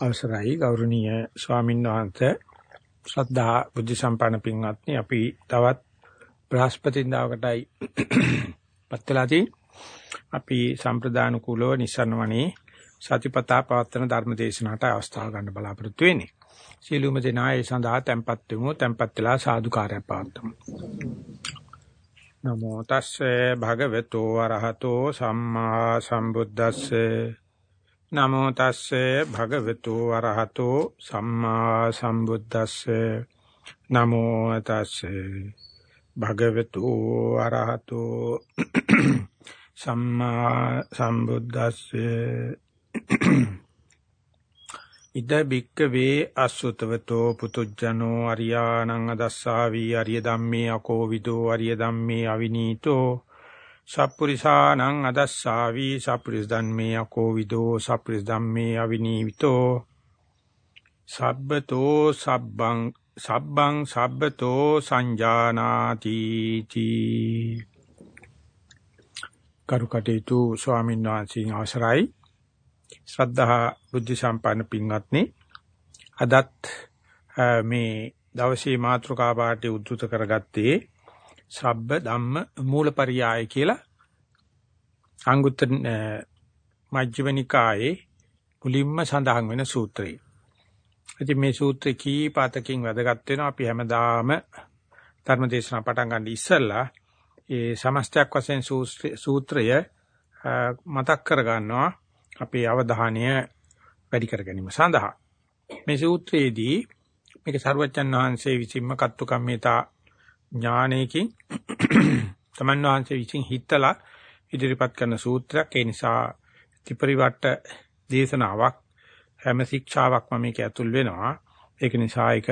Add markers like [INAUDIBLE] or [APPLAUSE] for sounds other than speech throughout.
අවසරයි ගෞරවනීය ස්වාමීන් වහන්සේ ශ්‍රද්ධා බුද්ධ සම්පන්න පින්වත්නි අපි තවත් බ්‍රහස්පතින්දාවකටයි පත්ලාදී අපි සම්ප්‍රදාන කුලව නිසන්වනේ සතිපතා පවත්වන ධර්ම දේශනාවට අවස්ථාව ගන්න බලාපොරොත්තු වෙන්නේ. සීලුම දෙනා ඒ සඳහා tempත් වෙමු tempත් වෙලා සාදුකාරයක් පවත්වමු. නමෝ තස්සේ භගවතු වරහතෝ සම්මා සම්බුද්දස්සේ නමෝ තස්සේ භගවතු වරහතෝ සම්මා සම්බුද්දස්සේ. නමෝ තස්සේ භගවතු වරහතෝ [CLEARS THROAT] සම්මා සම්බුද්දස්සේ. [CLEARS THROAT] ඉද බික්ක වේ අසුතවතෝ පුතුජනෝ අරියාණං අදස්සාවි අරිය ධම්මේ අකෝ විදෝ අරිය ධම්මේ අවිනීතෝ සප්පුරිසානං අදස්සාවි සප්පුරිස ධම්මේ අකෝ විදෝ සප්පුරිස ධම්මේ අවිනීතෝ සබ්බතෝ සබ්බං සබ්බං සබ්බතෝ සංජානාති තී කරුකටේතු ස්වාමීන් වහන්සේ අවසරයි. ශ්‍රද්ධා බුද්ධ සම්පන්න පින්වත්නි අදත් මේ දවසේ මාතෘකා පාඩේ උද්දුත කරගත්තේ සබ්බ ධම්ම මූලපරියාය කියලා අංගුත්තර මජ්ක්‍ධිම නිකායේ මුලින්ම සඳහන් වෙන සූත්‍රය. ඉතින් මේ සූත්‍රේ කීපතකින් වැදගත් වෙනවා අපි හැමදාම ධර්ම දේශනා පටන් ගන්න ඉස්සෙල්ලා ඒ සමස්තයක් වශයෙන් සූත්‍රය මතක් කර ගන්නවා අපේ අවධානය වැඩි කර ගැනීම සඳහා මේ සූත්‍රයේදී මේක සරුවච්චන් වහන්සේ විසින්ම කත්තු කම්මිතා ඥානයකින් [CLEARS THROAT] තමන් වහන්සේ විසින් හිතලා ඉදිරිපත් කරන සූත්‍රයක්. ඒ නිසා ත්‍රිපරිවට්ට දේශනාවක් හැම ශික්ෂාවක්ම මේක ඇතුල් වෙනවා. ඒක නිසා ඒක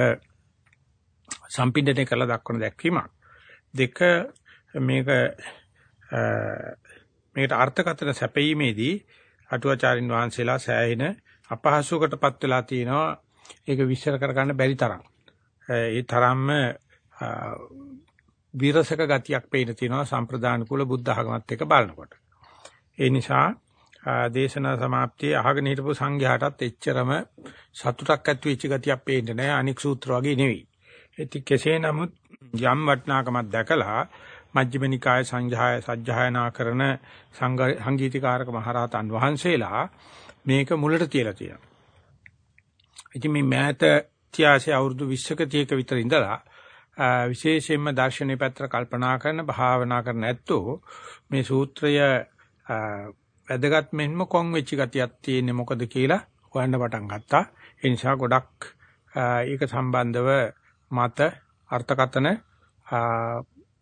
සම්පින්දනය කරලා දක්වන දැක්වීමක්. දෙක මේක මේකට අර්ථකථන සැපීමේදී අටුවාචාරින් වහන්සේලා සෑහෙන අපහසුකටපත් වෙලා තිනවා ඒක විශ්සර කරගන්න බැරි තරම්. ඒ තරම්ම විරසක ගතියක් පේන තියෙනවා සම්ප්‍රදාන කුල බුද්ධ ආගමත් එක බලනකොට. ඒ නිසා දේශනා සමාප්තියේ අහගෙන හිටපු සංඝයාටත් එච්චරම සතුටක් ඇති වෙච්ච ගතියක් පේන්නේ නැහැ අනික් සූත්‍ර වගේ නෙවෙයි. ඒත් කෙසේ නමුත් යම් වටනාකමක් දැකලා මජ්ක්‍ධිම නිකාය සංඝාය සජ්ජායනා කරන සංගීතීකාරක මහරහතන් වහන්සේලා මේක මුලට තියලා තියෙනවා. ඉතින් මේ මෑත ඉතිහාසයේ අවුරුදු 20ක 30ක විතර ඉඳලා විශේෂයෙන්ම දර්ශනීය පැත්තට කල්පනා කරන භාවනා කරන ඇත්තෝ මේ සූත්‍රය වැදගත් මෙන්ම කොන් වෙච්ච ගතියක් තියෙන්නේ මොකද කියලා හොයන්න පටන් ගත්තා. ඒ නිසා ගොඩක් ඒක සම්බන්ධව මත අර්ථකතන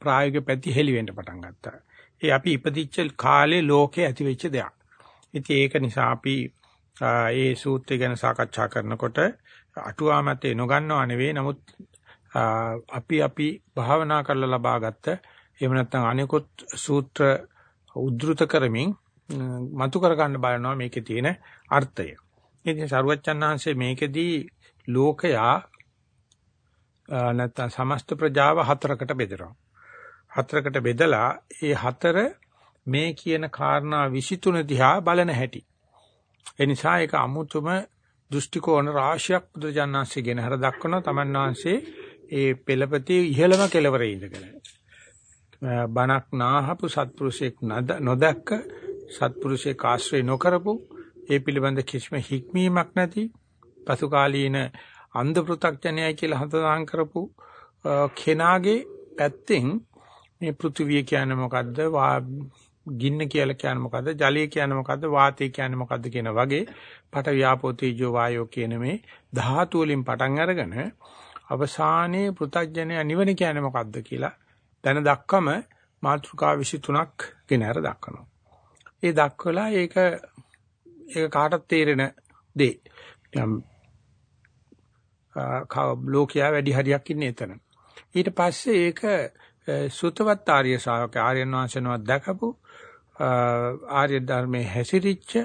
ප්‍රායෝගික පැති හෙලි වෙන්න පටන් ගත්තා. ඒ අපි ඉපදිච්ච කාලේ ලෝකේ ඇති වෙච්ච දෙයක්. ඉතින් ඒක නිසා අපි ඒ සූත්‍රය ගැන සාකච්ඡා කරනකොට අටුවා මතේ නොගන්නව නෙවෙයි නමුත් අපි අපි භාවනා කරලා ලබාගත්ත එහෙම නැත්නම් අනිකුත් සූත්‍ර උද්දෘත කරමින් මතු කර ගන්න බලනවා මේකේ තියෙන අර්ථය. ඉතින් සරුවච්චන්හන්සේ මේකෙදී ලෝකයා නැත්නම් සමස්ත ප්‍රජාව හතරකට බෙදනවා. හතරකට බෙදලා ඒ හතර මේ කියන කාරණා 23 දිහා බලන හැටි. ඒ නිසා ඒක අමුතුම දෘෂ්ටි කෝණ රාශියක් බුදුජානනාංශය ගෙන හර දක්වනවා තමන් වහන්සේ ඒ පෙළපති ඉහළම කෙළවරේ ඉඳගෙන. බණක් නාහපු සත්පුරුෂයෙක් නොදැක්ක සත්පුරුෂයෙක් ආශ්‍රය නොකරපු ඒ පිළිබඳ කිසිම හික්මීමක් නැති පසු කාලීන අන්ධ පෘ탁ජනයයි කියලා හඳුනාන් කරපු කෙනාගේ පැත්තෙන් මේ පෘථිවිය කියන්නේ මොකද්ද? ගින්න කියලා කියන්නේ මොකද්ද? ජලය කියන්නේ මොකද්ද? වාතය කියන්නේ මොකද්ද කියන වගේ පට ව්‍යාපෝ තීජෝ වායෝ කියන මේ ධාතු වලින් පටන් අරගෙන අවසානයේ පෘථග්ජනය නිවන කියන්නේ මොකද්ද කියලා දැන දක්වම මාතෘකා 23ක් ගෙනහැර දක්වනවා. ඒ දක්වලා ඒක ඒක කාටත් තේරෙන දේ. ලෝකයා වැඩි හරියක් ඉන්නේ එතන. ඊට පස්සේ ඒක සුතවත් ආර්ය ශ්‍රාවක ආර්යයන් වහන්සේනවත් දැකපු ආර්ය ධර්මයේ හැසිරිච්ච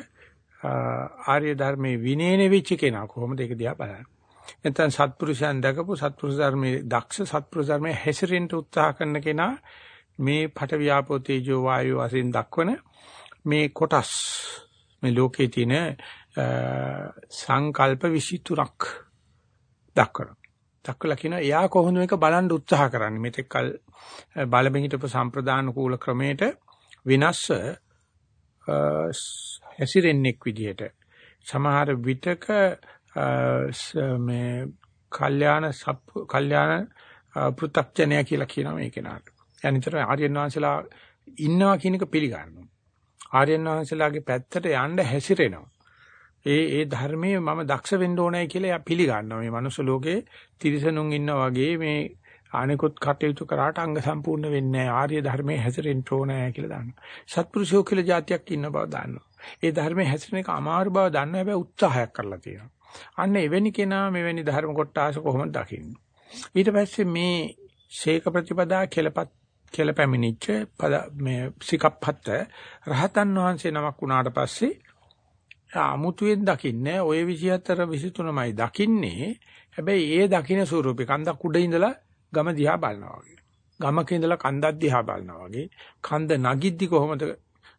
ආර්ය ධර්මයේ විනේන වෙච්ච කෙනා කොහොමද ඒක දිහා බලන්නේ. නැත්නම් සත්පුරුෂයන් දැකපු සත්පුරුෂ ධර්මයේ දක්ෂ සත්පුරුෂ ධර්මයේ හැසිරෙන්න උත්සාහ කරන කෙනා මේ පට ව්‍යාපෝ තේජෝ වායෝ වශයෙන් දක්වන මේ කොටස් මේ ලෝකේ තියෙන සංකල්ප 23ක් දක්වනවා. දක්වලා කියන එයා කොහොමද මේක බලන් උත්සාහ කරන්නේ මෙතෙක් කල බලමින් හිටපු සම්ප්‍රදාන කූල ක්‍රමයට විනස්ස හැසිරෙන්නෙක් විදිහට සමහර විටක මේ කල්යාණ කල්යාණ පෘ탁ජනය කියලා කියනවා මේ කෙනාට. යනිතර ආර්යයන් වහන්සේලා ඉන්නවා කියන එක පිළිගන්නවා. ආර්යයන් වහන්සේලාගේ පැත්තට යන්න හැසිරෙනවා. ඒ ඒ ධර්මයේ මම දක්ෂ වෙන්න ඕනයි කියලා එයා පිළිගන්නවා. මේ මනුස්ස ලෝකේ තිරිසනුන් ඉන්නා වගේ මේ අනිකුත් කටයුතු කරාට අංග සම්පූර්ණ වෙන්නේ නැහැ. ආර්ය ධර්මයේ හැසිරෙන්න ඕනෑ කියලා දන්නවා. සත්පුරුෂයෝ කියලා જાතියක් ඉන්න බව දන්නවා. ඒ ධර්මයේ හැසිරෙන එක අමාරු බව දන්නවා. හැබැයි උත්සාහයක් කරලා තියෙනවා. අන්න එවැනි කෙනා මෙවැනි ධර්ම කොටාස කොහොමද දකින්නේ? ඊට පස්සේ මේ ශේක ප්‍රතිපදා කෙලපත් කෙලපැමිණිච්ච පද මේ සිකප්පත්ත රහතන් වහන්සේ නමක් වුණාට පස්සේ 아무තුවෙන් දකින්නේ ඔය 24 23මයි දකින්නේ. හැබැයි ඒ දකින්න ස්වරූපේ කන්දක් උඩ ඉඳලා ගම දිහා බලනවා වගේ. ගමක ඉඳලා කන්දක් දිහා බලනවා වගේ. කන්ද නගිද්දි කොහොමද?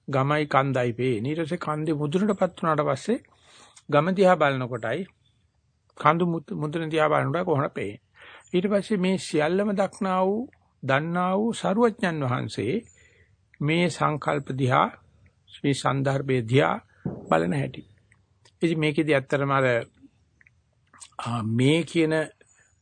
ගමයි කන්දයි පේන්නේ. ඊට පස්සේ කන්දේ මුදුනටපත් වුණාට පස්සේ ගම දිහා බලනකොටයි කඳු මුදුන දිහා බලනකොට කොහොමද පේන්නේ. ඊට පස්සේ මේ සියල්ලම දක්නා වූ දන්නා වූ සරුවඥන් වහන්සේ මේ සංකල්ප දිහා මේ සන්දර්භය දිහා බලන හැටි. ඉතින් මේකෙදි ඇත්තටම අර මේ කියන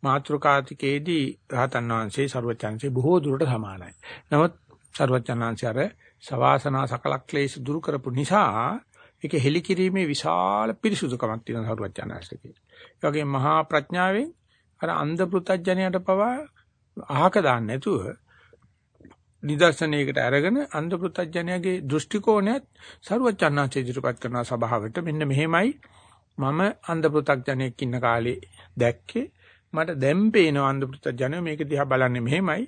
මාත්‍රකාතිකේදී රහතන් වහන්සේ ਸਰවචන්සේ බොහෝ දුරට සමානයි. නමුත් ਸਰවචන්හන්සේ අර සවාසනා සකලක්ලේශ දුරු කරපු නිසා ඒක හෙලිකිරීමේ විශාල පිරිසුදුකමක් තියෙන සරුවඥන්සේ. ඒ වගේම මහා ප්‍රඥාවෙන් අර අන්ධ පෘතජ්ජනයට පවා අහක දාන්න නැතුව නිදර්ශනයකට අරගෙන අන්ධ පෘතජ්ජනයාගේ දෘෂ්ටි කෝණයත් සරුවචනාචේ ඉදිරිපත් කරන සභාවට. මෙන්න මෙහෙමයි. මම අන්ධ පෘතජ්ජනයෙක් ඉන්න කාලේ දැක්කේ. මට දැන් පේනවා අන්ධ පෘතජ්ජනය මේක දිහා බලන්නේ මෙහෙමයි.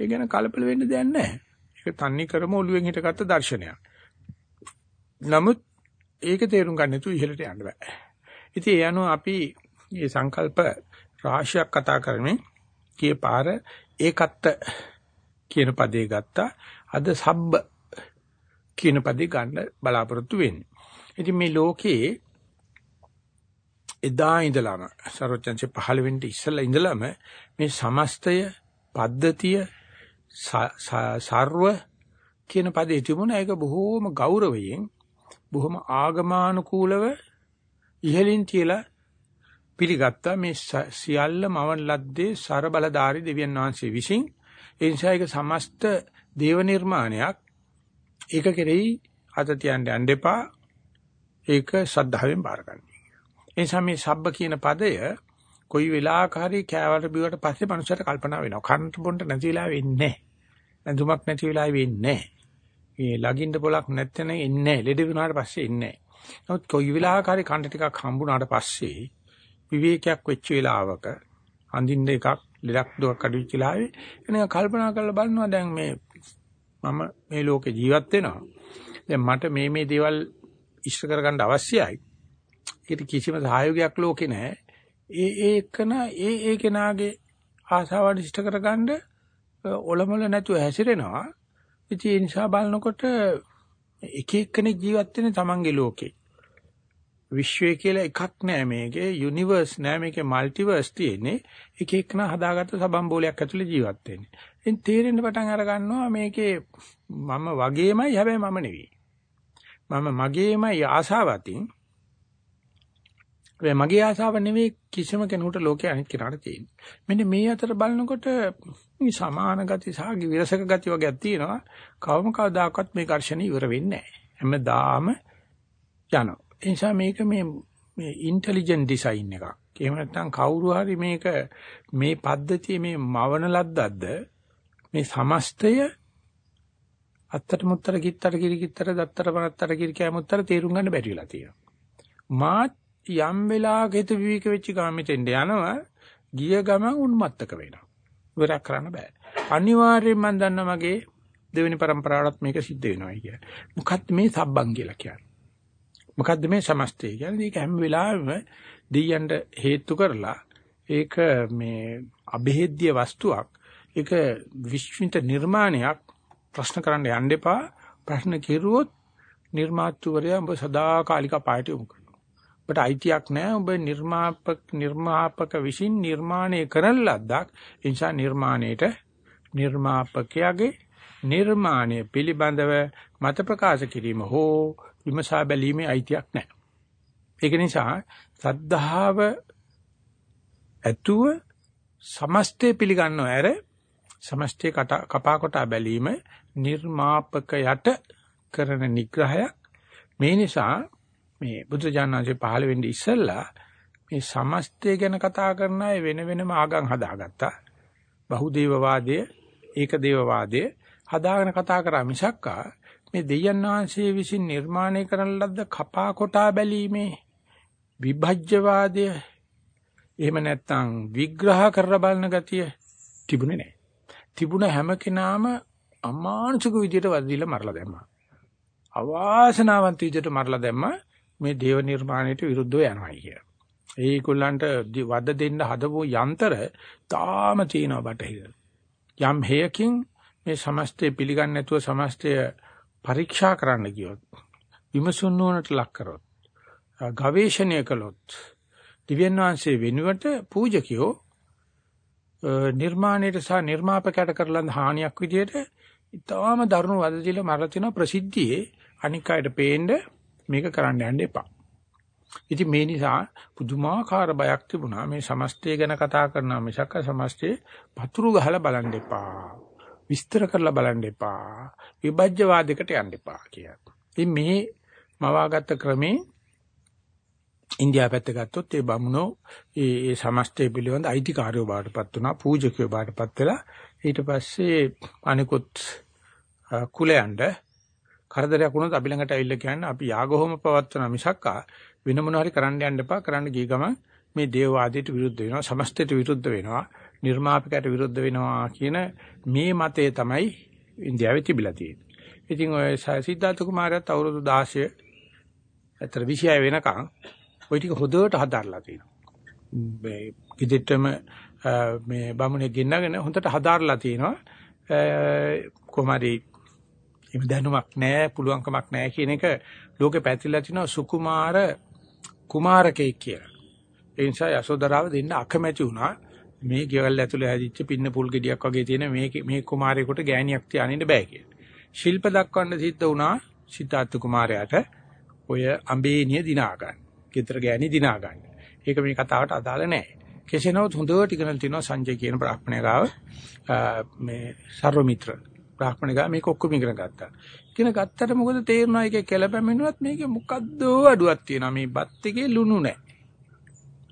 ඒ ගැන කලබල වෙන්න දෙයක් නැහැ. ඒක තන්නේ කරම ඔළුවෙන් හිටගත්ත දර්ශනයක්. නමුත් ඒක තේරුම් ගන්න නැතුව ඉහළට යන්න බෑ. ඉතින් ඒ අනුව අපි මේ සංකල්ප රාශියක් කතා කරමින් කී පාර? ඒකත්ත කියන පදේ ගත්තා. අද සබ්බ කියන පදේ ගන්න බලාපොරොත්තු වෙන්නේ. ඉතින් මේ ලෝකේ එදා ඉඳලම සරෝජන්සේ පහළ වෙන්න ඉස්සලා ඉඳලම මේ සමස්තය පද්ධතිය සර්ව කියන පදේ තිබුණා. ඒක බොහෝම ගෞරවයෙන් බොහොම ආගමානුකූලව ඉහලින් කියලා පිළිගත්තා මේ සියල්ල මවන් ලද්දේ සරබලධාරි දෙවියන් වහන්සේ විසින් ඒ නිසා ඒක සමස්ත දේව නිර්මාණයක් ඒක කෙරෙහි අත තියන්න යන්න එපා ඒක ශ්‍රද්ධාවෙන් බාර ගන්න. ඒ නිසා මේ සබ්බ කියන පදය කොයි වෙලාවක හරි කෑවට බිවට පස්සේ මනුස්සයට කල්පනා වෙනවා. කන්ට බොන්න නැති වෙලා වෙන්නේ නැහැ. නැඳුමක් නැති වෙලා වෙන්නේ නැහැ. මේ ලගින්න පොලක් නැත්නම් එන්නේ නැහැ. ලෙඩ වුණාට පස්සේ එන්නේ නැහැ. නමුත් කොයි වෙලාවක හරි කන්ට ටිකක් හම්බුනාට පස්සේ විවේකයක් වෙච්ච වෙලාවක අඳින්න එකක් ලෙඩක් දුක් අඩුච්ච වෙලාවේ එනක කල්පනා කරලා බලනවා. දැන් මේ මම මේ ලෝකේ ජීවත් වෙනවා. දැන් මට මේ මේ දේවල් ඉෂ්ට කරගන්න අවශ්‍යයි. ඒකට කිසිම සහයෝගයක් ලෝකේ නැහැ. ඒ ඒ එකන ඒ ඒ කෙනාගේ ආසාවන් ඉෂ්ට කරගන්න ඔලමුල නැතුව හැසිරෙනවා. ඉතින් ඒ නිසා බලනකොට එක එක්කෙනෙක් ජීවත් වෙන තමන්ගේ ලෝකේ විශ්වය කියලා එකක් නෑ මේකේ යුනිවර්ස් නෑ මේකේ মালටිවර්ස් තියෙන්නේ එක එකන හදාගත්ත සබම්බෝලයක් ඇතුලේ ජීවත් වෙන්නේ. ඉතින් තේරෙන්න පටන් අර ගන්නවා මේකේ මම වගේමයි හැබැයි මම නෙවෙයි. මම මගේමයි ආසාවතින් ඒ මගේ ආසාව නෙවෙයි කිසිම කෙනෙකුට ලෝකේ අනිත් කෙනාට තියෙන්නේ. මෙන්න මේ අතර බලනකොට මේ සමාන ගති සහ විරසක ගති වගේක් තියෙනවා. කවම කවදාකවත් මේ ඝර්ෂණ ඉවර වෙන්නේ නැහැ. හැමදාම යනවා. ඒ නිසා මේක මේ මේ ඉන්ටෙලිජන්ට් ඩිසයින් එකක්. එහෙම නැත්නම් කවුරු හරි මේක මේ පද්ධතිය මේ මවන ලද්දක්ද මේ සමස්තය අත්තට මුත්තර කිත්තට කිරි කිත්තට දත්තර පනත්තට කිරි කැමුත්තර තේරුම් ගන්න බැරි වෙලා තියෙනවා. මා යම් වෙලාවක හිත විවික වෙච්ච ගාමිතෙන්ද යනවා ගිය ගමන් උන්මත්තක වෙනවා. ඉවරක් කරන්න බෑ. අනිවාර්යයෙන් මම දන්නවා මගේ දෙවෙනි પરම්පරාවලත් මේක සිද්ධ වෙනවා කියලා. මොකක්ද මේ සබ්බන් කියලා කියන්නේ? මොකක්ද මේ සමස්තය කියන්නේ? ඒක හැම වෙලාවෙම දෙයයන්ට හේතු කරලා ඒක මේ અભේද්‍ය වස්තුවක්. ඒක විශ්විත නිර්මාණයක් ප්‍රශ්න කරන්න යන්න එපා. ප්‍රශ්න කෙරුවොත් නිර්මාතෘවරයා ඔබ සදාකාලික පායට යොමු කරනවා. ඔබට අයිතියක් නැහැ. ඔබ නිර්මාපක නිර්මාපක විසින් නිර්මාණය කරන ලද්දක්. ඒ නිසා නිර්මාණයට නිර්මාපකයාගේ නිර්මාණය පිළිබඳව මත ප්‍රකාශ කිරීම හෝ විමසා බැලීමේ අයිතියක් නැහැ. ඒක නිසා සද්ධාව ඇතුව සමස්තය පිළිගන්නව ඇර සමස්තය කපා කොටා බැලීම නිර්මාපකයට කරන නිග්‍රහයක් මේ නිසා මේ බුදු ජානනාංශේ පහළ වෙන්නේ ඉස්සෙල්ලා මේ සමස්තය ගැන කතා කරන අය වෙන වෙනම ආගම් හදාගත්තා බහුදේවවාදය ඒකදේවවාදය හදාගෙන කතා කරා මිසක්කා මේ දෙයයන් වහන්සේ විසින් නිර්මාණය කරන ලද්ද කපා කොටා බැලීමේ විභජ්‍යවාදය එහෙම නැත්නම් විග්‍රහ කරලා බලන ගතිය තිබුණේ නැහැ. තිබුණ හැම කෙනාම අමානුෂික විදියට වදිලා මරලා දැම්මා. අවාසනාවන්ත විදියට මරලා දැම්මා මේ දේව නිර්මාණයට විරුද්ධව යනවා කිය. ඒගොල්ලන්ට වද දෙන්න හදපු යන්ත්‍ර තාම තියෙනවා බටහිර. යම් හේයකින් මේ සමස්තය පිළිගන්නේ නැතුව සමස්තය පරීක්ෂා කරන්න ගියොත් විමසුන් නුවණට ලක් කරොත් ගවේෂණය කළොත් දිව්‍යන් වහන්සේ වෙනුවට පූජකයෝ නිර්මාණයට සහ නිර්මාපකයට කරලන හානියක් විදියට ඊටාම දරුණු වදදිල මරලා තියෙන ප්‍රසිද්ධියේ අනික් අයට පේන්න මේක කරන්න යන්න එපා. ඉතින් මේ නිසා පුදුමාකාර බයක් තිබුණා මේ සමස්තය ගැන කතා කරනවා මිසක් සමස්තේ පතුරු ගහලා බලන්න එපා. විස්තර කරලා බලන්න එපා. විභජ්‍යවාදයකට යන්න එපා කියලා. ඉතින් මේ මවාගත්ත ක්‍රමේ ඉන්දියාව පැත්ත ගත්තොත් ඒ බමුණෝ ඒ ඒ සමස්තය පිළිබඳ අයිතිකාරයෝ බාටපත් වුණා පූජකයෝ බාටපත් වෙලා ඊට පස්සේ අනිකුත් කුලයන්ට කරදරයක් වුණොත් අපි ළඟට ඇවිල්ලා කියන්නේ අපි යාගහෝම පවත්වන මිසක්කා වෙන මොන හරි කරන්න යන්න එපා කරන්න ගිය ගමන් මේ දේවවාදයට විරුද්ධ වෙනවා සමස්තයට විරුද්ධ වෙනවා නිර්මාපකයට විරුද්ධ වෙනවා කියන මේ මතය තමයි ඉන්දියාවේ තිබිලා තියෙන්නේ. ඉතින් ඔය සිද්ධාර්ථ කුමාරයාත් අවුරුදු 16 අතර 26 වෙනකන් ওই ටික හොදට හදාarලා තියෙනවා. මේ කිදිටම මේ බමුණේ ගෙන්නගෙන හොඳට හදාarලා තියෙනවා. කොමාරි එහෙම දැනුමක් නැහැ, පුළුවන්කමක් නැහැ කියන එක ලෝකේ පැතිරලා තිනවා සුකුමාර කුමාරකෙක් කියලා. ඒ නිසා යසෝදරාව දෙන්න අකමැති වුණා. මේ ගෙවල් ඇතුලේ හැදිච්ච පින්න පුල් ගෙඩියක් වගේ තියෙන මේ මේ කුමාරයෙකුට ගෑණියක් තියානින්න බෑ කියලා. ශිල්ප දක්වන්න සිද්ධ වුණා සිතාර්ථ කුමාරයාට ඔය අඹේනිය දිනා ගන්න. ගෙදර ගෑණි දිනා ගන්න. ඒක මේ කතාවට අදාළ නැහැ. කෙසේ නමුත් හොඳට ඉගෙන තිනවා සංජය කියන බ්‍රාහ්මණය ගාව මේ සර්වමිත්‍ර බ්‍රාහ්මණය ගාව මේක ඔක්කොම ඉගෙන ගත්තා. ඉගෙන ගත්තට මොකද තේරුණා එකේ කෙලපැමිණුවත් මේකේ මොකද්ද අඩුවක් තියෙනවා. මේ බත් එකේ ලුණු නැහැ.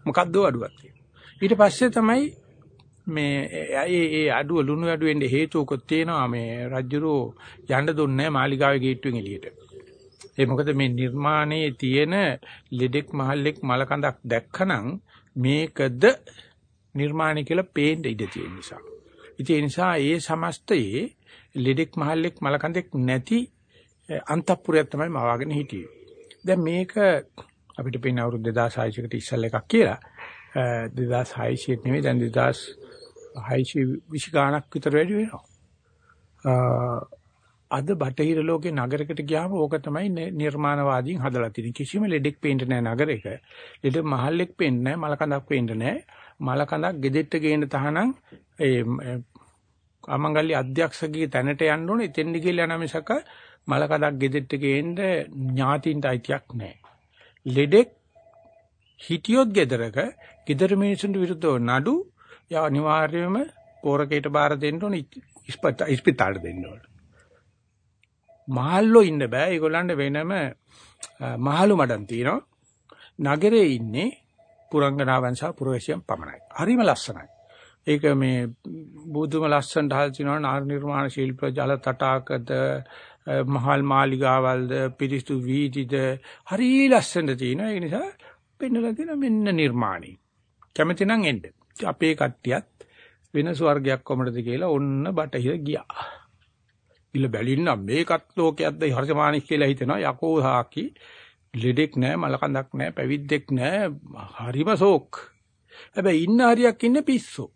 මොකද්ද අඩුවක් තියෙනවා. ඊට පස්සේ තමයි මේ ඒ ඒ අඩුව ලුණු අඩු වෙන්න හේතුවකුත් තියෙනවා මේ රජුරෝ යන්න දුන්නේ මාලිගාවේ ගේට්ටුවෙන් එළියට. ඒ මොකද මේ නිර්මාණයේ තියෙන ලෙඩෙක් මහල්ලෙක් මලකඳක් දැක්කනම් මේකද නිර්මාණය කියලා පේන්න ඉඩ තියෙන නිසා. ඉතින් ඒ නිසා ඒ සමස්තයේ ලෙඩෙක් මහල්ලෙක් මලකඳෙක් නැති අන්තපුරයක් තමයි මවාගෙන හිටියේ. දැන් මේක අපිට පේන අවුරුදු 2600කට ඉස්සෙල් එකක් කියලා. 2600 නෙමෙයි දැන් 2600 ගාණක් විතර වැඩි වෙනවා. අද බටහිර ලෝකේ නගරයකට ගියාම ඕක තමයි නිර්මාණවාදීන් හදලා තියෙන්නේ. කිසිම ලෙඩෙක් පේන්න නැහැ නගරයක. ලෙඩ මහල්ලෙක් පේන්න නැහැ, මලකඳක් පේන්න නැහැ. මලකඳක් ගෙදෙට්ට ගේන තහනම් ඒ අමංගල්‍ය අධ්‍යක්ෂකගේ තැනට යන්න ඕනේ. එතෙන්දි කියලා යන මිසක මලකඳක් ගෙදෙට්ට ගේන්න ඥාතින්ට අයිතියක් නැහැ. ලෙඩෙක් හිටියොත් ගෙදරක ගෙදර මිනිසුන්ට විරුද්ධව නඩු යා අනිවාර්යයෙන්ම පෝරකේට බාර දෙන්න ඕනේ ඉස්පිතාලට දෙන්න ඕනේ. මහල්ලෝ ඉන්න බෑ. ඒගොල්ලන්ට වෙනම මහලු මඩම් තියෙනවා. නගරේ ඉන්නේ පුරංගනාවන් සහ පුරවැසියන් පමණයි. හරිම ලස්සනයි. ඒක මේ බුදුම ලස්සනට හල් තිනවා නාර නිර්මාණ ශිල්ප ජල තටාකද මහල් මාලිගාවල්ද පිරිසුදු වීදිද හරි ලස්සනට තියෙනවා. ඒ නිසා පෙන්නලා තියෙන මෙන්න නිර්මාණي. කැමති නම් එන්න. අපේ කට්ටියත් වෙන ස්වර්ගයක් කොමඩද කියලා ඔන්න බටහිර ගියා. ඉල බැලින්නම් මේකත් ලෝකයක්ද හර්ෂමානික් කියලා හිතෙනවා යකෝ සාකි ලෙඩෙක් නැහැ මලකඳක් නැහැ පැවිද්දෙක් නැහැ හරිම ශෝක් හැබැයි ඉන්න හරියක් ඉන්නේ පිස්සෝ.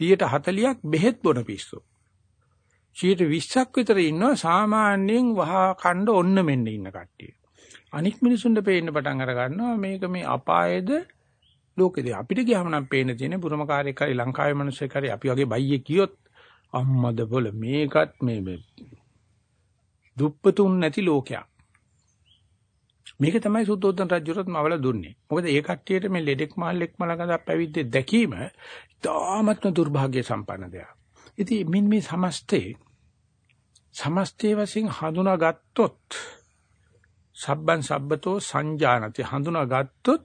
140ක් බෙහෙත් බොන පිස්සෝ. 120ක් විතර ඉන්නවා සාමාන්‍යයෙන් වහා කණ්ඩ ඔන්න මෙන්න ඉන්න කට්ටිය. අනික් මිනිසුන්ට පේන්න පටන් අර ගන්නවා මේක මේ අපායේද? ලෝකෙද අපිට ගියාම නම් පේන්න තියෙන්නේ බුරමකාරයෙක් හරි ලංකාවේ මිනිස්සෙක් හරි අපි වගේ බයියේ කියොත් අම්මද බොල මේකත් මේ මේ දුප්පතුන් නැති ලෝකයක්. මේක තමයි සුද්ධෝදන රජුරත් මවල දුන්නේ. මොකද ඒ කට්ටියට මේ ලෙඩෙක් මහල්ලෙක් මලකඳක් පැවිද්දේ දැකීම ඉතාමත්ම දුර්භාග්‍ය සම්පන්න දෙයක්. ඉතින් මින් මේ සමස්තේ සමස්තේ වශයෙන් හඳුනාගත්තොත් සබ්බන් සබ්බතෝ සංජානති හඳුනාගත්තොත්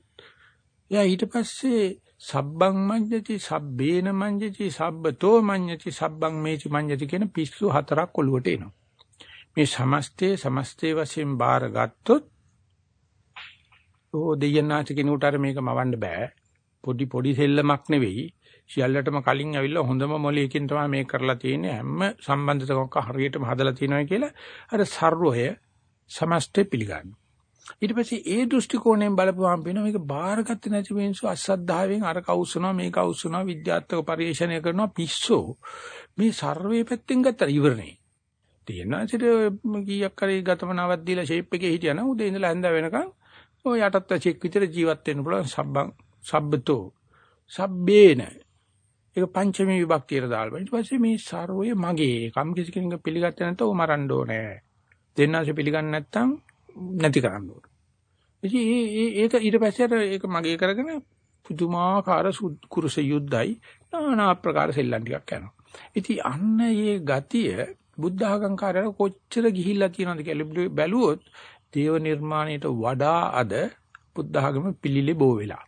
එයා ඊට පස්සේ සබ්බං මඤ්ඤති සබ්බේන මඤ්ඤති සබ්බතෝ මඤ්ඤති සබ්බං මේචි මඤ්ඤති කියන පිස්සු හතරක් ඔලුවට එනවා. මේ සමස්තේ සමස්තේ වශයෙන් බාරගත්තොත් ඕ දෙයන්නාච කෙනෙකුට අර මේක මවන්න බෑ. පොඩි පොඩි සෙල්ලමක් නෙවෙයි. සියල්ලටම කලින් ඇවිල්ලා හොඳම මොලේකින් තමයි මේක කරලා තියෙන්නේ. හැම සම්බන්ධතාවක හරියටම හදලා තියෙනවා කියලා අර සර්වය සමස්තේ පිළිගන්නවා. ඊට පස්සේ ඒ දෘෂ්ටි කෝණයෙන් බලපුවාම පේනවා මේක බාරගත්තේ නැති මිනිස්සු අසද්ධාවෙන් අර කවුස්සනවා මේක කවුස්සනවා විද්‍යාත්මක පරිශ්‍රණය කරනවා පිස්සෝ මේ සර්වේ පැත්තෙන් ගත්තා ඉවරනේ තියෙනවා සිට කීයක් කරේ ගතමනාවක් දීලා ෂේප් එකේ හිටියනම් උදේ ඉඳලා හැන්ද වෙනකන් ඔය යටත් චෙක් විතර ජීවත් වෙන්න පුළුවන් සබ්බං සබ්බතෝ සබ්බේන ඒක පංචමී විභක්තියට දාලා ඊට පස්සේ මේ සර්වය මගේ කම් කිසි කෙනෙක් පිළිගත්තේ නැත්නම් ਉਹ මරන්න ඕනේ දෙන්නාසේ පිළිගන්නේ නැත්නම් නැති කරන්න ඕන. ඉතින් ඒක ඊට පස්සේ අර ඒක මගේ කරගෙන පුදුමාකාර කුරුස යුද්ධයි নানা ආකාර සෙල්ලම් ටිකක් යනවා. ඉතින් අන්න මේ ගතිය බුද්ධ ආගම්කාරයල කොච්චර ගිහිල්ලා තියෙනවද කියලා බැලුවොත් දේව නිර්මාණයට වඩා අද බුද්ධ ආගම පිළිලි බෝ වෙලා.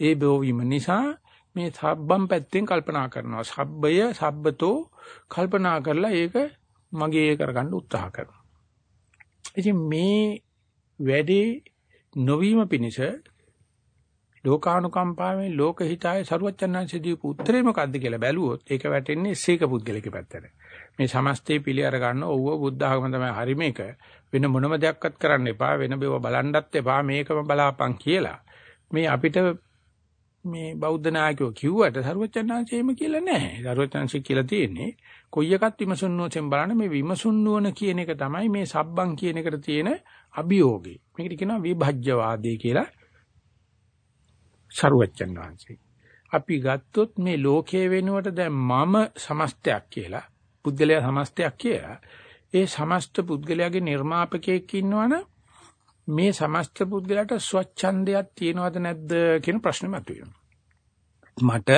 ඒ බෝ වීම නිසා මේ සබ්බම් පැත්තෙන් කල්පනා කරනවා. සබ්බය සබ්බතෝ කල්පනා කරලා ඒක මගේ කරගන්න උත්සාහ කරනවා. ඉතින් මේ වැඩේ නොවීම පිණිස ලෝකානුකම්පාවෙන් ලෝකහිතාය සරුවචනාංශ දීපු උත්තරේ මොකද්ද කියලා බැලුවොත් ඒක වැටෙන්නේ සීක පුද්ගලික පැත්තට. මේ සමස්තේ පිළි අර ගන්න ඕව බුද්ධ ආගම තමයි හරි මේක. වෙන මොනම දෙයක්වත් කරන්න එපා. වෙන බේව බලන්නත් එපා. මේකම බලාපන් කියලා. මේ අපිට මේ බෞද්ධ නායකයෝ කිව්වට සරුවචනාංශ එහෙම කියලා නැහැ. සරුවචනාංශ කියලා තියෙන්නේ කොයි එකත් විමසුන් නුවණෙන් බලන්න මේ විමසුන් නුවණ කියන එක තමයි මේ සබ්බන් කියන එකට තියෙන අභියෝගේ. මේකට කියනවා විභජ්‍යවාදී කියලා. සරුවච්චන් වහන්සේ. අපි ගත්තොත් මේ ලෝකයේ වෙනුවට දැන් මම සමස්තයක් කියලා, පුද්ගලයා සමස්තයක් කියලා. ඒ සමස්ත පුද්ගලයාගේ නිර්මාපකයෙක් ඉන්නවනම් මේ සමස්ත පුද්ගලයාට ස්වච්ඡන්දයක් තියෙනවද නැද්ද කියන ප්‍රශ්නේ මතුවෙනවා. මට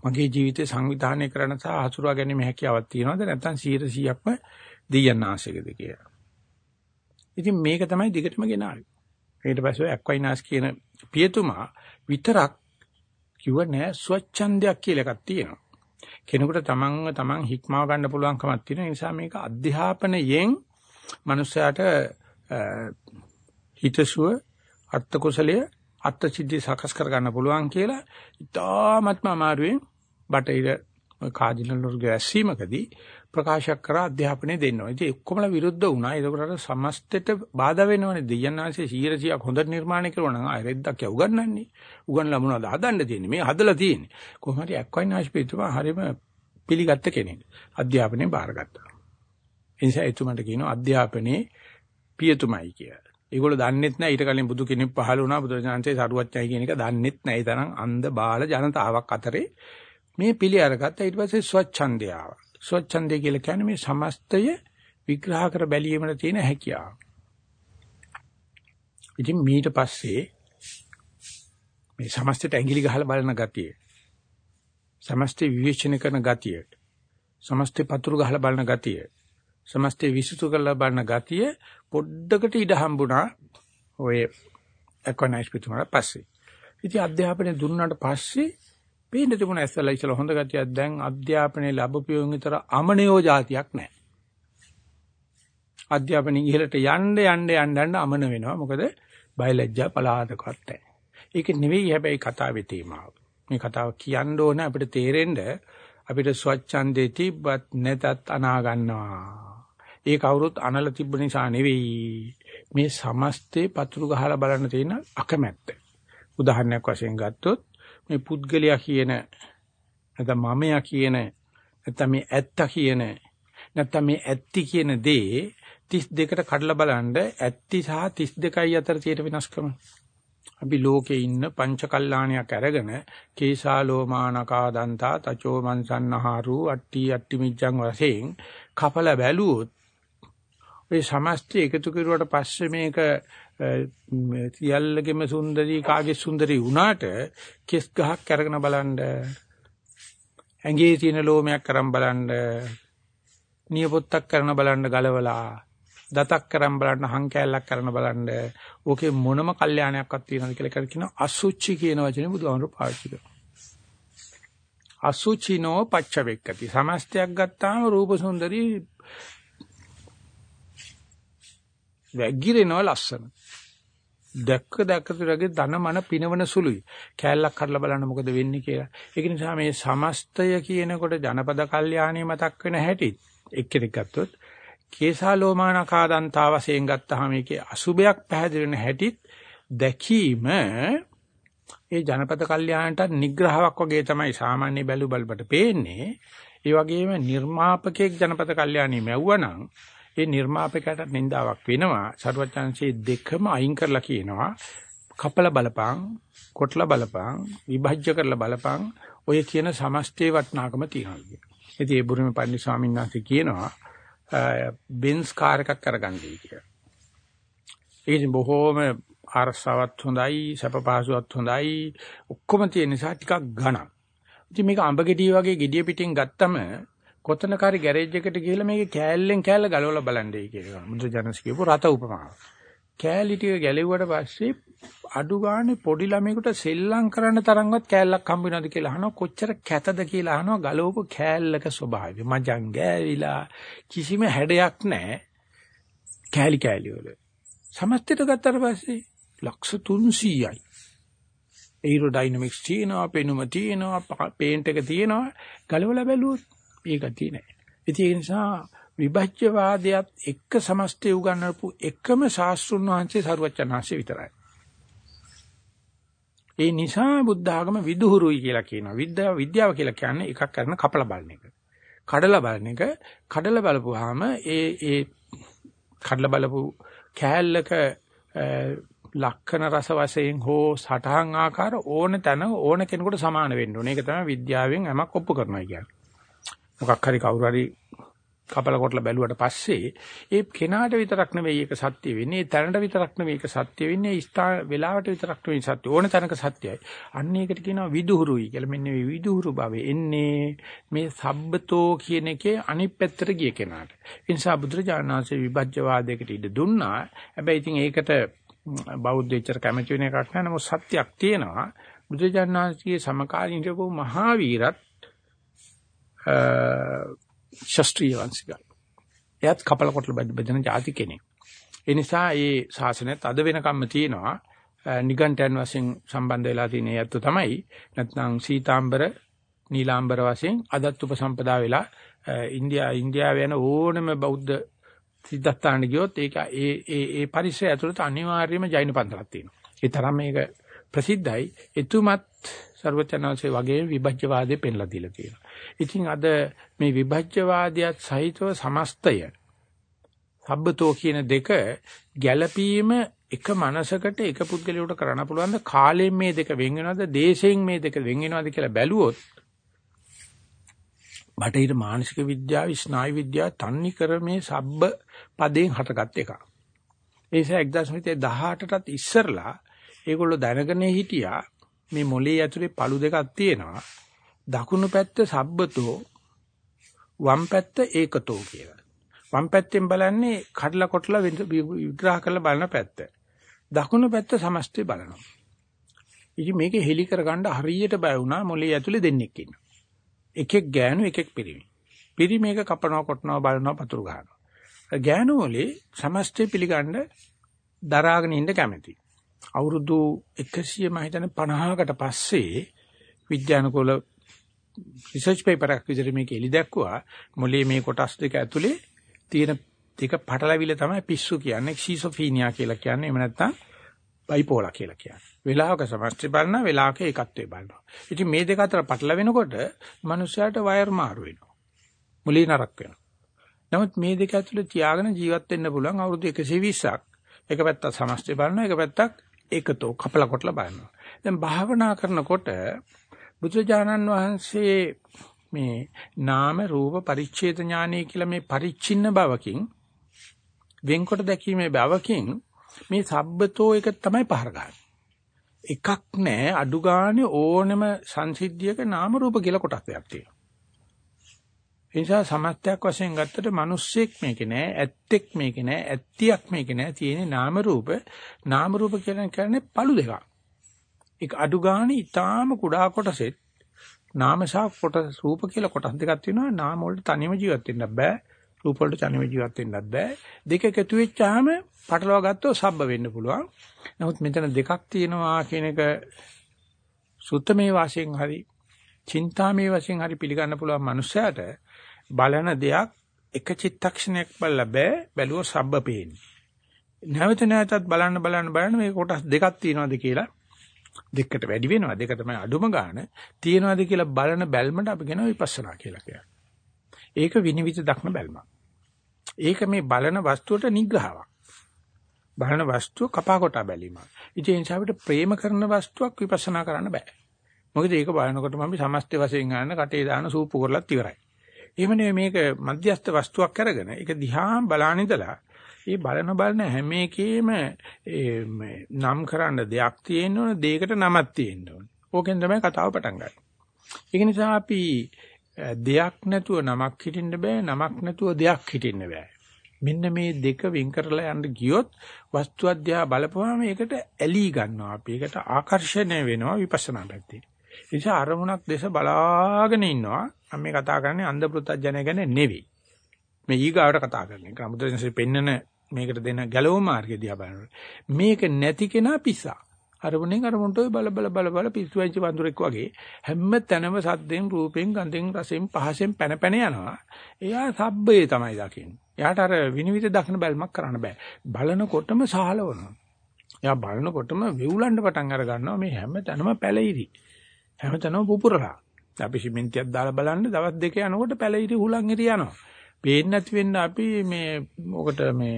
මගේ ජීවිතේ සංවිධානය කරන සහ හසුරුවා ගැනීම හැකියාවක් තියෙනවද නැත්නම් 100%ක්ම දෙයයන් ආශයකද කියලා. ඉතින් මේක තමයි දිගටම ගෙනාවේ. ඊට පස්සේ ඇක්වයිනාස් කියන පියතුමා විතරක් කිව්ව නෑ ස්වච්ඡන්දයක් කියලා එකක් තියෙනවා. කෙනෙකුට තමන්ව තමන් හික්මව ගන්න පුළුවන්කමක් තියෙන නිසා මේක අධ්‍යාපනයෙන් මනුස්සයාට හිතසුව අර්ථ කුසලයේ අර්ථ සිද්ධි සකස් කර ගන්න පුළුවන් කියලා ඉතාමත්ම අමාරුවෙන් බටහිර කාදිනලුර්ගේ ඇසීමකදී ප්‍රකාශ කර අධ්‍යාපනය දෙන්නවා. ඉතින් ඔක්කොමලා විරුද්ධ වුණා. ඒකට අර සමස්තයට බාධා වෙනවනේ. දෙයයන්ාංශේ 100ක් හොඳට නිර්මාණය කරුවා නම් ආයෙ රෙද්දක් ය උගන්වන්නේ. උගන්ලා මොනවද හදන්න තියෙන්නේ? මේ හදලා තියෙන්නේ. කොහොම හරි ඇක්වයිනාශ් පිටුමා හරිම පිළිගත්ත කෙනෙක්. අධ්‍යාපනය බාරගත්තා. ඒ නිසා එතුමන්ට කියනවා අධ්‍යාපනයේ පියතුමයි කියලා. ඒගොල්ලෝ දන්නෙත් නැහැ ඊට කලින් බුදු කෙනෙක් පහළ වුණා බුදුරජාණන්සේ සරුවච්චයි කියන එක දන්නෙත් නැහැ. ඒ තරම් අන්ධ බාල ජනතාවක් අතරේ මේ පිළි අරගත්ත ඊට පස්සේ ස්වච්ඡන්දය ආවා. ස්වච්ඡන්දය කියලා කියන්නේ මේ සමස්තය විග්‍රහ කර බැලීමට තියෙන හැකියාව. ඉතින් මීට පස්සේ මේ සමස්තයට ඇඟිලි ගහලා බලන ගතිය. සමස්තය විවේචනය කරන ගතිය. සමස්තය පතුරු ගහලා බලන ගතිය. සමස්තය විසුතු කරලා බලන ගතිය පොඩ්ඩකට ඉඩ හම්බුණා. ඔය එකොනයිස් පිටුමකට පස්සේ. ඉතින් අධ්‍යාපනය දුන්නාට පස්සේ පේන්න තිබුණ ඇස්සලා ඉස්සලා හොඳ ගතියක් දැන් අධ්‍යාපනයේ ලැබපියුන් විතර අමනයෝ જાතියක් නැහැ. අධ්‍යාපනයේ ඉහළට යන්න යන්න යන්න යන්න අමන වෙනවා. මොකද බයලජ්ජා පලාතකවත් නැහැ. ඒක නෙවෙයි හැබැයි කතාවේ තේමාව. මේ කතාව කියන්න ඕන අපිට තේරෙන්න අපිට ස්වච්ඡන්දේ තිබ්බත් නැතත් අනා ගන්නවා. ඒ කවුරුත් අනල තිබ්බ නිසා නෙවෙයි. මේ සමස්තේ පතුරු ගහලා බලන්න තියෙන අකමැත්ත. උදාහරණයක් වශයෙන් ගත්තොත් මේ පුද්ගලයා කියන නැත්නම් මමයා කියන නැත්නම් මේ ඇත්ත කියන නැත්නම් මේ ඇත්ති කියන දේ 32කට කඩලා බලනද ඇත්ති සහ 32යි අතර තියෙන වෙනස්කම. අපි ලෝකේ ඉන්න පංච කල්ලාණයක් අරගෙන කේසා ලෝමානකා දන්තා තචෝ මන්සන්නහාරු අට්ටි අට්ටි මිච්ඡං වශයෙන් කපල බැලුවොත් ඒ සමස්තය එකතු කරුවට පස්සේ මේක සියල්ලගෙම සුන්දරී කාගේ සුන්දරී වුණාට කෙස් ගහක් අරගෙන බලන්න ඇඟේ තියෙන ලෝමයක් අරන් බලන්න නියපොත්තක් කරන බලන්න ගලවලා දතක් කරන් බලන්න හං කෑල්ලක් කරන බලන්න ඕකේ මොනම කල්යාණයක්වත් තියෙනවද කියලා කර කියන අසුචි කියන වචනේ බුදුහාමුදුරු පාවිච්චි කරනවා. අසුචිනෝ පච්චවෙක්කති. සමස්තයක් ගත්තාම රූප සුන්දරී වැගිරෙනවා ලස්සන. දැක්ක දැක්ක තුරගේ ධන මන පිනවන සුළුයි. කෑල්ලක් කරලා බලන්න මොකද වෙන්නේ කියලා. ඒක නිසා මේ සමස්තය කියනකොට ජනපද කල්යාණී මතක් වෙන හැටි එක්කෙනෙක් ගත්තොත් කේසා ලෝමානකා දන්තා වශයෙන් ගත්තාම මේකේ අසුබයක් පැහැදිලි වෙන හැටිත් දැකීම ඒ ජනපද කල්යාණට නිග්‍රහයක් වගේ තමයි සාමාන්‍ය බැලු බලපට පේන්නේ. ඒ වගේම නිර්මාපකෙක් ජනපද කල්යාණී මැව්වනම් ඒ නිර්මාපකයට නින්දාවක් වෙනවා. සර්වචන්සේ දෙකම අයින් කරලා කියනවා. කපල බලපං, කොටලා බලපං, විභජ්‍ය කරලා බලපං ඔය කියන සමස්තේ වටනාකම තියනවා කියන. ඉතින් ඒ බුරුමේ පන්දි ස්වාමීන් වහන්සේ කියනවා බෙන්ස් කාර් එකක් කරගන්නයි කියලා. ඒකෙන් බොහෝම ආරස්සාවත් හොඳයි, සැප පහසුවත් හොඳයි, ඔක්කොම තියෙන නිසා ටිකක් ඝනක්. ඉතින් මේක අඹ ගෙඩිය වගේ ගෙඩිය පිටින් ගත්තම කොතනකාරි ගෑරේජ් එකට ගිහලා මේක කෑල්ලෙන් කෑල්ල ගලවලා බලන්නයි කියලා. මුද්‍ර ජනස් කියපු රත උපමාව. කෑලි ටික ගැලෙව්වට පස්සේ අඩු ගානේ පොඩි ළමයෙකුට සෙල්ලම් කරන්න තරම්වත් කෑල්ලක් හම්බ වෙනවද කියලා අහනවා. කොච්චර කැතද කියලා අහනවා. ගලවපු කෑල්ලක ස්වභාවය. මජං ගෑවිලා කිසිම හැඩයක් නැහැ. කෑලි කෑලි වල. සමස්තයට ගත්තට පස්සේ ලක්ෂ 300යි ඒරෝඩයිනමික්ස් තියෙනවා පෙනුම තියෙනවා පේන්ට් එක තියෙනවා. ගලවලා බැලුවොත් ඒක තියෙන්නේ ඒ නිසා විභජ්‍යවාදයත් එක්ක සමස්තය උගන්වපු එකම ශාස්ත්‍රුන් වහන්සේ සරුවච්චන්හන්සේ විතරයි. ඒ නිසා බුද්ධ ආගම විදුහුරුයි කියලා කියනවා. විද්‍යාව විද්‍යාව කියලා කියන්නේ එකක් කරන කපල බලන එක. කඩලා බලන එක. කඩලා බලපුවාම ඒ ඒ කඩලා බලපු කෑල්ලක ලක්ෂණ රස වශයෙන් හෝ සටහන් ආකාර ඕන තැන ඕන කෙනෙකුට සමාන වෙන්න ඕනේ. ඒක තමයි විද්‍යාවෙන් යමක් ඔප්පු කරනවා කියන්නේ. මොකක් හරි කවුරු හරි කපල කොටලා බැලුවට පස්සේ ඒ කෙනාට විතරක් නෙවෙයි ඒක සත්‍ය වෙන්නේ ඒ තැනට විතරක් නෙවෙයි ඒක සත්‍ය වෙන්නේ ස්ථාන වෙලාවට විතරක් නෙවෙයි සත්‍ය ඕන තැනක සත්‍යයි. අන්න ඒකට කියනවා විදුහුරුයි කියලා. මෙන්න මේ විදුහුරු භාවය එන්නේ මේ සබ්බතෝ කියන එකේ අනිත් පැත්තට ගිය කෙනාට. ඒ නිසා බුදුරජාණන් වහන්සේ විභජ්‍යවාදයකට ඉඩ දුන්නා. හැබැයි ඉතින් ඒකට බෞද්ධ එච්චර කැමති වෙන එකක් නෑ. නමුත් සත්‍යයක් තියෙනවා. බුදුරජාණන් වහන්සේගේ සමකාලීන ඉඳපු මහාවීරත් ශාස්ත්‍රීය වංශිකයි. එයත් කපල කොටල බෙදෙන ಜಾති කෙනෙක්. ඒ නිසා මේ ශාසනයත් අද වෙනකම්ම තියෙනවා. නිගණ්ඨයන් වශයෙන් සම්බන්ධ වෙලා තියෙන ඇත්ත තමයි. නැත්නම් සීතාම්බර නීලාම්බර වශයෙන් අදත් උපසම්පදා වෙලා ඉන්දියා ඉන්දියාවේ යන ඕනම බෞද්ධ සිද්ධාස්ථාන ගියොත් ඒක ඒ ඒ ඒ පරිසරය ඇතුළත අනිවාර්යයෙන්ම ජෛන පන්සලක් තියෙනවා. ඒ තරම් මේක ප්‍රසිද්ධයි. එතුමත් ਸਰවචනanse වගේ විභජ්‍යවාදේ පෙන්ලා දීලා තියෙනවා. ඉතින් අද මේ විභජ්‍යවාදයට සහිතව සමස්තය සබ්බතෝ කියන දෙක ගැළපීම එක මනසකට එක පුද්ගලයෙකුට කරන්න පුළුවන් ද කාලයෙන් මේ දෙක වෙන් වෙනවද දේශයෙන් මේ දෙක වෙන් වෙනවද කියලා බැලුවොත් බටහිර මානසික විද්‍යාව ස්නායු විද්‍යාව තන්නි කර මේ සබ්බ පදයෙන් හටගත් එකක්. ඒ නිසා 1918ටත් ඉස්සරලා ඒගොල්ලෝ දැනගෙන හිටියා මේ මොලේ ඇතුලේ පළු දෙකක් තියෙනවා. දකුණු පැත්ත සබ්බතෝ වම් පැත්ත ඒකතෝ කියලා. වම් පැත්තෙන් බලන්නේ කඩලා කොටලා විග්‍රහ කරලා බලන පැත්ත. දකුණු පැත්ත සමස්තය බලනවා. ඉතින් මේක හෙලි කරගන්න හරියට බය වුණා මොලේ ඇතුලේ දෙන්නෙක් ඉන්නවා. එකෙක් ගෑනු එකෙක් පිරිමි. පිරිමි මේක කපනවා කොටනවා බලනවා පතුරු ගන්නවා. ගෑනු වලේ සමස්තය පිළිගන්න දරාගෙන ඉන්න කැමැති. අවුරුදු 100 මම හිතන්නේ 50කට පස්සේ විද්‍යානුකූල රිසර්ච් පේපර් එකක් විදිහට මේක එලි දැක්කුවා මොලේ මේ කොටස් දෙක ඇතුලේ තියෙන ටික පටලවිල තමයි පිස්සු කියන්නේ ෂීසොෆීනියා කියලා කියන්නේ එහෙම නැත්නම් බයිපෝලා කියලා කියන්නේ. වෙලාවක සමස්තය බලන වෙලාවක ඒකත්වයේ බලනවා. ඉතින් මේ දෙක අතර පටලවෙනකොට මනුස්සයාට වයර් මාරු වෙනවා. මුලින් නරක වෙනවා. නමුත් මේ දෙක ඇතුළේ තියාගෙන ජීවත් වෙන්න පුළුවන් අවුරුදු 120ක්. එක පැත්තක් සමස්තය බලනවා එක පැත්තක් ඒකතෝ කපලා කොටලා බලනවා. දැන් භාවනා කරනකොට බුදුජානන් වහන්සේ මේ නාම රූප පරිච්ඡේද ඥානය කියලා මේ පරිච්ඡින්න බවකින් වෙන්කොට දැකීමේ බවකින් මේ සබ්බතෝ එක තමයි පහර ගන්න. එකක් නෑ අඩු ගානේ ඕනම සංසිද්ධියක නාම රූප කියලා කොටස් දෙකක් තියෙනවා. ඒ නිසා සමස්තයක් වශයෙන් ගත්තට මිනිස්සෙක් මේකේ නෑ ඇත්තෙක් මේකේ නෑ ඇත්තියක් මේකේ නෑ තියෙන්නේ නාම රූප. නාම රූප කියලා කියන්නේ පළු දෙකක්. ඒක අඩු ගානේ ඊටාම කුඩා කොටසෙත් නාමසා කොටස් රූප කියලා කොටස් දෙකක් තියෙනවා. නාම වලට තනියම ජීවත් වෙන්න බෑ. රූප වලට තනියම ජීවත් වෙන්නත් බෑ. දෙක එකතු වෙච්චාම පටලවා ගත්තොත් සබ්බ වෙන්න පුළුවන්. නමුත් මෙතන දෙකක් තියෙනවා කියන එක සුත්තමේ වශයෙන් හරි චින්තාමේ වශයෙන් හරි පිළිගන්න පුළුවන් මනුස්සයාට බලන දෙයක් එක චිත්තක්ෂණයක් බලලා බෑ බැලුව සබ්බ පේන්නේ නැවත නැවතත් බලන්න බලන්න බලන්න මේ කොටස් දෙකක් තියෙනවාද කියලා දෙකට වැඩි වෙනවා දෙක තමයි අඩුම ගාන තියෙනවාද කියලා බලන බැල්මට අපි කියනවා විපස්සනා කියලා කියනවා. ඒක විනිවිද දක්න බැල්මක්. ඒක මේ බලන වස්තුවට නිග්‍රහාවක්. බලන වස්තුව කපා කොටා බැලීමක්. ඉතින් ඒ නිසා අපිට ප්‍රේම කරන වස්තුවක් විපස්සනා කරන්න බෑ. මොකද ඒක බලනකොට මම සමස්ත වශයෙන් ගන්න කටේ දාන සූපු කරලත් ඉවරයි. එහෙම නෙවෙයි මේක මධ්‍යස්ථ වස්තුවක් අරගෙන ඒක දිහා බලාන ඉඳලා ඒ බලන බලන හැම එකේම නම් කරන්න දෙයක් තියෙන්න ඕන දෙයකට නමක් තියෙන්න ඕන. ඕකෙන් තමයි කතාව පටන් ගන්නේ. ඒක නිසා අපි දෙයක් නැතුව නමක් හිටින්න බෑ නමක් නැතුව දෙයක් හිටින්න බෑ. මෙන්න මේ දෙක වෙන් කරලා යන්න ගියොත් වස්තු අධ්‍යා බලපුවාම ඒකට ඇලී ගන්නවා අපි. ඒකට ආකර්ෂණය වෙනවා විපස්සනා පැත්තේ. ඒ නිසා අරමුණක් දේශ බලාගෙන ඉන්නවා. මම මේ කතා කරන්නේ අන්ධ පෘථජනය ගැන නෙවෙයි. මේ ඊගාවට කතා කරන්නේ. කමුද්‍රෙන්සේ පෙන්නන මේකට දෙන ගැලවුම් මාර්ගය දිහා බලනකොට. මේක නැති කෙනා පිස්සා අරමුණෙන් අරමුණට ඔය බල බල බල බල පිස්සු වෙච්ච වඳුරෙක් වගේ හැම තැනම සද්දෙන් රූපෙන් ගඳෙන් රසෙන් පහසෙන් පැන පැන යනවා. එයා සබ්බේ තමයි දකින්නේ. එයාට අර විනිවිද දක්න බැල්මක් කරන්න බෑ. බලනකොටම සහලවනවා එයා බලනකොටම වෙවුලන්න පටන් අර ගන්නවා මේ හැම තැනම පැලිරි. හැම තැනම පුපුරලා. අපි සිමෙන්තියක් දාලා බලන්න දවස් දෙක යනකොට පැලිරි හුලං හිරිය යනවා පේන්නේ නැති වෙන්න අපි මේ ඔකට මේ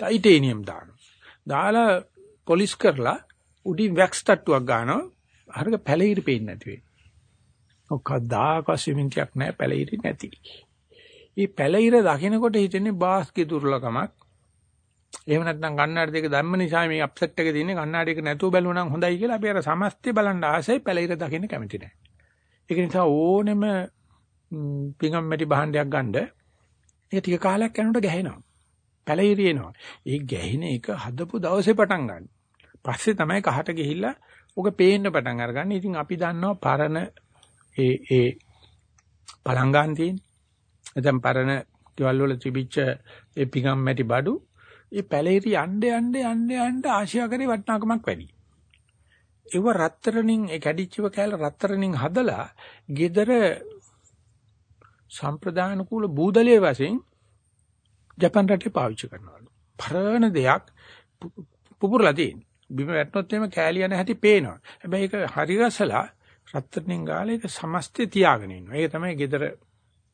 ටයිටේනියම් දානවා. දාලා පොලිෂ් කරලා උඩින් වැක්ස් තට්ටුවක් ගන්නවා. හරිය පැලිරි පේන්නේ නැති වෙයි. ඔකදාක සිමෙන්තියක් නැහැ පැලිරි නැති. මේ පැලිර දකින්නකොට හිතෙන්නේ බාස්කේ දුර්ලකමක්. එහෙම නැත්නම් කන්නාඩි දෙක ධම්ම නිසා මේ අප්සෙට් එක තියෙන්නේ කන්නාඩි එක නැතුව බැලුවා නම් හොඳයි කියලා අපි අර සමස්තය බලන්න ආසයි පැලිර දකින්න කැමති නැහැ. ඒක නිසා ඕනෙම පිඟම් මැටි භාණ්ඩයක් ගන්න ඒක ටික කාලයක් යනකොට ගැහෙනවා. පැලිරියනවා. ඒ ගැහින එක හදපු දවසේ පටන් ගන්න. පස්සේ තමයි කහට ගිහිල්ලා ඔක පේන්න පටන් අරගන්නේ. ඉතින් අපි දන්නවා පරණ ඒ ඒ පළංගාන් තියෙන. එතෙන් පරණ ගෙවල් වල තිබිච්ච ඒ පිඟම් මැටි බඩු ඒ පැලිරි යන්න යන්න යන්න යන්න ආශියාකරේ වටිනාකමක් වැඩි. ඒව රත්තරණින් ඒ කැඩිච්චව කෑල්ල රත්තරණින් හදලා gedara සම්ප්‍රදාන කූල බූදලයේ වශයෙන් ජපන් රටේ පාවිච්චි කරනවලු. පරණ දෙයක් පුපුරලා තියෙන. බිම වැටුනොත් එimhe කෑලි යන හැටි පේනවා. හැබැයි ඒක හරි රසලා රත්තරන්ෙන් ගාලා ඒක සමස්තය තියාගෙන ඉන්නවා. ඒක තමයි gedara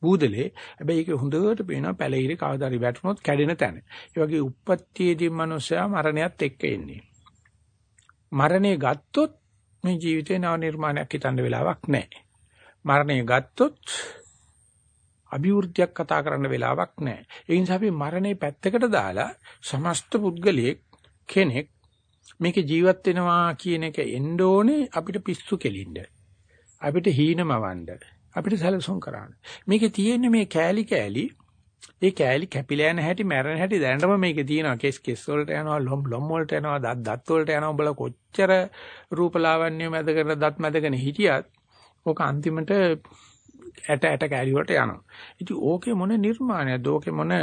බූදලේ. හැබැයි ඒක හොඳට පේනවා පැලිරි කවදාරි වැටුනොත් කැඩෙන තැන. ඒ වගේ උප්පත්තියේදී මනුස්සයා මරණයත් එක්ක එන්නේ. මරණය ගත්තොත් මේ ජීවිතේ නව නිර්මාණයක් හිතන්න වෙලාවක් නැහැ. මරණය ගත්තොත් අභිවෘද්ධියක් කතා කරන්න වෙලාවක් නැහැ. ඒ නිසා අපි මරණය පැත්තකට දාලා සමස්ත පුද්ගලයෙක් කෙනෙක් මේක ජීවත් වෙනවා කියන එක එන්න ඕනේ අපිට පිස්සු කෙලින්න. අපිට හීනමවන්න. අපිට සැලසුම් කරන්න. මේකේ තියෙන්නේ මේ කෑලි කෑලි ඒ කෑලි කැපිලා යන හැටි මැරෙන හැටි දැනටම මේකේ තියෙනවා කෙස් කෙස් වලට යනවා ලොම් ලොම් වලට යනවා දත් දත් වලට යනවා උඹලා කොච්චර රූපලාවන්‍ය මැද කරන දත් මැදගෙන හිටියත් ඕක අන්තිමට ඇට ඇට කැලි වලට යනවා. ඉතින් ඕකේ මොන නිර්මාණයක්ද? ඕකේ මොන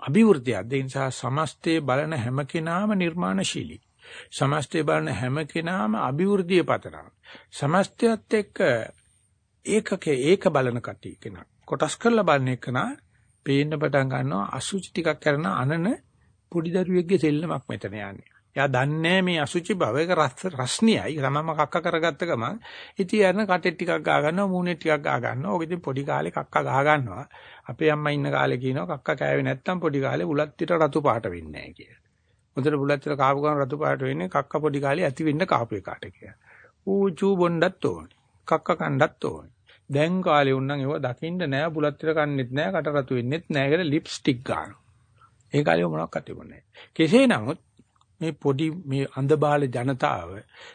අභිවෘද්ධියක්ද? ඒ නිසා සමස්තයේ බලන හැම කෙනාම නිර්මාණශීලී. සමස්තයේ බලන හැම කෙනාම අභිවෘද්ධිය පතනවා. සමස්තයත් එක්ක ඒකකේ ඒක බලන කටි කෙනා. කොටස් කරලා බලන එකනා පේන්න පටන් ගන්නවා අසුචි ටිකක් කරන අනන පොඩි දරුවෙක්ගේ සෙල්ලමක් මෙතන යන්නේ. එයා දන්නේ මේ අසුචි බව ඒක රස්නියයි. තමම කක්ක කරගත්ත ගමන් ඉතින් යන කටේ ටිකක් ගා ගන්නවා මූණේ ටිකක් ගා ගන්නවා. ඕක ඉතින් පොඩි කාලේ කක්ක ගා ගන්නවා. අපේ අම්මා ඉන්න කාලේ කියනවා කක්ක කෑවේ නැත්තම් පොඩි කාලේ උලත් පිට රතු පාට වෙන්නේ නැහැ කියලා. මුදල බුලත් පිට කාපු ගමන් රතු පාට වෙන්නේ කක්ක පොඩි කාලේ ඇති වෙන්න කාපු එකට කියලා. ඌ චූ බොණ්ඩත් ඕනේ. කක්ක කණ්ඩත් ඕනේ. දැන් කාලේ උන්නම් ඒව දකින්න නෑ බුලත් පිට කන්නෙත් නෑ කට රතු වෙන්නෙත් නෑ කියලා ලිප්ස්ටික් ගන්නවා. ඒ කාලේ මොනවක්වත් තිබුණේ නෑ. කෙසේ නමුත් මේ පොඩි මේ අන්ධබාල ජනතාව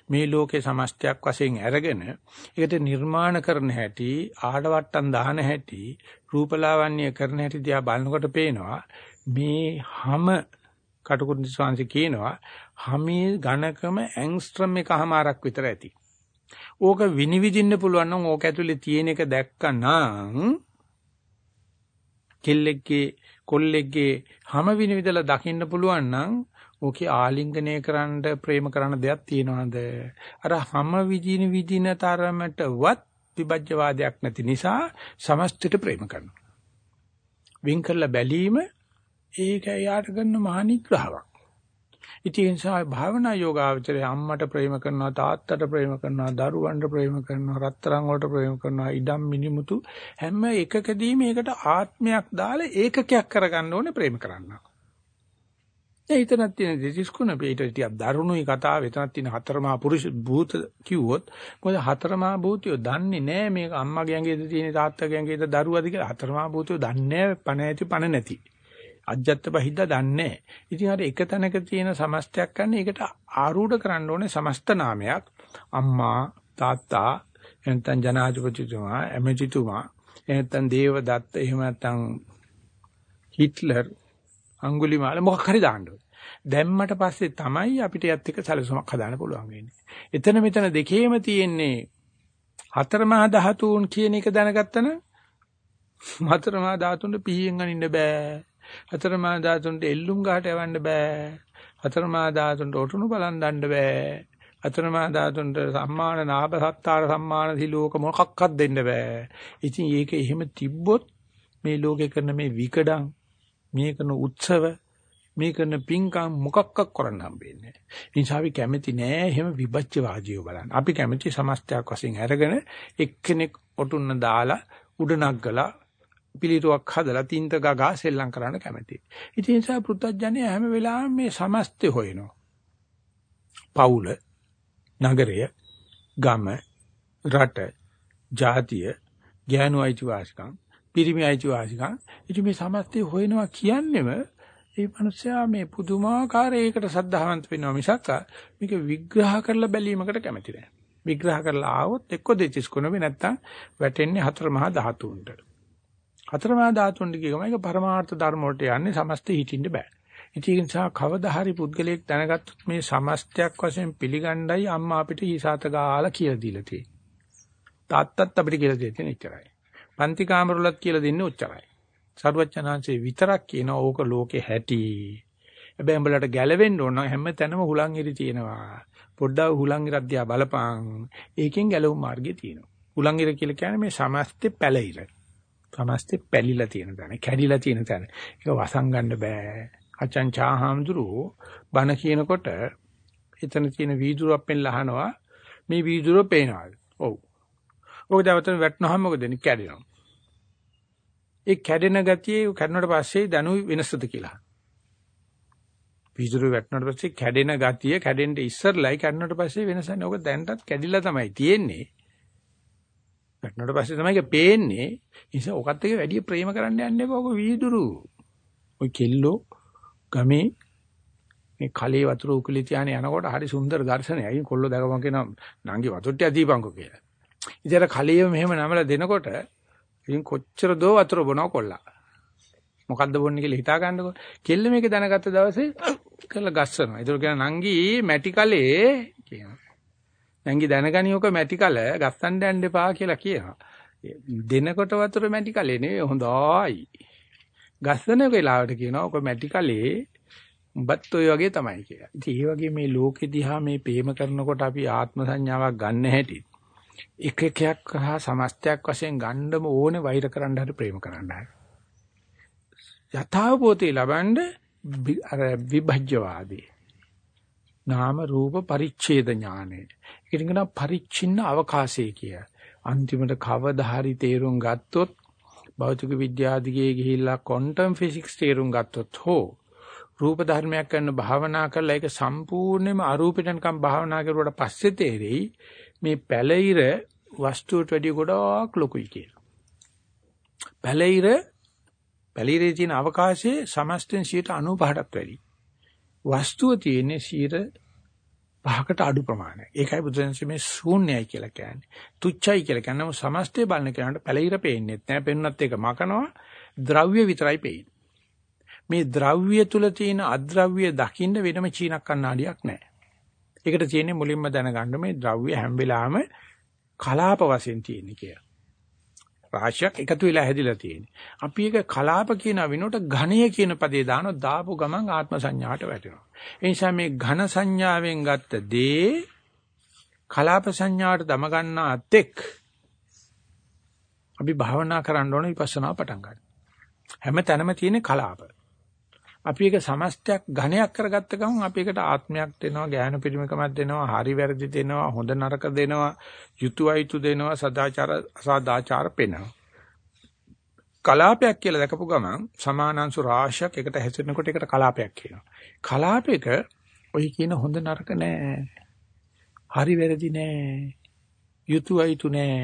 මේ ලෝකේ සමස්තයක් වශයෙන් අරගෙන ඒකට නිර්මාණ කරන හැටි ආඩවට්ටම් දාන හැටි රූපලාවන්‍ය කරන හැටි දිහා බලනකොට පේනවා මේ හැම කටුකුරුනි ස්වාංශ කියනවා හැමේ ඝනකම ඇන්ග්ස්ට්‍රම් එකමාරක් විතර ඇති. ඕක විනිවිදින්න පුළුවන් නම් ඕක ඇතුලේ තියෙන එක දැක්කනම් කෙල්ලෙක්ගේ කොල්ලෙක්ගේ හැම විනිවිදලා දකින්න පුළුවන් නම් ඕකේ ආලිංගනය කරන්න ප්‍රේම කරන දෙයක් තියනවාද? අර හැම විදින විදින තරමටවත් විභජ්‍යවාදයක් නැති නිසා සමස්තයට ප්‍රේම කරනවා. වින් කරලා බැලීම ඒක යාට කරන මහා නිග්‍රහයක්. ඉතින් ඒ නිසා භාවනා යෝගාවචරය අම්මට ප්‍රේම කරනවා තාත්තට ප්‍රේම කරනවා දරුවන්ට ප්‍රේම කරනවා රත්තරන් වලට ප්‍රේම කරනවා ඉඩම් මිනිමුතු හැම එකකදී මේකට ආත්මයක් දාලා ඒකකයක් කරගන්න ඕනේ ප්‍රේම කරන්නා. ඒ එතනක් තියෙන දෙතිස්කුණ පිට ටිකක් දරුණුයි කතාව. එතනක් තියෙන හතරමහා පුරුෂ භූත කිව්වොත් මොකද හතරමහා භූතයෝ දන්නේ නැහැ මේක අම්මගේ ඇඟේද තියෙන තාත්තගේ ඇඟේද දරුවද කියලා. හතරමහා භූතයෝ දන්නේ පණ ඇති පණ නැති. අජ්ජත් බහිද්ද දන්නේ ඉතින් හරි එක තැනක තියෙන සමස්තයක් ගන්න ඒකට ආරූඪ කරන්න ඕනේ සමස්ත නාමයක් අම්මා තාත්තා එනතන් ජනාධිපතිතුමා එමෙජිතුමා එනතන් දේවදත්ත එහෙම නැත්නම් හිට්ලර් අඟුලිමාල මොකක් හරි දාන්න ඕනේ. දැම්මට පස්සේ තමයි අපිට යත් එක සැලසුමක් හදාන්න පුළුවන් වෙන්නේ. එතන මෙතන දෙකේම තියෙන්නේ හතරමහා ධාතුන් කියන එක දැනගත්තන හතරමහා ධාතුන්ට පීයෙන් අනින්න බෑ. හතරමහා ධාතුන්ට එල්ලුම් ගහට යවන්න බෑ. හතරමහා ධාතුන්ට ඔටුනු බලන් දන්න බෑ. හතරමහා ධාතුන්ට සම්මාන නාභ සත්තාර සම්මාන සිලෝක මොකක්වත් දෙන්න බෑ. ඉතින් ඒක එහෙම තිබ්බොත් මේ ලෝකේ කරන මේ විකඩම් මේ කරන උත්සව මේ කරන පින්කම් මොකක්වත් කරන්න හම්බෙන්නේ නැහැ. ඒ නිසා අපි කැමති නෑ එහෙම විභජ්‍යවාදීව බලන්න. අපි කැමති සමස්තයක් වශයෙන් අරගෙන එක්කෙනෙක් ඔටුන්න දාලා උඩ නග්ගලා පිළිරුවක් හදලා තින්ත ගගා සෙල්ලම් කරන්න කැමතියි. ඉතින් ඒ නිසා පෘථජ්ජනය හැම වෙලාවෙම මේ සමස්තය හොයනවා. පවුල, නගරය, ගම, රට, ජාතිය, ඥාන අයිතිවාසිකම් පිරිමි අයිතිවාසිකම්. ඉතින් මේ සමස්තය හොයනවා කියන්නේම ඒ මිනිස්සයා මේ පුදුමාකාර ඒකට සද්ධාවන්ත වෙනවා මිසක් මේක විග්‍රහ කරලා බැලීමකට කැමති නැහැ. විග්‍රහ කරලා ආවොත් එක්ක දෙතිස් කුණෙ නැත්තම් වැටෙන්නේ හතර මහා ධාතුන්ට. හතර මහා ධාතුන්ට කියගම ඒක පරමාර්ථ ධර්ම වලට යන්නේ සමස්තය හිටින්න බෑ. ඉතින් ඒ නිසා කවදා හරි පුද්ගලයෙක් දැනගත්තොත් මේ සමස්තයක් වශයෙන් පිළිගණ්ඩයි අම්මා අපිට හිසాత ගාලා කියලා දීලා තියෙන්නේ. තාත්තත් අපිට කියලා දෙන්නේ එච්චරයි. පන්ති කාමරවලත් කියලා දෙන්නේ ඔච්චරයි. සරුවච්චනාංශේ විතරක් කියන ඕක ලෝකේ හැටි. හැබැයි උඹලට ගැලවෙන්න ඕන හැම තැනම හුලං ඉරි තියෙනවා. පොඩ්ඩක් හුලං ඉරක් දිහා බලපං. ඒකෙන් ගැලවුම් මාර්ගය තියෙනවා. හුලං ඉර කියලා කියන්නේ මේ සමස්තේ පැලිර. සමස්තේ පැලිලා තියෙන තැන, කැඩිලා තියෙන තැන. ඒක වසන් ගන්න බෑ. අචං චාහාම්දුරු බණ කියනකොට එතන තියෙන වීදුරුවක් පෙන්ලා අහනවා මේ වීදුරුව පේනවාද? ඔව්. ඔක දවතන වැටෙනවම මොකද වෙන්නේ? කැඩෙනවා. ඒ කැඩෙන ගතිය කැඩුණාට පස්සේ දනු වෙනසද කියලා. විදුරු වැටුණාට පස්සේ කැඩෙන ගතිය කැඩෙන්න ඉස්සරලයි කැඩුණාට පස්සේ වෙනස නැහැ. ඔක දැන්ටත් කැඩිලා තමයි තියෙන්නේ. වැටුණාට පස්සේ තමයි ඒක පේන්නේ. නිසා ඔකත් එක වැඩි ප්‍රේම කරන්න යන්න එපා. ඔක විදුරු. ඔය කෙල්ලෝ ගමේ මේ කලේ වතුර උකුලේ තියාන යනකොට හරි සුන්දර දර්ශනයයි. කොල්ලෝ දැකපන් කියනවා නංගි වතුරට දීපන්කෝ කියලා. ඉතින් අර කලියම මෙහෙම නමලා දෙනකොට ඉතින් කොච්චර දෝ වතුර බොනවා කොල්ලා. මොකද්ද බොන්නේ කියලා හිතා ගන්නකො. කෙල්ල මේක දැනගත්ත දවසේ [CLEARS THROAT] කරලා ගස්සනවා. ඒතර කියන නංගි මැටි කලේ කියනවා. නංගි දැනගනියෝක මැටි කල ගස්සන්න යන්න එපා කියලා කියනවා. දෙනකොට වතුර මැටි කලේ නෙවෙයි හොඳයි. ගස්සන වෙලාවට කියනවා ඔක මැටි කලේ උඹත් ඔය වගේ තමයි කියලා. ඉතින් ඒ වගේ මේ ලෝකෙ දිහා මේ ප්‍රේම කරනකොට අපි ආත්ම සංඥාවක් ගන්න හැටි එක එකක් හා සමස්තයක් වශයෙන් ගන්නම ඕනේ වෛර කරන්න හරි ප්‍රේම කරන්න හරි. යථාභූතේ ලබනද අර විභජ්‍යවාදී. නාම රූප පරිච්ඡේද ඥානය. ඒකට කියනවා පරිච්ඡින්න අවකාශය කිය. අන්තිමට කවදා හරි තේරුම් ගත්තොත් භෞතික විද්‍යාදිගේ ගිහිල්ලා ක්වොන්ටම් ෆිසික්ස් තේරුම් ගත්තොත් හෝ රූප ධර්මයක් කරන භාවනා කරලා ඒක සම්පූර්ණයෙන්ම අරූපිතනකම් භාවනා කරුවට පස්සේ තේරෙයි මේ පැලිර වස්තුවට වැඩිය ගොඩාක් ලොකුයි කියලා. පැලිර පැලිරේ තියෙන අවකාශයේ සමස්තෙන් 95%ටත් වැඩි. වස්තුව තියෙන්නේ 5කට අඩු ප්‍රමාණයක්. ඒකයි බුදුන්සේ මේ ශූන්‍යයි කියලා කියන්නේ. තුච්චයි කියලා කියන්නේ සමස්තය බලන කෙනාට පැලිර පේන්නේ නැහැ. පෙන්වන්නත් ඒක මකනවා. ද්‍රව්‍ය විතරයි පේන්නේ. මේ ද්‍රව්‍ය තුල තියෙන අද්‍රව්‍ය දකින්න වෙනම චීනක් කණ්ණාඩියක් නැහැ. ඒකට තියෙන්නේ මුලින්ම දැනගන්න මේ ද්‍රව්‍ය හැම වෙලාවෙම කලාප වශයෙන් තියෙන්නේ කියලා. රාශියක් එකතු වෙලා හැදිලා තියෙන්නේ. අපි ඒක කලාප කියන විනෝට ඝණය කියන පදේ දානවා දාපු ගමන් ආත්ම සංඥාට වැටෙනවා. ඒ නිසා මේ ඝන සංඥාවෙන් ගත්ත දේ කලාප සංඥාට දම ගන්නාතෙක් අපි භාවනා කරන්න ඕන විපස්සනා පටන් ගන්න. හැම තැනම තියෙන කලාප. අපි ඒක සමස්තයක් ඝණයක් කරගත්ත ගමන් අපි ඒකට ආත්මයක් දෙනවා, ඥාන පිරිමකමක් දෙනවා, හරි වැරදි දෙනවා, හොඳ නරක දෙනවා, යුතු අයුතු දෙනවා, සදාචාර අසදාචාර පෙන්වනවා. කලාපයක් කියලා දැකපු ගමන් සමානාංශු රාශියක් එකට හැසිරෙනකොට ඒකට කලාපයක් කියනවා. කලාපයක ඔයි කියන හොඳ නරක නෑ. හරි වැරදි නෑ. යුතු අයුතු නෑ.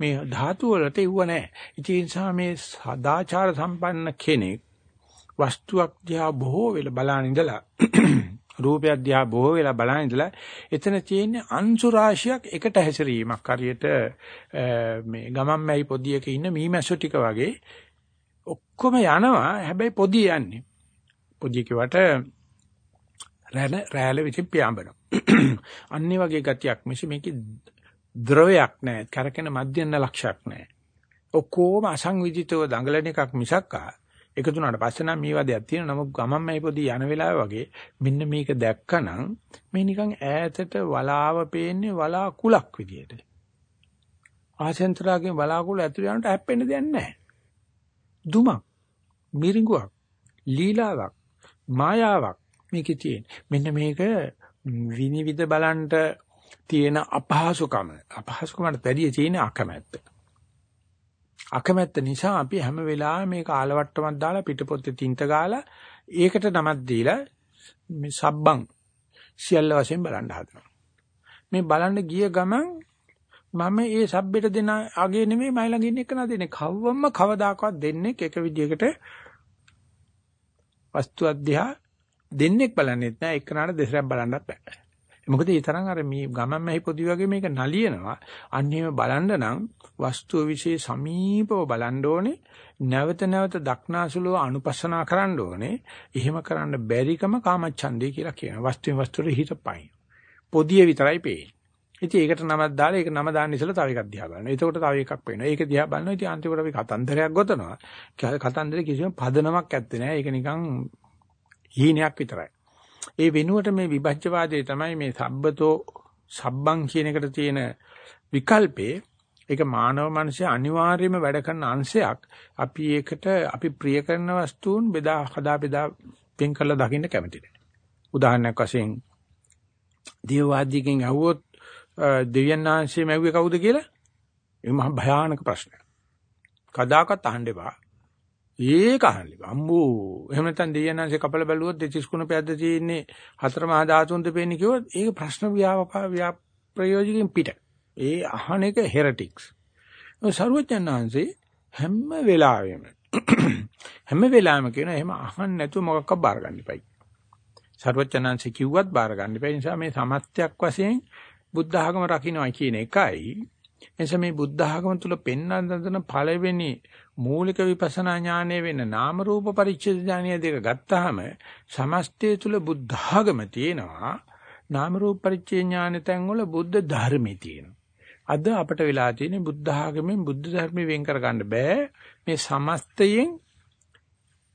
මේ ධාතු වලට ඉව නෑ. ඒ නිසා මේ සදාචාර සම්පන්න කෙනෙක් වස්තුවක් දිහා බොහෝ වෙලා බලන ඉඳලා [CLEARS THROAT] රූපයක් දිහා බොහෝ වෙලා බලන ඉඳලා එතන තියෙන අංශු රාශියක් එකට හැසිරීමක්. හරියට මේ ගමම්මැයි පොදියක ඉන්න මීමැස්සෝ ටික වගේ ඔක්කොම යනවා. හැබැයි පොදිය යන්නේ. පොදියක වට රැළ රැළ විසින් පියාඹනවා. [CLEARS THROAT] අන්නේ වගේ ගතියක් මිස මේකේ ද්‍රවයක් නැහැ. කරකෙන මධ්‍යන්න ලක්ෂයක් නැහැ. ඔක්කොම අසංවිධිතව දඟලන එකක් මිසක්කා එකතු වුණාට පස්සේ නම් මේ වදයක් තියෙනවා. නමුත් ගමන් මේපොදී යන වෙලාව වගේ මෙන්න මේක දැක්කනම් මේ නිකන් ඈතට වලාව පේන්නේ වලා කුලක් විදියට. ආසෙන්තරාගේ වලාකුල ඇතුළේ යනට හැප්පෙන්න දෙයක් නැහැ. දුමක්, මිරිඟුවක්, ලීලාවක්, මායාවක් මේකේ තියෙන. මෙන්න මේක විනිවිද බලන්ට තියෙන අපහසුකම. අපහසුකමට වැඩිය තියෙන අකමැත්ත. අකමැත්ත නිසා අපි හැම වෙලාවෙම මේක ආලවට්ටමක් දාලා පිටපොත්තේ තින්ත ගාලා ඒකට නමක් දීලා මේ සබ්බං සියල්ල වශයෙන් බලන්න හදනවා. මේ බලන්න ගිය ගමන් මම ඒ සබ්බෙට දෙන අගේ නෙමෙයි මයි ළඟ ඉන්න එක නා දෙන්නේ. කවවම්ම කවදාකවත් දෙන්නේ එක විදියකට වස්තු අධ්‍යා දෙන්නෙක් බලන්නෙත් නෑ එක්කනට දෙසරක් බලන්නත් බෑ. මොකද ඒ තරම් අර මේ ගමන් මහි පොදි වගේ මේක නලියනවා. අන්න එහෙම බලන්න නම් වස්තුව વિશે සමීපව බලන්න ඕනේ. නැවත නැවත දක්නාසුලව අනුපස්සනා කරන්න ඕනේ. එහෙම කරන්න බැරිකම කාමච්ඡන්දේ කියලා කියනවා. වස්තුවේ වස්තුවේ හිතපයින්. පොදිය විතරයි පේන්නේ. ඉතින් ඒකට නමක් දාලා ඒක නම දාන්න ඉස්සලා තව එකක් දිහා බලනවා. එතකොට තව එකක් පේනවා. ඒක දිහා බලනවා. ඉතින් අන්තිමට අපි කතන්දරයක් ගොතනවා. කතන්දරේ කිසිම පදනමක් ඇත්තේ නැහැ. ඒක නිකන් හීනයක් විතරයි. ඒ වෙනුවට මේ විභජ්‍යවාදයේ තමයි මේ සබ්බතෝ සබ්බං කියන එකට තියෙන විකල්පේ ඒක මානව මනසේ අනිවාර්යයෙන්ම වැඩ කරන අංශයක් අපි ඒකට අපි ප්‍රිය කරන වස්තුන් බෙදා හදා බෙදා පින් කරලා දකින්න කැමති නැහැ. උදාහරණයක් වශයෙන් දේවවාදීකින් අහුවොත් දෙවියන් වහන්සේ මැව්වේ කවුද කියලා? ඒ මහ භයානක ප්‍රශ්නයක්. කදාකත් අහන්න එපා. ඒක අහන්නේ. අම්බෝ. එහෙම නැත්නම් දෙයයන්anse කපල බැලුවොත් දෙතිස් කුණ පැද්ද තියෙන්නේ හතර මහා ධාතුන්ද පේන්නේ කිව්වොත් ඒක ප්‍රශ්න ව්‍යාපා ප්‍රයෝජකින් පිට. ඒ අහන එක හෙරටික්ස්. සරුවචනාංශේ හැම වෙලාවෙම [COUGHS] හැම වෙලාවෙම කියන එහෙම අහන්න නැතුව මොකක්වත් බාර ගන්න එපයි. සරුවචනාංශේ කිව්වත් බාර ගන්න එපා. නිසා මේ සමස්තයක් වශයෙන් බුද්ධ ආගම රකින්නයි කියන එකයි. එනිසා මේ බුද්ධ ආගම තුල පෙන්වන්න දන පළවෙනි මූලික විපස්සනා ඥානය වෙන නාම රූප පරිච්ඡේද ඥානය දෙක ගත්තාම සමස්තය තුල බුද්ධාගම තියෙනවා නාම රූප පරිච්ඡේද ඥාන තැන් වල බුද්ධ ධර්මයේ තියෙනවා අද අපට වෙලා තියෙන්නේ බුද්ධාගමෙන් බුද්ධ ධර්මයෙන් වෙන් කර ගන්න බෑ මේ සමස්තයෙන්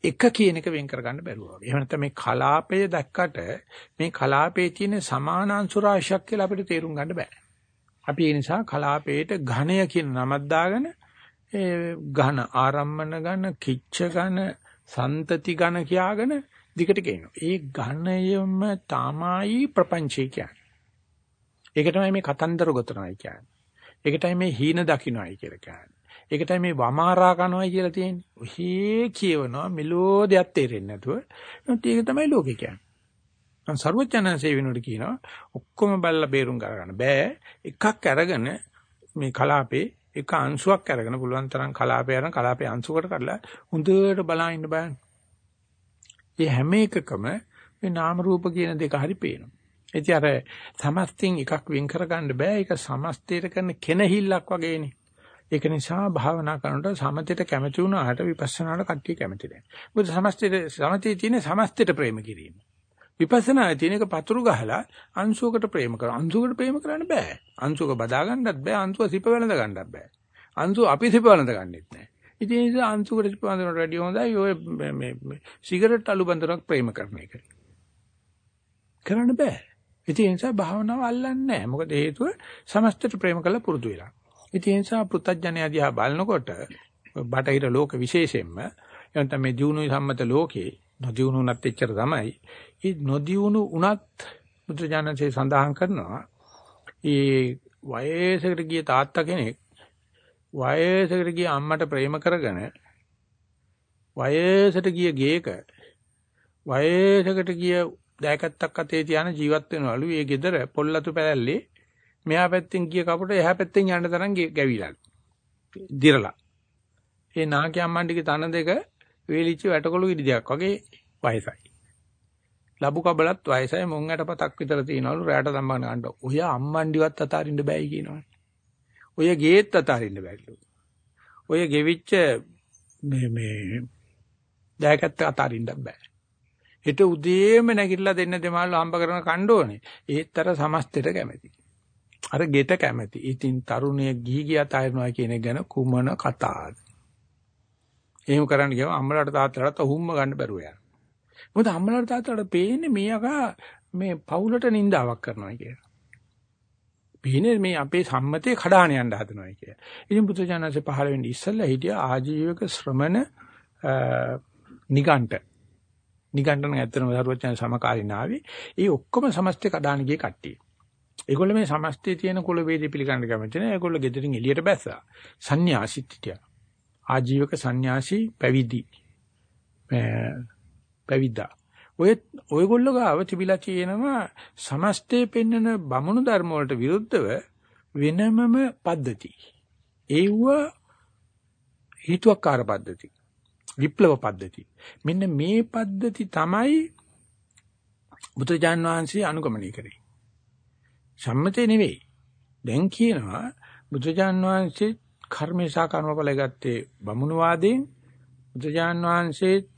එක කියන එක වෙන් කර ගන්න බැරුව වගේ. එහෙම නැත්නම් මේ කලාපය දැක්කට මේ කලාපයේ තියෙන සමානාංශ රාශියක් කියලා අපිට තේරුම් ගන්න බෑ. අපි ඒ නිසා කලාපයට ඝණය කියන නමක් දාගෙන ඒ ඝන ආරම්මන ඝන කිච්ච ඝන සන්තති ඝන කියාගෙන දිගට කියනවා. ඒ ඝනයම තමයි ප්‍රපංචය කියන්නේ. ඒක තමයි මේ කතන්දර ගොතනයි කියන්නේ. ඒක තමයි මේ හීන දකින්නයි කියලා කියන්නේ. ඒක තමයි මේ වමාරා කනවයි කියලා තියෙන්නේ. ඔහේ කියවනවා මෙලෝ දෙයක් තේරෙන්නේ නැතුව. ඒක තමයි ලෝකේ කියන්නේ. මම ਸਰවඥාන්සේ වෙනුවට කියනවා ඔක්කොම බල්ලා බේරුම් ගන්න බෑ. එකක් අරගෙන මේ කලාපේ එක අංශුවක් අරගෙන පුළුවන් තරම් කලාපේ අරන් කලාපේ අංශුවකට කඩලා හොඳට බලා ඉන්න බෑ. මේ හැම එකකම මේ නාම රූප කියන දෙක හරි පේනවා. ඉතින් අර සමස්තෙන් එකක් වෙන් කරගන්න බෑ. ඒක සමස්තයට කරන කෙනහිල්ලක් වගේනේ. ඒක නිසා භාවනා කරනකොට සමතේට කැමති වුණාට විපස්සනාට කට්ටිය කැමති නැහැ. මොකද සමස්තයට සමතේ තියෙන සමස්තයට ප්‍රේම කිරීම. විපස්සනා තියෙන එක පතුරු ගහලා අංශුවකට ප්‍රේම කරන. අංශුවකට ප්‍රේම කරන්න බෑ. අංශුවක බදා ගන්නත් බෑ. අංශුව සිප වෙනද ගන්නත් බෑ. අංශුව අපි සිප වෙනද ගන්නෙත් නෑ. ඉතින් ඒ නිසා අංශුවකට සිප වෙනදට වැඩිය හොඳයි ඔය මේ සිගරට් අලු බඳුනක් ප්‍රේම කරන එක. කරන්න බෑ. ඉතින් ඒ නිසා භාවනාව අල්ලන්නේ නැහැ. මොකද හේතුව සමස්තයට ප්‍රේම කළ පුරුදු වෙලා. ඉතින් ඒ නිසා පෘථජ්ජනය දිහා බලනකොට බටහිර ලෝක විශේෂයෙන්ම එතන මේ දියුණුවේ සම්මත ලෝකේ නොදියුණුනත් එච්චර තමයි. ඒ නොදියුණු උනත් බුදුජානකසේ සඳහන් කරනවා ඒ වයසකට ගිය තාත්තා කෙනෙක් වයසකට ගිය අම්මට ප්‍රේම කරගෙන වයසට ගිය ගේක වයසකට ගිය දයකටක් අතේ තියාන ජීවත් වෙනවලු. ඒ ගෙදර පොල්ලතු පැලැල්ලේ මෙහා පැත්තෙන් ගිය කපුට එහා පැත්තෙන් යන්න තරම් ගැවිලා. දිරලා. ඒ නාකිය අම්මන්ඩිගේ තන දෙක වේලිච්ච වැටකොළු ඉදිරියක් වගේ වයසයි. ලබු කබලත් වයසයි මොන් ඇට පතක් විතර තියනවලු රැට සම්බන්ධ ගන්න. ඔය අම්මන්ඩිවත් අතාරින්න බෑයි කියනවනේ. ඔය ගේත් අතාරින්න බෑලු. ඔය ගෙවිච්ච මේ මේ දැකත් අතාරින්න බෑ. හෙට උදේම නැගිටලා දෙන්න දෙමාළු හම්බ කරන කණ්ඩ ඕනේ. ඒත් අර සමස්තෙට කැමති. අර ගෙට කැමති. ඉතින් තරුණිය ගිහි ගියත් ආයනවා කියන එක ගැන කුමන කතාවද? එහෙම කරන්න ගියම අම්මලාට තාත්තලාට හුම්ම ගන්න බැරුව යනවා. මොකද අම්මලාට තාත්තලාට පේන්නේ මේ අකා මේ පවුලට නිඳාවක් කරනවා කියලා. පේන්නේ මේ අපේ සම්මතේ කඩාන යන්න හදනවා කියලා. ඉතින් බුදුජානසෙ පහළ වෙන්නේ ඉස්සෙල්ලා හිටියා ආජීවක ශ්‍රමණ නිගණ්ඨ නිගණ්ඨන ඇත්තටම දරුවචන සමකාලීන ආවේ. ඒ ඔක්කොම සමස්තය කඩාන ගිය කට්ටිය. ඒගොල්ලෝ මේ සමස්තයේ තියෙන කුල වේදී පිළිගන්න කැමති නෑ. ඒගොල්ලෝ ගෙදරින් එළියට බැස්සා. සන්‍යාසිත් හිටියා. ආජීවක සන්‍යාසී පැවිදි. පැවිද්දා. ඔය ඔයගොල්ලෝ ගාව තිබිලා තියෙනවා සමස්තයේ පෙන්වන බමුණු ධර්ම වලට විරුද්ධව වෙනමම පද්ධති. ඒව හේතුවක්කාර පද්ධති. විප්ලව පද්ධති. මෙන්න මේ පද්ධති තමයි බුදුජාන් වහන්සේ අනුගමනය කරේ. සම්මතේ නෙවෙයි. දැන් කියනවා බුදුජාන් වහන්සේ කර්මේශා කර්මඵල ගත්තේ බමුණු වාදයෙන් බුදුජාන් වහන්සේත්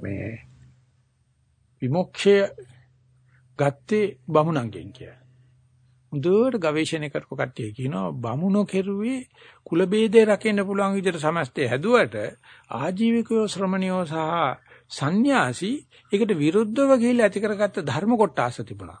මේ විමුක්ෂය ගත්තේ බමුණන්ගෙන් කියලා. හොඳට ගවේෂණය කරපු කට්ටිය කියනවා බමුණෝ කෙරුවේ කුල ભેදේ රකින්න පුළුවන් විදිහට සමස්තය හැදුවට ආජීවිකයෝ ශ්‍රමණියෝ සහ සන්‍යාසි ඒකට විරුද්ධව ගිහිල්ලා ඇති කරගත්ත ධර්ම කොටස තිබුණා.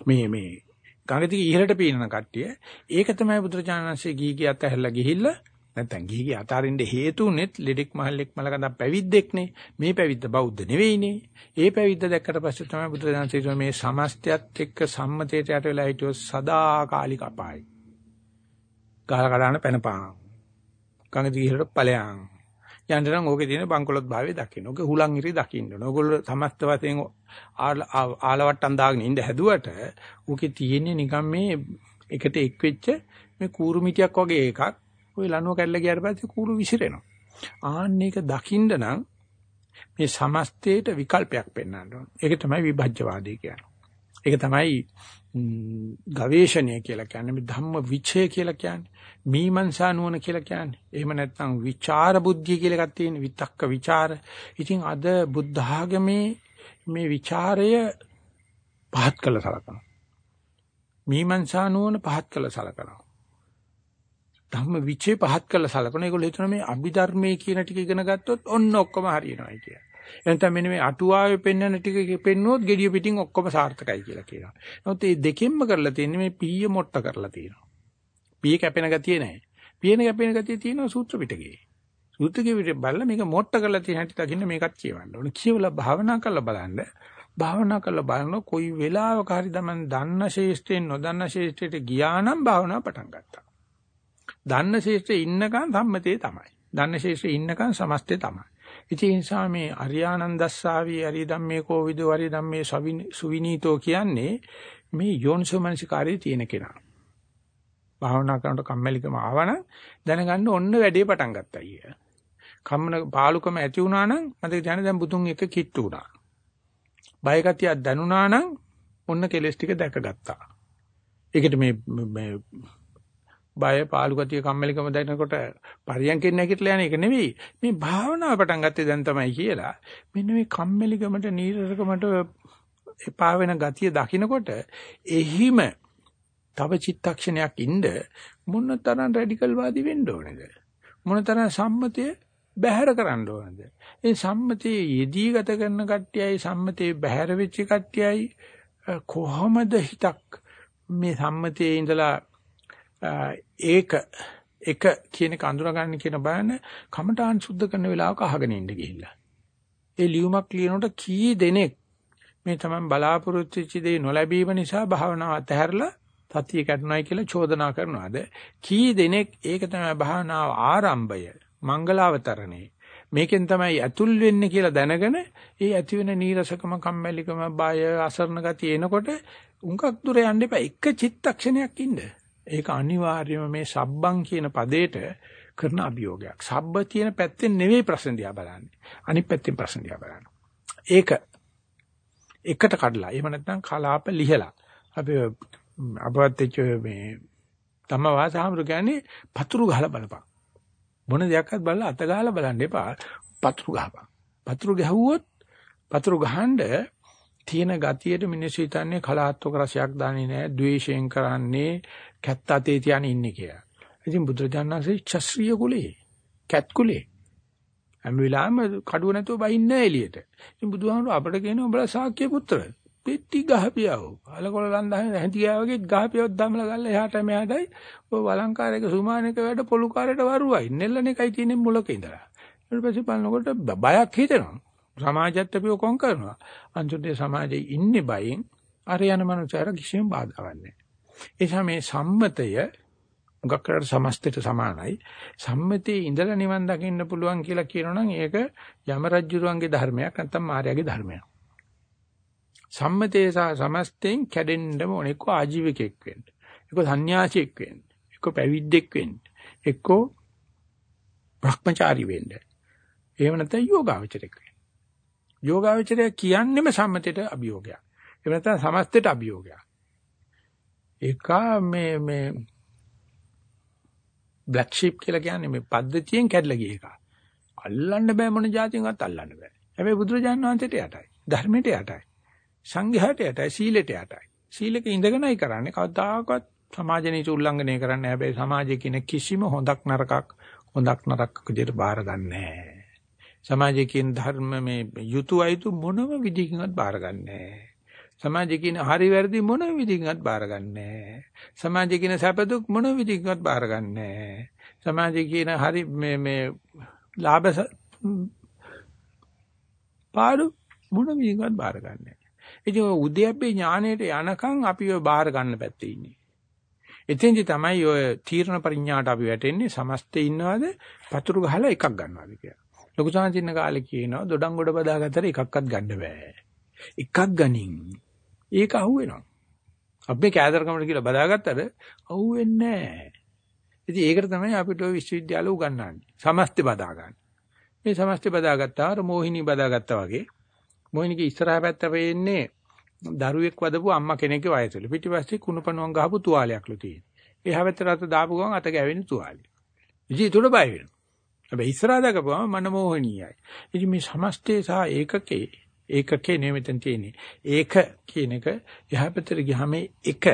මේ මේ ගංගතික ඉහළට පීනන කට්ටිය ඒක තමයි බුදුරජාණන්සේ ගී ගිය අතහැරලා ගිහිල්ලා නැත්තම් ගිහිගේ අතාරින්න හේතු උනේත් ලෙඩෙක් මහල්ලෙක් මලකඳ පැවිද්දෙක්නේ. මේ පැවිද්ද බෞද්ධ නෙවෙයිනේ. ඒ පැවිද්ද දැක්කට පස්සේ තමයි බුදුරජාණන් ශ්‍රී මේ සමස්තයත් එක්ක සම්මතයට යට වෙලා හිටියොත් සදාකාලික අපායි. ගහ කඩන පැනපං. ගඟ දිගට ඵලයන්. යන්න නම් ඕකේ තියෙන බංකොලොත් භාවය දකින්න. ඕකේ හුලං ඉරි දකින්න ඕන. ඕගොල්ලෝ සමස්ත වශයෙන් ආලවට්ටම් දාගෙන ඉඳ හැදුවට ඕකේ තියෙන්නේ නිකන් මේ එකට එක් වෙච්ච මේ කූරු මිටියක් වගේ එකක්. ওই ලනුව කැල්ල ගියාට පස්සේ කූරු විසිරෙනවා. ආන්න ඒක දකින්න නම් මේ සමස්තයට විකල්පයක් පෙන්වන්න ඕන. ඒක තමයි විභජ්‍යවාදී කියන්නේ. ඒක තමයි ගවේෂණය කියලා කියන්නේ මේ ධම්ම විචය කියලා කියන්නේ මීමන්සා නුවණ කියලා කියන්නේ. එහෙම නැත්නම් විචාර බුද්ධිය කියලා එකක් තියෙන විතක්ක විචාර. ඉතින් අද බුද්ධ ආගමේ මේ ਵਿਚාරය පහත් කළ සලකනවා. මීමන්සා නුවණ පහත් කළ සලකනවා. ධම්ම විචේ පහත් කළ සලකනවා. ඒගොල්ලෝ හිතන මේ අභිධර්මයේ කියන ටික ඉගෙන ගත්තොත් ඔන්න ඔක්කොම හරියනවායි කියලා. එනතම මෙන්න මේ අටුවාවේ පෙන්වන ටික පෙන්නුවොත් gediya පිටින් ඔක්කොම සාර්ථකයි කියලා කියනවා. නමුත් මේ දෙකෙන්ම කරලා තියෙන්නේ මේ පීය මොට්ට කරලා තියෙනවා. පීය කැපෙන ගතිය නැහැ. පීයන කැපෙන ගතිය තියෙනවා සූත්‍ර පිටකේ. සූත්‍ර කියවිට බලලා මේක මොට්ට කරලා තියෙන හැටි දකින්න මේකත් කියවන්න ඕනේ. කියවලා භාවනා කරලා බලන්න. භාවනා කරලා බලන කොයි වෙලාවක හරි තමන් දන්න ශේෂ්ඨයෙන් නොදන්න ශේෂ්ඨයට ගියා නම් භාවනාව පටන් ගත්තා. දන්න ශේෂ්ඨයේ ඉන්නකන් සම්මතේ තමයි. දන්න ශේෂ්ඨයේ ඉන්නකන් සමස්තේ තමයි. ඉතින් ඒ නිසා මේ අරියානන්දස්සාවි අරිය ධම්මේ කෝවිදෝ අරිය ධම්මේ සුවිනීතෝ කියන්නේ මේ යෝනිසෝමනසිකාරයේ තියෙන කෙනා. භාවනා කරනකොට කම්මැලිකම ආවනම් දැනගන්න ඔන්න වැඩේ පටන් ගත්තා අයියා. කම්මන පාලුකම ඇති වුණා නම් මට දැන දැන් බුදුන් එක කිට්ටු වුණා. බය ගතියක් දැනුණා නම් ඔන්න කෙලස් ටික දැකගත්තා. ඒකට මේ මේ බය පාලු ගතිය කම්මැලිකම දැනනකොට පරියන්කෙන් නැගිටලා යන එක නෙවෙයි. මේ භාවනාව පටන් ගත්තේ දැන් තමයි කියලා. මෙන්න මේ කම්මැලිකමට නීරසකමට එපා වෙන ගතිය දකිනකොට එහිම තව චිත්තක්ෂණයක් ඉන්න මොන තරම් රැඩිකල් වාදී වෙන්න ඕනේද? මොන තරම් සම්මතය බැහැර කරන්න ඕනද? ඒ සම්මතයේ යෙදී ගත කරන කට්ටියයි සම්මතයේ බැහැර වෙච්ච කට්ටියයි කොහොමද හිතක් මේ සම්මතයේ ඉඳලා ඒක එක කියන එක අඳුරගන්න කියන බයන කමඨාන් සුද්ධ කරන වෙලාවක අහගෙන ඉන්න ගිහිල්ලා. ඒ ලියුමක් ලියනකොට කී දෙනෙක් මේ තමයි බලාපොරොත්තු වෙච්ච දේ නොලැබීම නිසා භාවනාව අතහැරලා සතිය කැඩුනායි කියලා චෝදනා කරනවාද? කී දෙනෙක් ඒක තමයි භාවනාව ආරම්භය මංගලාවතරණේ. මේකෙන් තමයි ඇතුල් වෙන්නේ කියලා දැනගෙන ඒ ඇති වෙන නීරසකම කම්මැලිකම බය අසරණ ගතිය එනකොට උඟක් දුර යන්න එපා. එක චිත්තක්ෂණයක් ඉන්න. ඒක අනිවාර්යයෙන්ම මේ සබ්බං කියන පදේට කරන අභියෝගයක් සබ්බ තියෙන පැත්තෙන් නෙවෙයි ප්‍රශ්න දිහා බලන්නේ අනිත් පැත්තෙන් ප්‍රශ්න දිහා බලන්න ඒක එකට කඩලා එහෙම නැත්නම් කලාප ලිහලා අපි අපවත් වෙච්ච මේ ධම්මවාසහමරු කියන්නේ පතුරු ගහලා බලපන්. මොන දෙයක්වත් බලලා අත ගහලා බලන්න එපා. පතුරු ගහපන්. පතුරු ගැහුවොත් පතුරු ගහනද තියෙන ගතියට මිනිස්සු හිතන්නේ කලාත්මක රසයක් දාන්නේ නැහැ, ද්වේෂයෙන් කරන්නේ, කැත්ත අතේ තියාන ඉන්නේ කියලා. ඉතින් බුදුරජාණන්සේ ක්ෂශ්‍රීය කුලේ, කැත් කුලේ. හැම වෙලාවෙම කඩුව නැතුව බහින්නේ නැහැ එළියට. ඉතින් බුදුහාමුදුරුවෝ අපට කියනවා උඹලා ශාක්‍ය පුත්‍රය. පෙට්ටි ගහපියව. අලකොල ලන්දා හැන්තියා වගේ ගහපියවක් දමලා ගල්ලා එහාට මෙහාටයි ඔය වලංකාරයක සුමානක වැඩ පොලු කාරයට වරුවයි. නෙල්ලන එකයි තියෙන්නේ මුලක ඉඳලා. ඊට පස්සේ බලනකොට බයක් හිතෙනවා. සමාජයත් අපිව කොන් කරනවා. අන්තිමට සමාජයේ ඉන්නේ බයෙන් අර යන මනුස්සයර කිසිම බාධාවක් නැහැ. ඒ මේ සම්මතය උගක්කරට සමස්තයට සමානයි. සම්මතයේ ඉඳලා නිවන් දකින්න පුළුවන් කියලා කියනොනම් ඒක යම රජුරුවන්ගේ ධර්මයක් නැත්නම් මාර්යාගේ ධර්මයක්. සම්මතේ සහ සමස්තෙන් කැඩෙන්නම ඕන එක්ක ආජීවකෙක් වෙන්න. එක්ක සන්‍යාසියෙක් වෙන්න. එක්ක පැවිද්දෙක් වෙන්න. එක්ක භ්‍රමචාරි වෙන්න. එහෙම නැත්නම් යෝගාවචරෙක් වෙන්න. යෝගාවචරය කියන්නේම සම්මතයට අභියෝගයක්. එහෙම නැත්නම් සමස්තයට අභියෝගයක්. ඒක මේ මේ බ්ලැක් ෂීප් කියලා කියන්නේ මේ පද්ධතියෙන් කැඩලා ගිය එක. අල්ලන්න බෑ මොන જાතියෙන්වත් අල්ලන්න බෑ. හැබැයි බුදුරජාණන් වහන්සේට යටයි. ධර්මයට යටයි. සංඝයාට යටයි සීලයට යටයි. සීලක ඉඳගෙනයි කරන්නේ. කවදාකවත් සමාජ නීති උල්ලංඝනය කරන්නේ හැබැයි සමාජයේ කියන කිසිම හොඳක් නරකක් හොඳක් නරකක් විදිහට බාර ගන්නෑ. සමාජයේ කියන ධර්ම මේ යුතු අයුතු මොනම විදිහකින්වත් බාර ගන්නෑ. සමාජයේ කියන හරි වැරදි මොන විදිහකින්වත් බාර ගන්නෑ. සමාජයේ කියන සැප දුක් මොන විදිහකින්වත් බාර ගන්නෑ. සමාජයේ කියන හරි මේ මේ ලාභ පාඩු මොන විදිහකින්වත් බාර ගන්නෑ. ඉතින් ඔය උද්‍යප්පේ ඥාණයට යනකම් අපි ඔය බාහිර ගන්න පැත්තේ ඉන්නේ. එතෙන්දි තමයි ඔය තීරණ පරිඥාට අපි වැටෙන්නේ සමස්තේ ඉන්නවද පතුරු ගහලා එකක් ගන්නවද කියලා. ලොකු සාංචින්න කාලේ කියනවා දොඩම් ගොඩ බදාගත්තට එකක්වත් ගන්න බෑ. එකක් ගනින්. ඒක අහුවෙනවා. අපි කෑදරකමට කියලා බදාගත්තට අහුවෙන්නේ නැහැ. ඉතින් ඒකට තමයි අපිට ඔය විශ්වවිද්‍යාල උගන්වන්නේ. සමස්තේ බදා ගන්න. මේ සමස්තේ බදාගත්තා අර මොහිනී බදාගත්තා වගේ. මොහිනීගේ ඉස්සරහා පැත්ත පෙන්නේ දරුවෙක් වදපු අම්මා කෙනෙක්ගේ වයසලු. පිටිපස්සේ කුණපණුවන් ගහපු තුවාලයක්ලු තියෙන. එහා පැත්තට අත දාපු ගමන් අත ගැවෙන තුවාලය. ඉතින් ඒකට බය වෙනවා. හැබැයි ඉස්සරහා දකපුවම මනමෝහණීයයි. ඉතින් මේ සමස්තේ සහ ඒකකේ ඒකකේ නෙමෙතෙන් තියෙන්නේ. ඒක කියන එක එහා පැත්තට ගියාම එක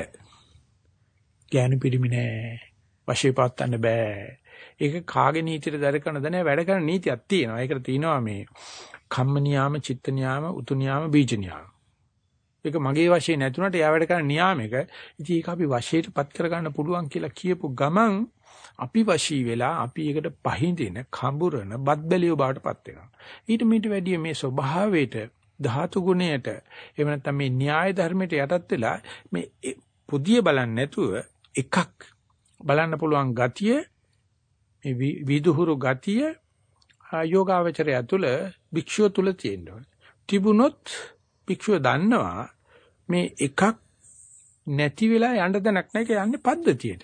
ඥාන පිරිමි නෑ. වශයෙන් පවත්න්න බෑ. ඒක කාගේ නීතියට දර කරනද නෑ වැඩ කරන නීතියක් තියෙනවා. ඒකට තියෙනවා මේ කම්ම නියාම, චිත්ත නියාම, උතු නියාම, බීජ නියාම. ඒක මගේ වශයෙන් නැතුණට එයා වැඩ කරන නියාමයක. ඉතින් ඒක අපි වශයෙන්පත් කරගන්න පුළුවන් කියලා කියපු ගමන් අපි වශී වෙලා අපි ඒකට පහඳින කඹුරන බද්දලියෝ බාටපත් වෙනවා. ඊට මීට වැඩිය මේ ස්වභාවයට ධාතු ගුණයට එහෙම නැත්නම් මේ න්‍යාය ධර්මයට යටත් වෙලා මේ පුදිය බලන්නේ නැතුව එකක් බලන්න පුළුවන් ගතිය මේ විදුහුරු ගතිය යෝගාවචරය තුළ භික්ෂුව තුළ තියෙනවා. තිබුණොත් භික්ෂුව දන්නවා මේ එකක් නැති වෙලා යන්න දණක් නැහැ යන්නේ පද්ධතියට.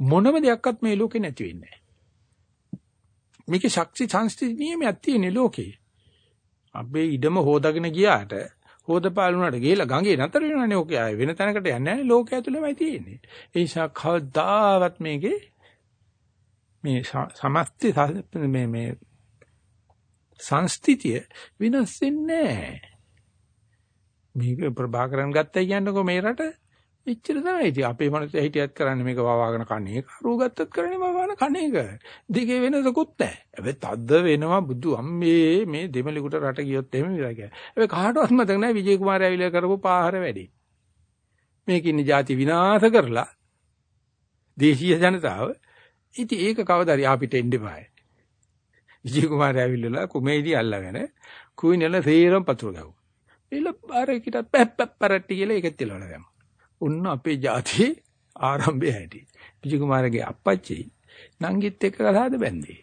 මොනම දෙයක්වත් මේ ලෝකේ නැති වෙන්නේ නැහැ. මේකේ ශක්ති සංස්ථි නියමයක් තියෙන ලෝකේ. අපේ ඉඩම හොදගෙන ගියාට හොදපාලුණාට ගිහලා ගඟේ නතර වෙනවනේ ඕකේ ආයේ වෙන තැනකට යන්නේ නැහැ ලෝකය ඇතුළෙමයි තියෙන්නේ. ඒ නිසා කවදාවත් මේකේ මේ සමස්ත මේ මේ සංස්ථිතිය විනාශ වෙන්නේ නැහැ. මේක ප්‍රභාකරන් ගත්තයි කියන්නකෝ මේ රට එච්චර තමයි. ඉතින් අපේ මනසේ හිටියත් කරන්නේ මේක වවාගෙන කන්නේ. කරුව ගත්තත් කරන්නේ වවාගෙන කන්නේ එක. දෙකේ වෙනසකුත් නැහැ. හැබැයි තද්ද වෙනවා බුදු අම්මේ මේ දෙමළෙකුට රට ගියොත් එහෙම විරයි. හැබැයි කාටවත් මතක නැහැ විජේ කුමාරයා ඇවිල්ලා කරපු පාහර වැඩි. මේකින් ಜಾති විනාශ කරලා දේශීය ජනතාව ඉතින් ඒක කවදාද අපිට එන්න බෑ. විජේ කුමාරයා ඇවිල්ලා කුමේදී අල්ලගෙන කුයිනල තේරම් පතුරු ගහුවා. එළ අර එකට පැප්පැප්පරට්ටි කියලා ඒකත් තියලා දැම්මා. උන්න අපේ ජාතියේ ආරම්භය හැටි. විජය කුමාරගේ අප්පච්චි නංගිත් එක්ක කතාවද බැන්දේ.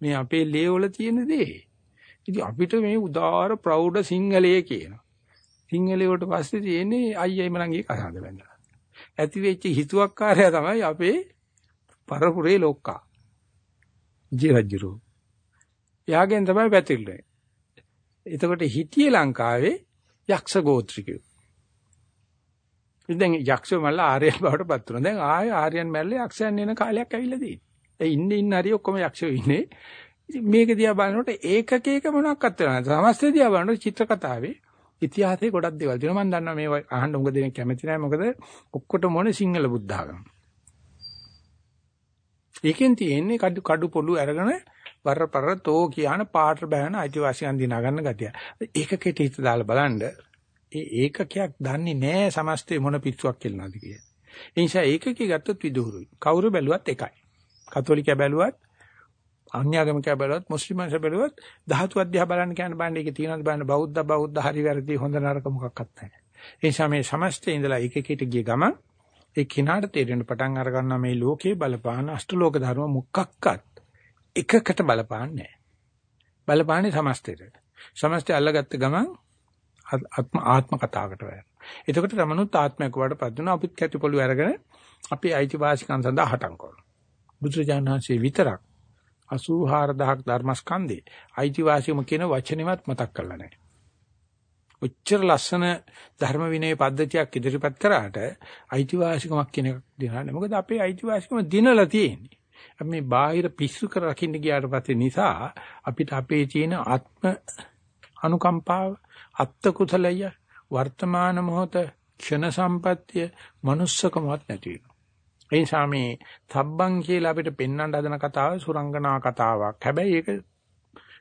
මේ අපේ ලේවල තියෙන දේ. ඉතින් අපිට මේ උදාාර ප්‍රෞಢ සිංහලයේ කියන. සිංහලයේ වලට පස්සේ තියෙන්නේ අයියයි මනංගේ කතාවද බැන්දලා. ඇති වෙච්ච හිතුවක්කාරයා තමයි අපේ පරපුරේ ලෝක්කා. ජීරජ්ජුරු. යාගෙන් තමයි පැතිරෙන්නේ. එතකොට හිටියේ ලංකාවේ යක්ෂ ගෝත්‍රිකයෝ. ඉතින් යක්ෂ මල්ල ආර්යයන් බවට පත් වුණා. දැන් ආය ආර්යයන් මැල්ල යක්ෂයන් එන කාලයක් ඇවිල්ලා තියෙනවා. ඒ ඉන්නේ ඉන්න හරිය ඔක්කොම යක්ෂයෝ ඉන්නේ. මේක දිහා බලනකොට ඒකකේක මොනක්වත් වෙනවා. සමස්තය දිහා බලනකොට චිත්‍ර කතාවේ ඉතිහාසයේ ගොඩක් දේවල් තියෙනවා. මම දන්නවා මේ අහන්න උඟ දෙනෙක් කැමති නැහැ. මොකද ඔක්කොටම ඕනේ සිංහල බුද්ධ ආගම. ඒකෙන් තියෙන්නේ කඩු කඩු පොළු අරගෙන වර පර තෝ කියන පාට බෑන අයිතිවාසිකම් දිනා ගන්න ගතිය. ඒකකේට හිත දාලා බලන්න ඒ ඒකකයක් දන්නේ නැහැ සමස්තේ මොන පිස්සුවක් කියලාද කියලා. ඒ නිසා ඒකකේ ගත්තොත් විදුහුරුයි. කවුරු බැලුවත් එකයි. කතෝලිකයා බැලුවත් අන්‍යාගමිකයා බැලුවත් මුස්ලිම්යන්ස බැලුවත් ධාතු අධ්‍යා බලන්න කියන බණ්ඩ එකේ තියෙනවද බලන්න බෞද්ධ බෞද්ධ හරි වැරදි හොඳ නරක මොකක්වත් නැහැ. ඒ නිසා මේ සමස්තේ ඉඳලා ඒකකේට ගිය ගමන් ඒ කිනාට තේරෙන පටන් අර ගන්නවා මේ ලෝකේ බලපාන අෂ්ටලෝක ධර්ම මොකක්වත් එකකට බලපාන්නේ නැහැ. බලපාන්නේ සමස්තේට. සමස්තය අල්ලගත්ත ගමන් ආත්ම ආත්ම කතාවකට වැටෙනවා. එතකොට තමනුත් ආත්මයක් වඩපත් වෙනවා. අපිත් කැටි පොළු අරගෙන අපි අයිතිවාසිකම් සඳහා හටන් කරනවා. බුදුරජාණන්සේ විතරක් 84000ක් ධර්මස්කන්ධේ අයිතිවාසිකම කියන වචනේවත් මතක් කරලා නැහැ. උච්චර ලස්සන ධර්ම විනය පද්ධතියක් ඉදිරිපත් කරාට අයිතිවාසිකමක් කියන එකක් දිනන්නේ. මොකද අපේ අයිතිවාසිකම දිනලා තියෙන්නේ. අපි මේ බාහිර පිස්සු කර රකින්න ගියාට පස්සේ නිසා අපිට අපේ තියෙන ආත්ම අනුකම්පාව අත්ත කුසලය වර්තමාන මොහොත ක්ෂණ සම්පත්තිය manussකමවත් නැති වෙනවා. ඒ නිසා මේ තබ්බන් කියලා අපිට පෙන්වන්න හදන කතාව සුරංගනා කතාවක්. හැබැයි ඒක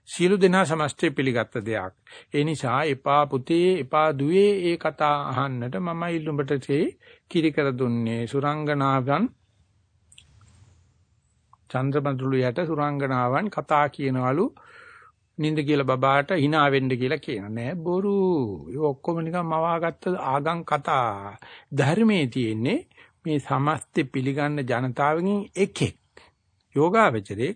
සියලු දෙනා සමස්තය පිළිගත්ත දෙයක්. ඒ නිසා එපා පුතේ එපා දුවේ ඒ කතා අහන්නට මම ඉල්ලුඹට තේ කිරි කර දුන්නේ සුරංගනාවන් චන්ද්‍රබඳුළු යට සුරංගනාවන් කතා කියනවලු නින්ද කියලා බබාට hina වෙන්න කියලා කියන නෑ බොරු. ඒ ඔක්කොම නිකන් මවාගත්ත ආගම් කතා. ධර්මයේ තියෙන්නේ මේ සමස්ත පිළිගන්න ජනතාවගෙන් එකෙක්. යෝගාවචරයේ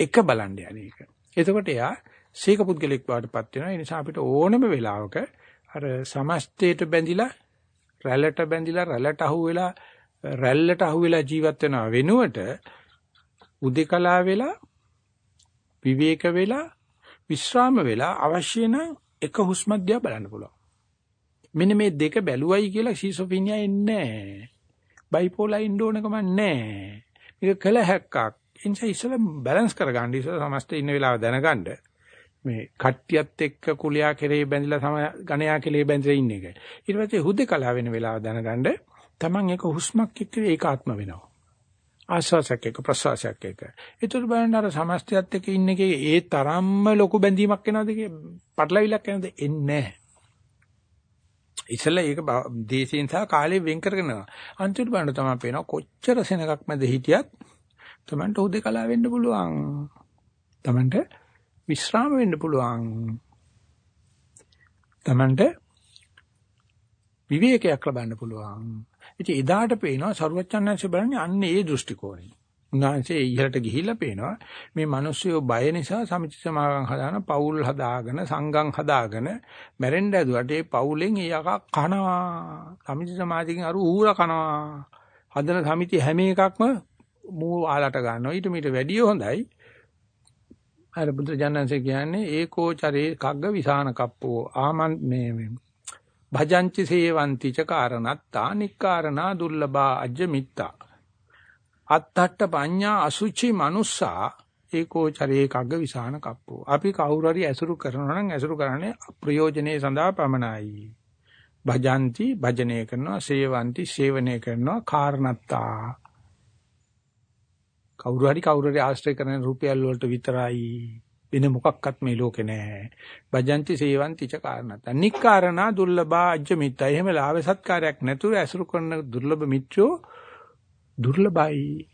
එක බලන්න යන්නේ ඒක. එතකොට එයා සීක පුද්ගලෙක් වඩපත් වෙනවා. ඒ නිසා අපිට ඕනම වෙලාවක අර සමස්තයට බැඳිලා රැල්ලට බැඳිලා රැල්ලට අහුවෙලා රැල්ලට අහුවෙලා ජීවත් වෙනව වෙනුවට උදේකලා වෙලා විවේක වෙලා විශ්‍රාම වෙලා අවශ්‍ය නම් එක හුස්මක් දිහා බලන්න පුළුවන්. මෙන්න මේ දෙක බැලුවයි කියලා ෂීසොෆීනියා එන්නේ නැහැ. බයිපෝලා ඉන්න ඕනකම නැහැ. මේක කළ හැක්කක්. එනිසා ඉස්සෙල්ලා බැලන්ස් කරගන්න ඉස්සෙල්ලා සමස්ත ඉන්න වෙලාව දැනගන්න. මේ කට්ටියත් එක්ක කුලියා කෙරේ බැඳිලා සම ගණයා කෙරේ බැඳිලා ඉන්න එක. ඊට පස්සේ හුදේකලා වෙන වෙලාව දැනගන්න. Taman එක හුස්මක් එක්ක ඒකාත්ම වෙනවා. ආස්වාසයක් එක ප්‍රසවාසයක් එක. ඒතර බලන්න අර සමස්තයත් එක්ක ඉන්න එකේ ඒ තරම්ම ලොකු බැඳීමක් එනවද කිය පටලවිලක් එනවද එන්නේ නැහැ. ඉතල ඒක දේශයෙන් සහ කාලයෙන් වෙන් කරගෙන අන්තිමට බලන්න තමයි පේනවා කොච්චර සෙනගක් මැද හිටියත් තමන්ට උදේකලා වෙන්න පුළුවන්. තමන්ට විශ්‍රාම වෙන්න පුළුවන්. තමන්ට විවේකයක් ලබන්න පුළුවන්. ඉතින් එදාට පේනවා සරුවච්චන්හන්සේ බලන්නේ අන්න ඒ දෘෂ්ටි කෝණය. උන්වහන්සේ ඉහළට ගිහිල්ලා පේනවා මේ මිනිස්සු බය නිසා සමිති සමාගම් හදාන පවුල් හදාගෙන සංඝම් හදාගෙන මැරෙන්න ඇදුවට ඒ පවුලෙන් ඒ යකා කනවා. සමිති සමාජිකින් අර ඌර කනවා. හදන සමිති හැම එකක්ම මූ ආලට ගන්නවා. ඊට මීට වැඩිය හොඳයි. අර බුදුජානන්සේ කියන්නේ ඒකෝචරේ කග්ග විසාන කප්පෝ. ආමන් මේ භජංචි සේවಂತಿ ච කාරණත්තා නික්කාරණා දුර්ලභා අජ්ජමිත්තා. අත්තට්ඨ පඤ්ඤා අසුචි මනුස්සා ඒකෝ චරේකග්ග විසාන කප්පෝ. අපි කවුරු හරි ඇසුරු කරනවා නම් ඇසුරු කරන්නේ ප්‍රයෝජනේ සඳහා පමණයි. භජಂತಿ භජනය කරනවා සේවಂತಿ සේවනය කරනවා කාරණත්තා. කවුරු හරි කවුරු හරි ආශ්‍රය කරන රුපියල් වලට විතරයි. වෙන මොකක්වත් මේ ලෝකේ නැහැ. භජಂತಿ සේවಂತಿ ච කාරණත්තා. නික්කාරණා දුර්ලභා අජ්ජමිත්තා. එහෙම ලාභ සත්කාරයක් නැතුව ඇසුරු කරන දුර්ලභ මිත්‍රෝ දුර්ලභයි.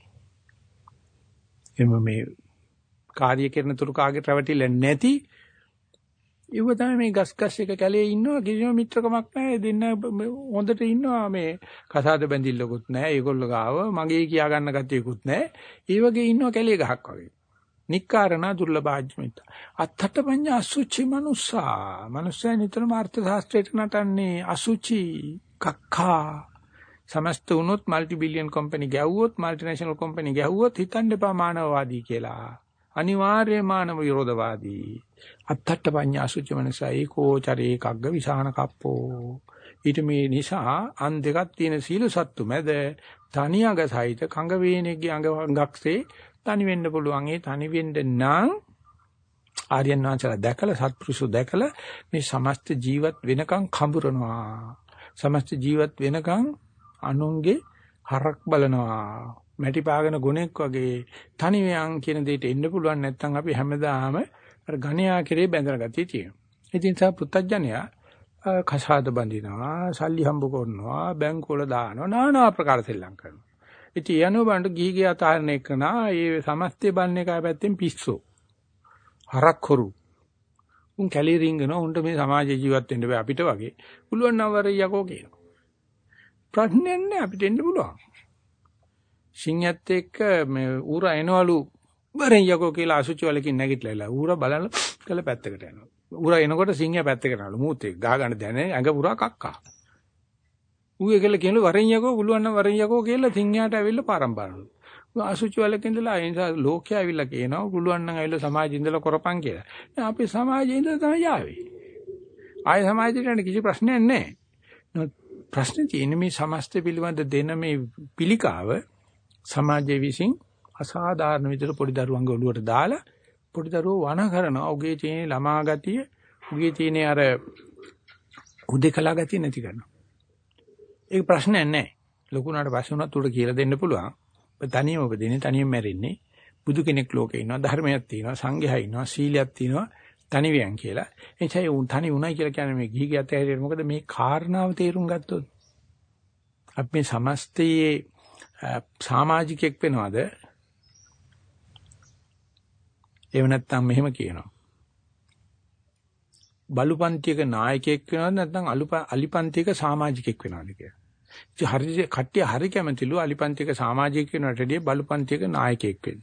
එම මේ කාර්ය කරන තුරු කාගේ රැවටිලා නැති ඒව තමයි මේ ගස් ගස් එක කැලේ ඉන්නවා කිසිම මිත්‍රකමක් නැහැ දෙන්න හොඳට ඉන්නවා මේ කසාද බැඳිල්ලකුත් නැහැ ඒගොල්ලෝ ගාව මගේ කියා ගන්න ගතියකුත් නැහැ ඒ වගේ ඉන්නවා කැලේ ගහක් වගේ නික්කාරණා දුර්ලභාජ්මිතා. අත්තට පඤ්ඤා අසුචි මනුස්සා. මනුස්සයා නිතරම අර්ථ ශාස්ත්‍රයට නටන්නේ අසුචි කක්ඛා. සමස්ත වුණොත් মালටි බිලියන් කම්පැනි ගැව්වොත් মালටිනේෂනල් කම්පැනි ගැව්වොත් හිතන්න එපා මානවවාදී කියලා. අනිවාර්ය මානව විරෝධවාදී. අත්තට පඤ්ඤා අසුචි මනුස්සා ඒකෝචරේ කග්ග විසාන කප්පෝ. ඊට මේ නිසා අන් දෙකක් තියෙන සීල සත්තු මැද තනියඟ සහිත කඟ වේනෙක්ගේ අඟක්සේ තනි වෙන්න පුළුවන්. ඒ තනි වෙන්න නම් ආර්යයන් වහන්සේලා දැකලා සත්පුරුෂෝ දැකලා මේ සමස්ත ජීවත් වෙනකන් කඹරනවා. සමස්ත ජීවත් වෙනකන් අනුන්ගේ හරක් බලනවා. මැටි පාගන ගුණෙක් වගේ තනියම් කියන දෙයට එන්න පුළුවන් නැත්නම් අපි හැමදාම අර ඝණයා කෙරේ බැඳලා ගතිය තියෙනවා. ඉතින් සා පුත්තජනයා කසාද බඳිනවා, සල්ලි හම්බ කරනවා, බැංකුවල දානවා, নানা ආකාර සෙල්ලම් කරනවා. ඉතින් යනෝ බණ්ඩ ගිහි ගිය අතාරණ එකනා ඒ සමස්තය බන්නේ එකයි පැත්තෙන් පිස්සෝ. හරක් හොරු. උන් කැලේ රින්ගනවා උන්ට මේ සමාජ ජීවත් වෙන්න බෑ අපිට වගේ. පුළුවන් නම් වර යකෝ කියනවා. ප්‍රශ්නයක් නෑ අපිට එන්න පුළුවන්. සිංහත් එක්ක මේ ඌර එනවලු වරෙන් යකෝ කියලා අසුචි වලකින් නැගිටලා ඉලා ඌර බලන කළ පැත්තකට යනවා. ඌර එනකොට සිංහයා පැත්තකට යනවලු මූත් එක්ක ගහ ගන්න දැනේ ඇඟ පුරා කක්කා. ඌ ඒකල කියනලු වරෙන් යකෝ පුළුවන් නම් වරෙන් යකෝ කියලා සිංහයාට ඇවිල්ලා පාරම් බලනලු. අසුචි වලක ඉඳලා ඒ නිසා ලෝකයා ඇවිල්ලා කියනවා පුළුවන් නම් ඇවිල්ලා සමාජයේ ඉඳලා කරපන් කියලා. දැන් අපි සමාජයේ ඉඳලා තමයි ආවේ. ආය සමාජයට කිසි ප්‍රශ්නයක් නැහැ. ප්‍රශ්නේ තියෙන්නේ මේ සමස්ත පිළිබඳ දෙන මේ පිළිකාව සමාජයේ විසින් අසාධාරණ විදිහට පොඩි දරුවන්ගේ ඔළුවට දාලා පොඩි දරුවෝ වණ කරනවා. උගේ තියෙන ළමා ගතිය, උගේ තියෙන අර උදේකලා ගතිය නැති කරනවා. ඒක ප්‍රශ්නයක් නැහැ. ලොකුනාට පස්සේ උනත් උඩ කියලා දෙන්න පුළුවන්. තනියම උපදින්නේ තනියම මැරෙන්නේ. බුදු කෙනෙක් ලෝකේ ඉන්නවා, ධර්මයක් තියෙනවා, සංඝයා ඉන්නවා, සීලයක් තියෙනවා. තනිවියන් කියලා. එනිසා උන් තනි උණයි කියලා කියන්නේ මේ ගිහි ගියත් ඇහැරෙන්නේ මොකද මේ කාරණාව තේරුම් ගත්තොත් අපි මේ සමස්තයේ සමාජිකෙක් වෙනවද? එහෙම නැත්නම් මෙහෙම කියනවා. බලුපන්තියක නායකයෙක් වෙනවද නැත්නම් අලිපන්තියක සමාජිකෙක් වෙනවද කියලා. ඉතින් හරි කට්ටිය හරි කැමතිලු අලිපන්තියක සමාජිකයෙක් වෙනවට වැඩිය බලුපන්තියක නායකයෙක් වෙන්න.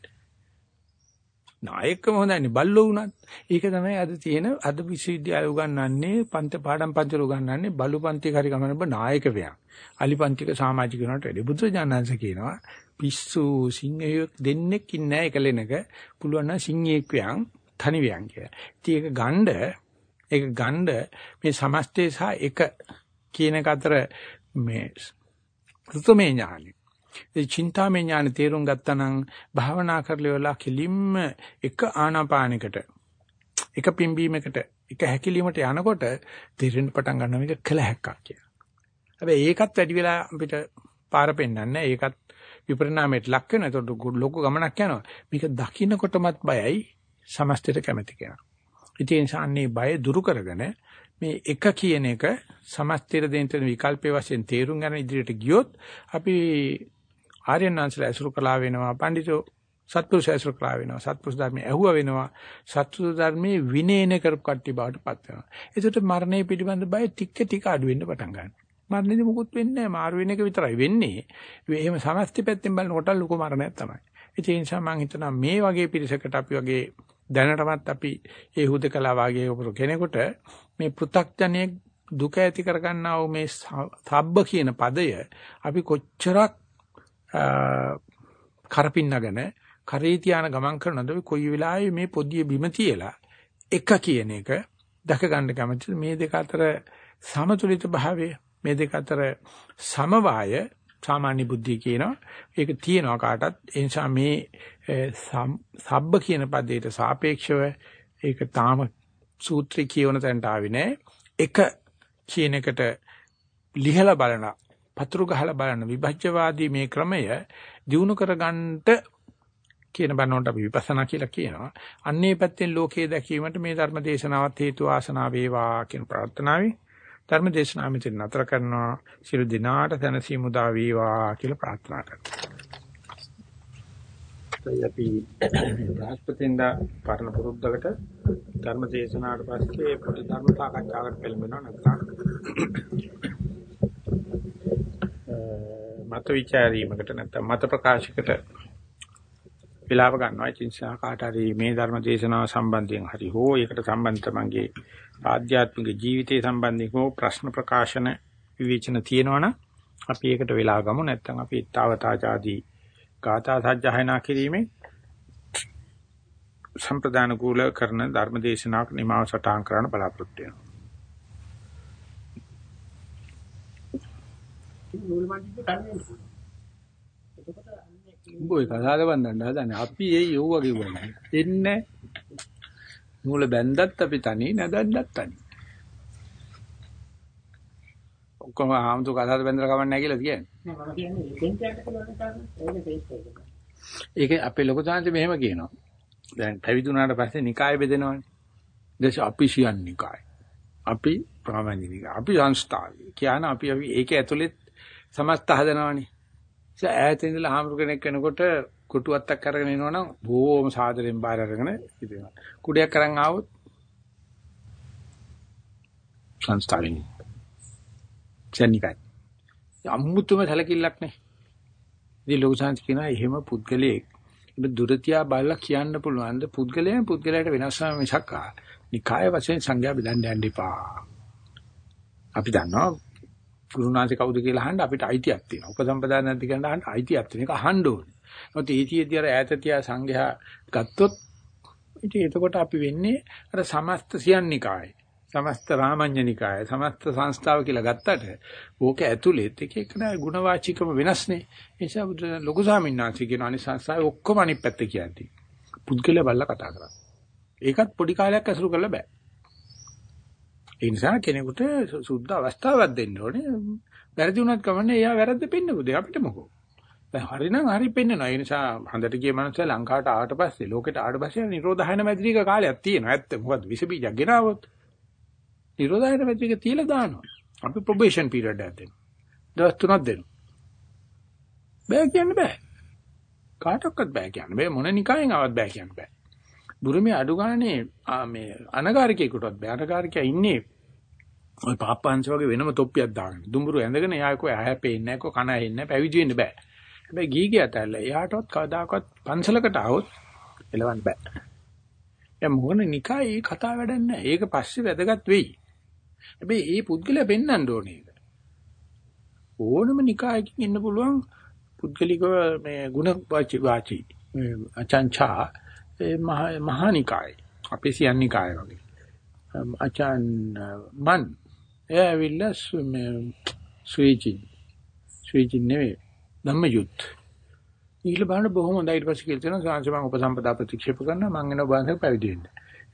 නායකකම හොඳයි බල්ලෝ වුණත්. ඒක තමයි අද තියෙන අද විශ්වවිද්‍යාල උගන්වන්නේ පන්ති පාඩම් පන්තිවල උගන්වන්නේ බලු පන්ති කරි ගමන ඔබ නායක වෙයක්. අලි පන්තික සමාජික වෙනට වැඩි බුදු ජානන්ස කියනවා පිස්සු සිංහයෝ දෙන්නෙක් ඉන්නේ එකලෙනක පුළුවන් නම් සිංහෙක් වෙයන් තනි වෙයන් කියලා. ඉතින් ඒක ගණ්ඩ ඒක ගණ්ඩ මේ සමස්තය සහ එක කියන එක අතර මේ ෘතමේ ඥානෙ ඒ චින්තාමය ඥාන තේරුම් ගත්තා නම් භාවනා කරලා කෙලින්ම එක ආනාපානයකට එක පිම්බීමකට එක හැකිලීමට යනකොට තේරෙන්න පටන් ගන්නවා මේක කළ හැක්කක් කියලා. හැබැයි ඒකත් වැඩි වෙලා අපිට පාර පෙන්වන්නේ ඒකත් විපරිණාමයට ලක් වෙනවා. ඒකට ලොකු ගමනක් යනවා. මේක දකින්නකොටමත් බයයි සමස්තයට කැමති කෙනා. ඉතින් සාන්නේ බය දුරු කරගෙන මේ එක කියන එක සමස්තීර දෙන්න විකල්පයේ වශයෙන් තේරුම් ගන්න ඉදිරියට ගියොත් අපි ආර්යනාංශල ඇසුරු කළා වෙනවා පඬිතු සත්පුරුෂ ඇසුරු කළා වෙනවා සත්පුරුෂ ධර්මයේ ඇහුවා වෙනවා සත්පුරුෂ ධර්මයේ විනේන කරපු කට්ටිය බවට පත් වෙනවා. ඒකට මරණය පිළිබඳ බය ටික ටික අඩු වෙන්න පටන් ගන්නවා. මරණයදී මුකුත් වෙන්නේ නැහැ මාරු වෙන එක විතරයි වෙන්නේ. එහෙම සමස්ත පැත්තෙන් බලනකොට ලොකු මරණයක් තමයි. ඒ නිසා මම හිතනවා මේ වගේ පිරිසකට අපි වගේ දැනටමත් අපි ඒ හුදකලා වාගේ කෙනෙකුට මේ පෘ탁ජනේ දුක ඇති කරගන්නා වූ මේ සබ්බ කියන පදය අපි කොච්චරක් කරපින්නගෙන කරේ තියාන ගමන් කරනද අපි කොයි වෙලාවෙ මේ පොදිය බිම තියලා එක කියන එක දැක ගන්න කැමතිද? මේ දෙක අතර සමතුලිත භාවය මේ දෙක අතර සමவாய සාමාන්‍ය බුද්ධිය කියනවා ඒක තියෙනවා කාටත් ඒ නිසා මේ සබ්බ කියන පදයට සාපේක්ෂව ඒක තාම සූත්‍රය කියවන තැනට ආවේ නෑ. එක කියන එකට ලිහලා බලන, පතුරු ගහලා බලන විභජ්‍යවාදී මේ ක්‍රමය දිනු කරගන්නට කියන බණවට අපි විපස්සනා කියලා කියනවා. අන්නේ පැත්තෙන් ලෝකයේ දැකීමට මේ ධර්ම දේශනාවත් හේතු ආසනාව වේවා කියන ප්‍රාර්ථනාවයි. ධර්ම දේශනාව මෙතන නතර කරනවා. සියලු දිනාට තනසි මුදා වේවා කියලා ප්‍රාර්ථනා කරනවා. අවස්ථයි අපි බ්‍රහස්පතින්දා පරණ පුරුද්දකට ධර්ම දේශනාවට පස්සේ පොඩි ධර්ම සාකච්ඡාවකට පෙළඹෙනවා නැත්නම් මත විචාරීමකට නැත්නම් මත ප්‍රකාශයකට විලාප ගන්නවා ඒ නිසා කාට හරි මේ ධර්ම දේශනාව සම්බන්ධයෙන් හරි හෝ ඒකට සම්බන්ධ තමන්ගේ ආධ්‍යාත්මික ජීවිතය සම්බන්ධයෙන් හෝ ප්‍රශ්න ප්‍රකාශන විවේචන තියෙනවනම් අපි ඒකට වෙලා ගමු නැත්නම් අපි ඊතාවතාජාදී ගාථා සජ්ජායනා කිරීමෙන් සම්ප්‍රදාන කූල කරන ධර්ම දේශනාවක් නිමාව සටහන් කරන්න බලාපොරොත්තු වෙනවා. බොයි කතාවද වන්දන්න හදන්නේ අපි ඒ යෝව කිව්වනේ. එන්නේ නූල බැන්දත් අපි තනි නැදන්නත් තනි. ඔක්කොම ආම්තු කතාවද බැන්දලා කවන්නේ නැහැ කියලා කියන්නේ. නෑ මම කියන්නේ ඒකෙන් කියන්න පුළුවන් කාරණා. ඒක අපේ ලොකු සාන්ති මෙහෙම කියනවා. දැන් පැවිදුණාට පස්සේ නිකාය බෙදෙනවනේ. දැන් අපි සියන් නිකාය. අපි ප්‍රාමාණික අපි සංස්ථාවයි. කියන අපි අපි ඒකේ ඇතුළේ සමස්ත හදනවනේ. ඒ ඈත ඉඳලා ආම්රු කෙනෙක් වෙනකොට කුටුවත්තක් අරගෙන එනවනම් බොහොම සාදරෙන් බාර අරගෙන ඉතිනවා. කුඩයක් අරන් ආවොත් සංස්ථාවෙන්. චනිකයි. අමුතුම සැලකිල්ලක් නේ. ඉතින් ලොකු සංස් කියනවා එහෙම පුද්ගලයෙක් ඉතින් දුරතියා බලලා කියන්න පුළුවන් ද පුද්ගලයන් පුද්ගලයාට වෙනස් වෙන මිසක් නිකාය වශයෙන් සංඥා බෙදන්න යන්න එපා. අපි දන්නවා ගුරුනාථ කවුද කියලා අහන්න අපිට අයිතියක් තියෙනවා. උපසම්පදා නැති කියන අහන්න අයිතියක් තියෙන එක අහන්න ඕනේ. මොකද ඊටියේදී අර ඈත තියා සංඝයා ගත්තොත් ඉතින් එතකොට අපි වෙන්නේ අර සමස්ත සියන්නිකායේ සමස්ත රාමඤ්ඤනිකාය සමස්ත සංස්ථාව කියලා ගත්තට ඕක ඇතුළෙත් එක එක නෑ ಗುಣවාචිකම වෙනස්නේ. ඒ නිසා ලොකු ස්වාමීන් වහන්සේ කියන අනිත් සංස්ථාවේ ඔක්කොම අනිත් පැත්ත කියන්නේ පුද්ගලයා බල්ලා කතා කරා. ඒකත් පොඩි කාලයක් ඇසුරු කරලා බෑ. ඒ නිසා කෙනෙකුට සුද්ධ අවස්ථාවක් දෙන්න ඕනේ. වැරදි වුණත් කමන්නේ එයා වැරද්ද පෙන්නපු දෙයක් අපිට මොකෝ. දැන් හරිනම් හරි පෙන්නනවා. ඒ නිසා හඳට ගිය මනුස්සයා ලංකාවට ආවට පස්සේ ලෝකෙට ආවට පස්සේ නිරෝධායන මැදිරික කාලයක් තියෙනවා. ඇත්ත. මොකද විස බීජයක් ගෙනාවොත් නිරෝධායන මැදිරික තියලා දානවා. අපි ප්‍රොබේෂන් පීරියඩ් එකක් දෙනවා. දවස් තුනක් දෙනවා. බෑ කියන්න බෑ. කාටවත් බෑ කියන්න බෑ. මොන නිකායෙන් ආවත් බෑ කියන්න බෑ. බුරුමේ අඩු ගානේ මේ අනගාരികයෙකුටවත් බෑ. අනගාരികයා ඉන්නේ ඔය පාප්පංශ වගේ වෙනම තොප්පියක් දාගෙන. දුඹුරු ඇඳගෙන එයා කෝ ඇහැ පේන්නේ නැහැ, කෝ කන ඇහෙන්නේ නැහැ, පැවිදි වෙන්න බෑ. හැබැයි ගිහි ගියත් ඇල්ලා එයාටවත් කවදාකවත් පන්සලකට આવොත් එලවන්න බෑ. දැන් මොන නිකයි ඒ කතා වැඩන්නේ. ඒක පස්සේ වැදගත් වෙයි. හැබැයි ඒ පුද්ගලයා වෙන්නන්න ඕනේ. ඕනම නිකායකින් ඉන්න පුළුවන් පුද්ගලිකව මේ ಗುಣ වාචි වාචි අචංචා මහානිකාය අපේ සියන්නිකාය වගේ අචන් මන් එවිල්ලා ස්විචින් ස්විචින් නෙවෙයි ධම්මයුත් ඊළ බලන්න බොහොම හොඳයි ඊට පස්සේ කියලා තියෙනවා සාංශ මම උපසම්පදා ප්‍රතික්ෂේප කරනවා මම එනවා බාහිර පැවිදි වෙන්න.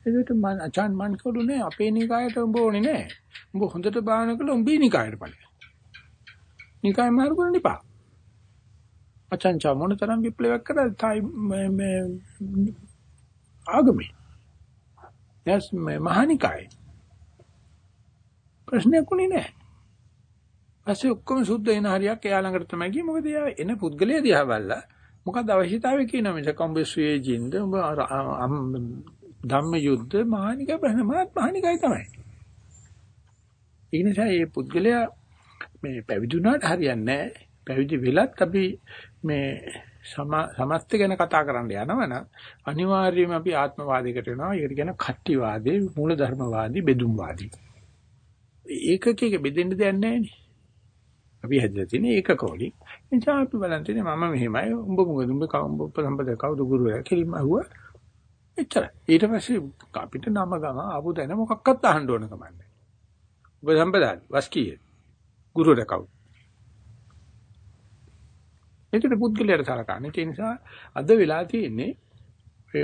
ඒකට මම අචාන් මන් කළු නෑ අපේ නිකායට උඹ ඕනේ නෑ. උඹ හොඳට බාහන කළා උඹේ නිකායට ඵලයි. නිකාය මාරු කරන්න එපා. අචාන් චා මොන තරම් විප්ලවයක් කරලා තයි මේ ආගමේ. යස් මේ මහානිකාය. ප්‍රශ්නයක් උනේ නැහැ. ඊපස්සේ ඔක්කොම සුද්ධ වෙන හරියක් එයා ළඟට තමයි ගියේ. මොකද එයා එන පුද්ගලයා දිහා බලලා මොකද අවශ්‍යතාවය කියන මිස කම්බස්ුවේ ජින්ද ඔබ ධම්ම යුද්ධ මහානික බ්‍රහ්මවත් මහානිකයි තමයි. ඒ නිසා මේ පුද්ගලයා මේ පැවිදුණාට හරියන්නේ නැහැ. පැවිදි වෙලත් අපි මේ සමස්ත ගැන කතා කරන්න යනවනම් අනිවාර්යයෙන්ම අපි ආත්මවාදයකට එනවා. ඒකට කියන කට්ටිවාදී, මූලධර්මවාදී, බෙදුම්වාදී. ඒකකයක බෙදෙන්න දෙයක් නැහැ නේ. අපි හැදලා තියෙන ඒකක වලින්. එනිසා අපි බලන් තියෙන්නේ මම මෙහෙමයි උඹ මොකද උඹ කවුඹ සම්බද කවුද ගුරුවරයා කියලා මහුව. එච්චරයි. ඊට පස්සේ අපිට නම ගම ආපු දැන මොකක්වත් අහන්න ඕන කමන්නේ. උඹ සම්බදාන වස්කීය. ගුරුවරයා කවුද? ඒකට පුද්ගලයාට සලකන්නේ. ඒ නිසා අද වෙලා තියෙන්නේ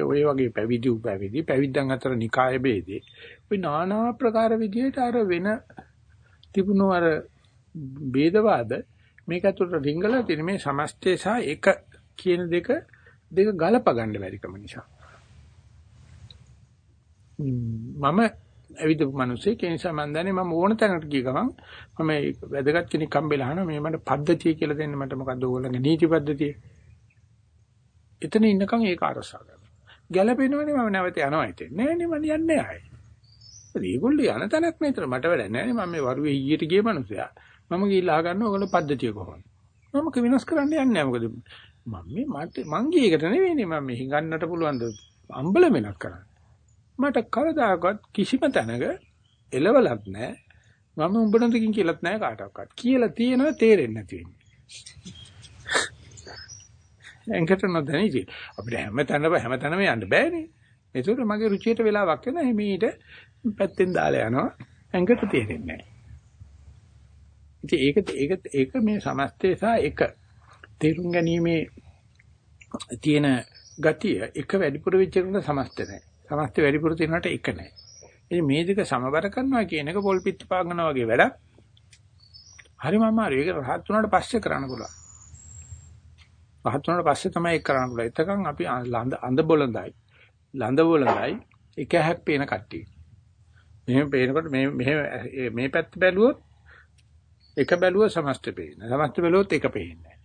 ඔය වගේ පැවිදි උපැවිදි පැවිද්දන් අතර නිකාය ભેදේ. ওই নানা ආකාර විදිහට අර වෙන තිබුණු අර ભેදවාද මේක ඇතුළට රිංගලා තියෙන මේ සමස්තය සහ එක කියන දෙක දෙක ගලප ගන්න බැරිකම නිසා. මම ඇවිදපු මිනිස්සේ ඒ නිසා මම දන්නේ මම ඕන තැනකට ගිය ගමන් මම වැදගත් කෙනෙක් හම්බෙලා අහනවා මේ මට පද්ධතිය කියලා දෙන්න මට මොකද්ද ඕගොල්ලන්ගේ නීති පද්ධතිය. එතන ඉන්නකම් ඒක අරසා ගන්න. ගැළපෙනවනේ මම නැවත යනවා හිතේ. නෑ නේ මම යන්නේ ආයේ. ඒගොල්ලෝ යන තැනක් නේතර මට වැඩ නෑ නේ මම මේ වරුවේ ඊයට ගිය මිනිසයා. මම ගිහිල්ලා අහගන්න ඕගොල්ලෝ පද්ධතිය කොහොමද? මම ක වෙනස් කරන්න යන්නේ නැහැ. මොකද මම මේ මට මං ගියේකට නෙවෙයිනේ මම මෙහි ගන්නට පුළුවන් ද අම්බල වෙනක් කරන්න. මට කවදාකවත් කිසිම තැනක එලවලක් නැහැ. මම උඹට දෙකින් කියලාත් නැහැ කාටවත්. කියලා තියෙනවා තේරෙන්නේ නැති වෙන්නේ. එන්කට නොදැනීටි. අපිට හැම තැනම හැම තැනම යන්න බෑනේ. ඒකට මගේ රුචියට වෙලාවක් වෙන හිමීට පැත්තෙන් දාලා යනවා. එන්කට තේරෙන්නේ නැහැ. ඉතින් ඒක ඒක ඒක මේ සමස්තය සහ එක තේරුම් ගැනීමේ තියෙන ගතිය එක වැඩිපුර වෙච්ච එකට සමස්ත නැහැ. සමස්ත වැඩිපුර තියෙනකට එක නැහැ. ඉතින් මේ දෙක සමබර කරනවා කියන එක පොල් පිට පාගනවා වගේ වැඩක්. හරිම අමාරුයි. ඒක රහත් වුණාට පස්සේ කරන්න පුළුවන්. රහත් වුණාට පස්සේ තමයි ඒක කරන්න පුළුවන්. එතකන් අපි අඳ බොළඳයි. ලඳ බොළඳයි එක හැක් පේන කට්ටිය. මෙහෙම පේනකොට මේ මේ මේ පැත්ත බැලුවොත් එක බැලුව සමස්ත පේන. සමස්ත බැලුවොත් එක පේන්නේ.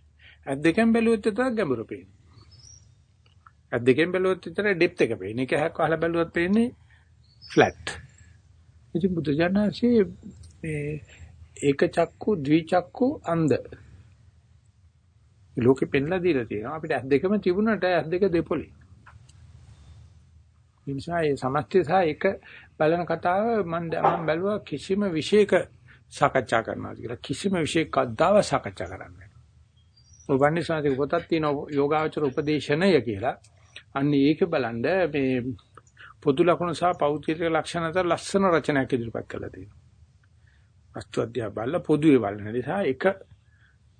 ඇත් දෙකෙන් බැලුවොත් විතර ගැඹුරු පේන්නේ. ඇත් දෙකෙන් බැලුවොත් විතර ඩෙප්ත් එක පේන්නේ. එක හැක් වහලා බැලුවොත් පේන්නේ ෆ්ලැට්. ඉතින් බුදුජානකසේ මේ ඒක චක්කු ද්වි චක්කු අන්ධ ලෝකෙ පෙන්ලා දීලා තියෙනවා අපිට ඇස් දෙකම තිබුණාට ඇස් දෙක දෙපොලි. ඒ නිසා මේ සමස්තය සහ එක බලන කතාව මම මම බැලුවා කිසිම විශේෂක සාකච්ඡා කරනවා කියලා කිසිම විශේෂ කද්දාව සාකච්ඡා කරන්නේ නැහැ. ඔය වන්නේ සාතික පොතක් තියෙන යෝගාචර උපදේශනය කියලා. අන්න ඒක බලන්න මේ පොදු ලක්ෂණ සහ පෞද්ගලික ලක්ෂණ අතර ලස්සන රචනයක් ඉදිරිපත් කරලා තියෙනවා. අස්තු අධ්‍යා බල්ල පොදුවේ බලන නිසා එක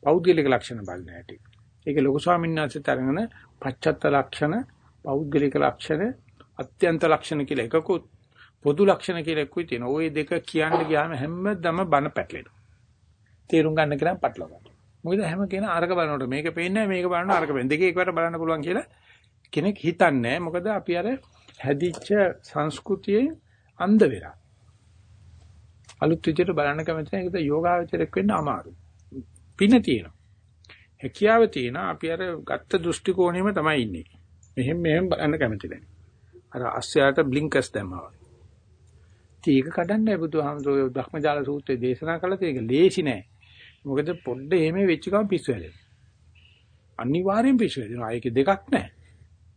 පෞද්ගලික ලක්ෂණ බලන හැටි. ඒක ලොකු ස්වාමීන් වහන්සේ තරගෙන පච්චත්ත ලක්ෂණ, පෞද්ගලික ලක්ෂණ, අත්‍යන්ත ලක්ෂණ කියලා එකකුත් පොදු ලක්ෂණ කියලා එක්කුයි තියෙනවා. ওই දෙක කියන්න ගියාම හැමදම බන පැටලෙනවා. තේරුම් ගන්න කියලා පටලවා ගන්න. මොකද හැම කෙනා අරක බලනකොට මේක පේන්නේ මේක බලනකොට අරක පේන්නේ. දෙකේ එකවර බලන්න පුළුවන් කියලා කෙනෙක් හිතන්නේ මොකද අපි අර හැදිච්ච සංස්කෘතියේ අන්ධ වෙලා. අලුත් විදිහට බලන්න කැමති නැහැ. ඒකද යෝගාවචරයක් වෙන්න අමාරුයි. පින තියෙනවා. හැකියාව තියෙනවා. අපි අර ගත්ත දෘෂ්ටි කෝණයෙම තමයි ඉන්නේ. මෙහෙම මෙහෙම බලන්න කැමති නැහැ. අර අස්සයාට බ්ලින්කර්ස් දැම්මා වගේ. ඒක කඩන්නයි බුදුහාමුදුරුවෝ ධර්මජාල සූත්‍රයේ දේශනා කළා ඒක ලේසි නෑ. මොකද පොඩ්ඩ එහෙම වෙච්ච ගමන් පිස්සු හැදෙනවා. අනිවාර්යෙන් පිස්සු හැදෙනවා. ඒක දෙකක් නෑ.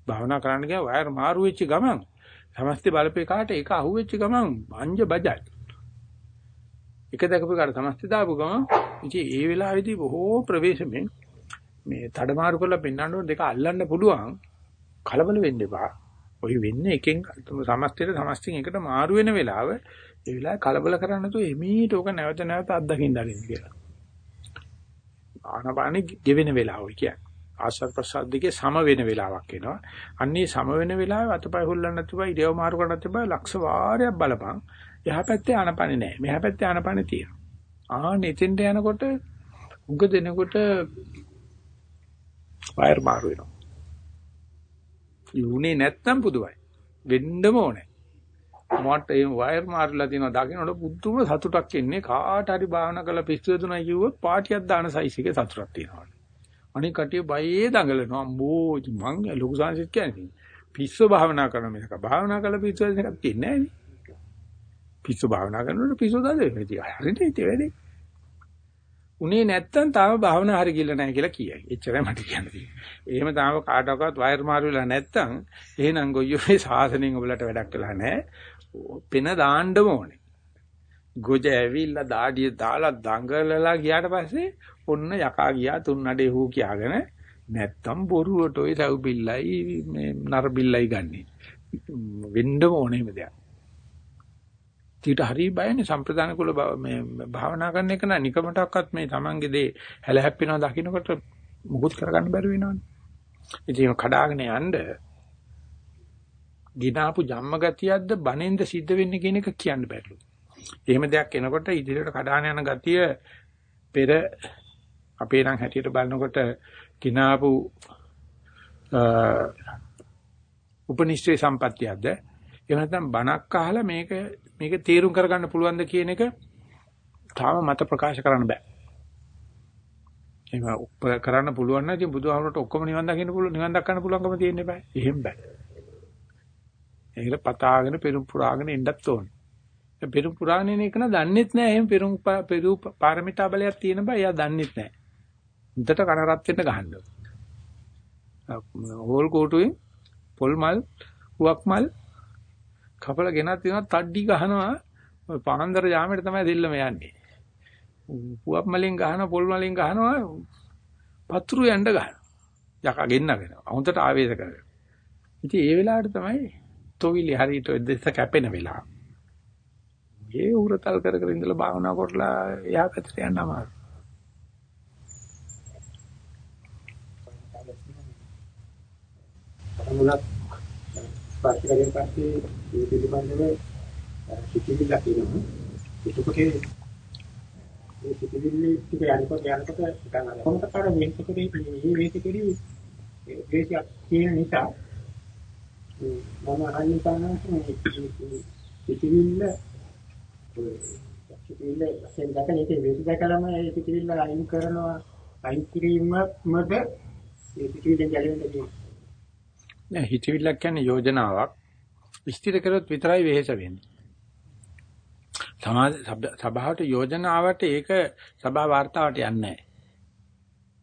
භාවනා කරන්න ගියා වයර් මාරු වෙච්ච ගමන් සමස්ත බලපේ කාට ඒක අහුවෙච්ච ගමන් අංජ බජයි. එක දැකපු කාට සමස්ත දාපු ගමන් ඉතින් ඒ වෙලාවේදී බොහෝ ප්‍රවේශමෙන් මේ තඩමාරු කරලා පෙන්වන්න දෙක අල්ලන්න පුළුවන් කලබල වෙන්න එපා. ඔය වෙන්නේ එකෙන් සමස්තයට සමස්තෙන් එකට මාරු වෙන වෙලාව ඒ වෙලාවේ කලබල කරන්නේ නැතුව එමීට ඕක නැවත නැවත අත්දකින්න දරින්න කියලා. ආනපානෙ ගෙවෙන වෙලාව කියන්නේ. ආශ්වාස ප්‍රශ්වාස දෙකේ සම වෙන වෙලාවක් එනවා. අන්නේ සම වෙන වෙලාවේ අතපය හොල්ලන්න නැතුව ඉරියව් මාරු කරන්න නැතුව ලක්ෂ වාරයක් බලපන්. එහා පැත්තේ ආනපානෙ නැහැ. මෙහා පැත්තේ ආනපානෙ තියෙනවා. ආන්න එතෙන්ට යනකොට උග දෙනකොට වයර් මාරු වෙනවා. යුනේ නැත්තම් පුදුමයි. වෙන්නම ඕනේ. මට ඒ වයර් මාරුලා තියෙනවා දකින්නකොට බුද්ධම සතුටක් එන්නේ කාට හරි භාවනා කරලා පිස්සු දුනයි කිව්වොත් පාටියක් දාන සයිස් එකේ සතුටක් තියෙනවා. අනික කටිය බයේ දඟලනවා අම්බෝ මං ලොකු සංසිත් කියන්නේ. පිස්සු භාවනා කරන මේක භාවනා කරලා පිස්සු එකක් තියන්නේ නැහැ පිස්සු භාවනා කරනකොට පිස්සු දාද වෙන්නේ. හරිනේ ඉතින් වැඩේ. උනේ නැත්තම් තාම භාවනා හරි ගිල්ල නැහැ කියලා කියයි. එච්චරයි මට කියන්න තියෙන්නේ. එහෙම තාම කාටවත් වයර් මාරු වෙලා නැත්තම් එහෙනම් ගොයියෝ මේ සාසනෙන් ඔබලට වැඩක් කළා නැහැ. පෙන දාන්නම ඕනේ. ගොජ ඇවිල්ලා දාඩිය දාලා දඟලලා ගියාට පස්සේ ඔන්න යකා ගියා තුන් නඩේ හූ කියාගෙන නැත්තම් බොරුවට ඔය සව් බිල්ලයි මේ නර බිල්ලයි ගන්නෙ. වෙන්නම ඕනේ මේ දෙයක්. ඊට හරි බයනේ සම්ප්‍රදාන කුල මේ භාවනා කරන එක නා නිකමටවත් මේ Tamange දේ හැල හැප්පෙනවා දකින්නකොට මුකුත් කරගන්න බැරි වෙනවනේ. ඉතින් කඩාගෙන යන්න ගිනාපු ජම්ම ගතියක්ද බනෙන්ද සිද්ධ වෙන්නේ කියන එක කියන්න බැරිලු. එහෙම දෙයක් එනකොට ඉදිරියට කඩාන යන ගතිය පෙර අපේ නම් හැටියට බලනකොට ගිනාපු උපනිෂ්ඨේ සම්පත්තියක්ද එහෙම නැත්නම් බණක් අහලා මේක මේක තීරුම් කරගන්න පුළුවන්ද කියන එක තාම මත ප්‍රකාශ කරන්න බෑ. එහෙම කරන්න පුළුවන් නම් ඉතින් බුදුහාමුදුරට ඔක්කොම නිවන් දකින්න පුළුවන් නිවන් දක්වන්න පුළුවන්කම තියෙන්න බෑ. එහෙම බෑ. ඒකට පතාගෙන පෙරම් පුරාගෙන ඉන්නත් ඕනේ. පෙරම් පුරාගෙන ඉන්න එක න දන්නෙත් නෑ එහෙම පෙරම් පෙරු පාරමිතා බලයක් තියෙන බෑ. එයා දන්නෙත් නෑ. උන්ට කන රත් වෙන්න ගහන්න. හෝල් කෝටුවෙන් පොල් මල්, හුවක් මල් කපල ගෙනත් තියෙනවා තඩ්ඩි ගහනවා පාන්දර යාමයට තමයි දෙල්ලම යන්නේ. පුවක් මලෙන් ගහනවා පොල් මලෙන් ගහනවා පතුරු යන්න ගහනවා. යකා ගෙන්නගෙන. හොඳට ආවේශ කරගෙන. ඉතින් ඒ වෙලාවට තමයි තොවිලි හරියට දෙස කැපෙන වෙලාව. ඒ උරතල් කර කර ඉඳලා භාවනා කරලා එහා පැත්තට යන්න අමාරුයි. මුලක් ස්පර්ශ කරගෙන පස්සේ ඒ පිළිබඳව සිතිවිලි දකිනවා. එතකොට ඒ සිතිවිලි ටික යනකොට යනකොට නිකන් අර කොහොමද කර මේකකදී මේ මේකකදී ඒකක් කියන නිසා මම අහන්නේ තමයි සිතිවිල්ල සිතිවිල්ල වශයෙන් දැකලා ඒක වේදි දැකලාම ඒ සිතිවිල්ල අයින් කරනවා අයින් කිරීමමද ඒ සිතිවිල්ලෙන් ගැලවෙන්නේ නෑ හිතවිල්ලක් කියන්නේ යෝජනාවක්. විස්තර කරොත් විතරයි වෙහෙස වෙන්නේ. සමාජ සභාවට යෝජනාවට ඒක සභා වාර්තාවට යන්නේ නෑ.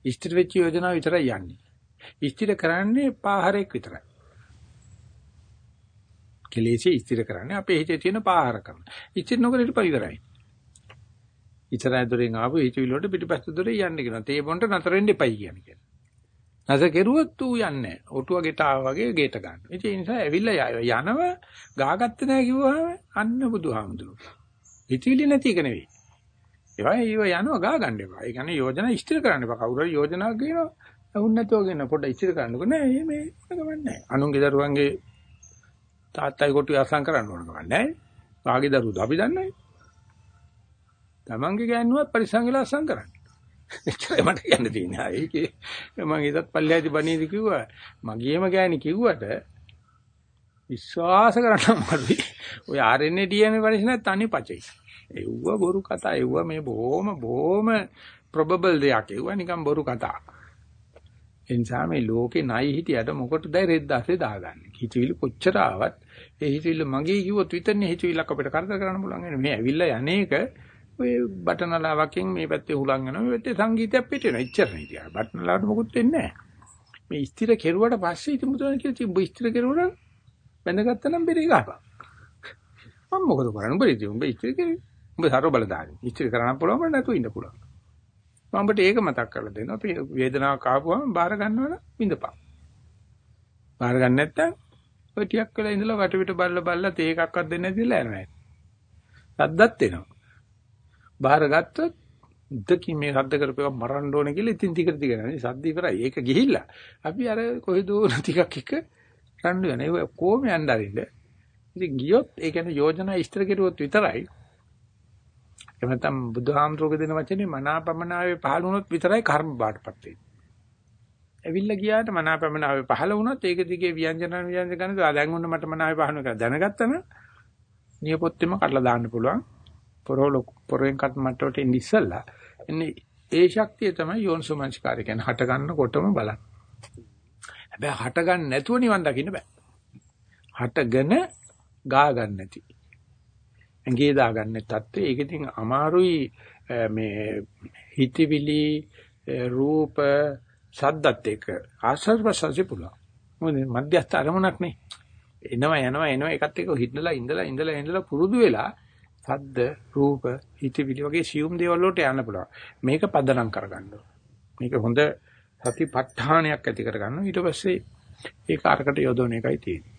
ඉස්තර වෙච්ච යෝජනාව විතරයි යන්නේ. ඉස්තර කරන්නේ පාහරයක් විතරයි. කෙලෙසි ඉස්තර කරන්නේ අපේ හිතේ තියෙන පාහරකම. ඉස්තර නොකර ඉත පරිවරයි. ඉතරයි දොරෙන් ආපු හිතවිල්ල වලට පිටිපස්ස දොරේ යන්න කියනවා. තේ බොන්ට නතර වෙන්න එපයි කියන්නේ. නැස කෙරුවොත් ඌ යන්නේ නැහැ. ඔටුව ගෙට ආවා වගේ ගේට ගන්න. ඒ නිසා ඇවිල්ලා යනව ගාගත්තේ නැහැ කිව්වහම අන්න බුදුහාමුදුරුවෝ. හිතවිලි නැති එක නෙවෙයි. ඒවා ඒව යනවා ගා ගන්න එපා. ඒ කියන්නේ යෝජනා ඉස්තිර කරන්න එපා. කවුරු හරි යෝජනා කියනවා වුන් නැතුව කියන පොඩ්ඩ ඉස්තිර කරන්නකො නෑ මේ මොකද නැහැ. අනුන්ගේ දරුවන්ගේ තාත්තයි කොටු අසං කරන්න ඕන කම නැහැ. වාගේ දරුවෝ අපි දන්නේ. තමන්ගේ ගෑනුවත් පරිසං වෙලා අසං කරන්නේ. එච්චරයි මට කියන්න තියෙන්නේ. ඒකේ මම ඉතත් පල්ලෙහාදී බණීදි කිව්වා. මගේම ගෑණි කිව්වට විශ්වාස කරන්න අමාරුයි. ඔය RNA DNA පරිශන තනි පචයි. ඒව බොරු කතා. ඒව මේ බොහොම බොහොම probable දෙයක්. ඒව නිකන් බොරු කතා. එනිසා මේ ලෝකේ නයි හිටියට මොකටද රෙද්දාසේ දාගන්නේ. හිතවිලි කොච්චර ආවත් ඒ හිතවිල්ල මගේ කිව්වොත් විතරනේ හිතවිල්ලක් අපිට කරදර කරන්න පුළුවන්. මේ ඇවිල්ලා යන්නේක ඔය බටනලාවකින් මේ පැත්තේ හුලං යනවා මේ පැත්තේ සංගීතයක් පිට වෙනවා. එච්චරයි ඉතින්. බටනලාවට මොකුත් වෙන්නේ නැහැ. මේ ස්ථිර කෙරුවට පස්සේ ඉතින් මුතුන් කියලා තිබ්බ ස්ථිර කෙරුවොත් බැඳගත්තා නම් බෙරේ ගහපන්. මම මොකද කරන්නේ? උඹ ඉතින් උඹ ස්ථිර කෙරේ. උඹ සරව බලදාරි. ස්ථිර කරන්න පුළුවන් නැතුව ඉන්න පුළුවන්. මම ඔබට ඒක මතක් කරලා දෙනවා. අපි වේදනාවක් ආපුවම බාර ගන්නවනම් විඳපන්. බාර ගන්න නැත්නම් ඔය ටිකක් වෙලා ඉඳලා වටපිට බල්ල බල්ල තේ එකක්වත් දෙන්නේ නැතිලා යනවා. සද්දත් එනවා. බාහිර ගත්තොත් දෙකින් මේ සද්ද කරපේක මරන්න ඕනේ කියලා ඉතින් ටික ටික යනවා. සද්ද ඉවරයි. ඒක ගිහිල්ලා අපි අර කොහෙදෝ ටිකක් එක රණ්ඩු වෙන. ඒක කොහොම යන්න අරින්ද? ඉතින් ගියොත් ඒ කියන්නේ යෝජනා ඉස්තර කෙරුවොත් විතරයි. එහෙම නැත්නම් බුදුහාමරෝග දෙන වචනේ මනාපමනාවේ පහළ වුණොත් විතරයි කර්ම බාටපත් වෙන්නේ. ඇවිල්ලා ගියාට මනාපමනාවේ පහළ වුණොත් ඒක දිගේ ව්‍යංජන ව්‍යංජන ගන්න දැන් උන්න මට මනාවේ පහළ වෙනවා දැනගත්තම නියපොත්තෙම කඩලා දාන්න පුළුවන්. පොරොල පොරෙන් කට් මට්ටවට ඉන්න ඉස්සලා එන්නේ ඒ ශක්තිය තමයි යෝනිසෝමනස්කාරය කියන්නේ හට ගන්නකොටම බලන්න. හැබැයි හට ගන්න නැතුව නිවන් දකින්න බෑ. හටගෙන ගා ගන්න නැති. ඇඟේ දා ගන්න තත්ත්වය ඒක ඉතින් අමාරුයි මේ හිතවිලි රූප ශබ්දත් එක්ක ආශ්‍රව ප්‍රසවාසය පුළුවන්. මොකද මධ්‍යස්ථ අරමුණක් නේ. එනවා යනවා එනවා එකත් එක්ක හිටලා ඉඳලා ඉඳලා ඉඳලා පුරුදු වෙලා ශබ්ද රූප හිතවිලි වගේ සියුම් දේවල් වලට යන්න පුළුවන්. මේක පදනම් කරගන්න මේක හොඳ සතිපට්ඨානයක් ඇති කරගන්න. ඊට පස්සේ ඒක අරකට යොදවන එකයි තියෙන්නේ.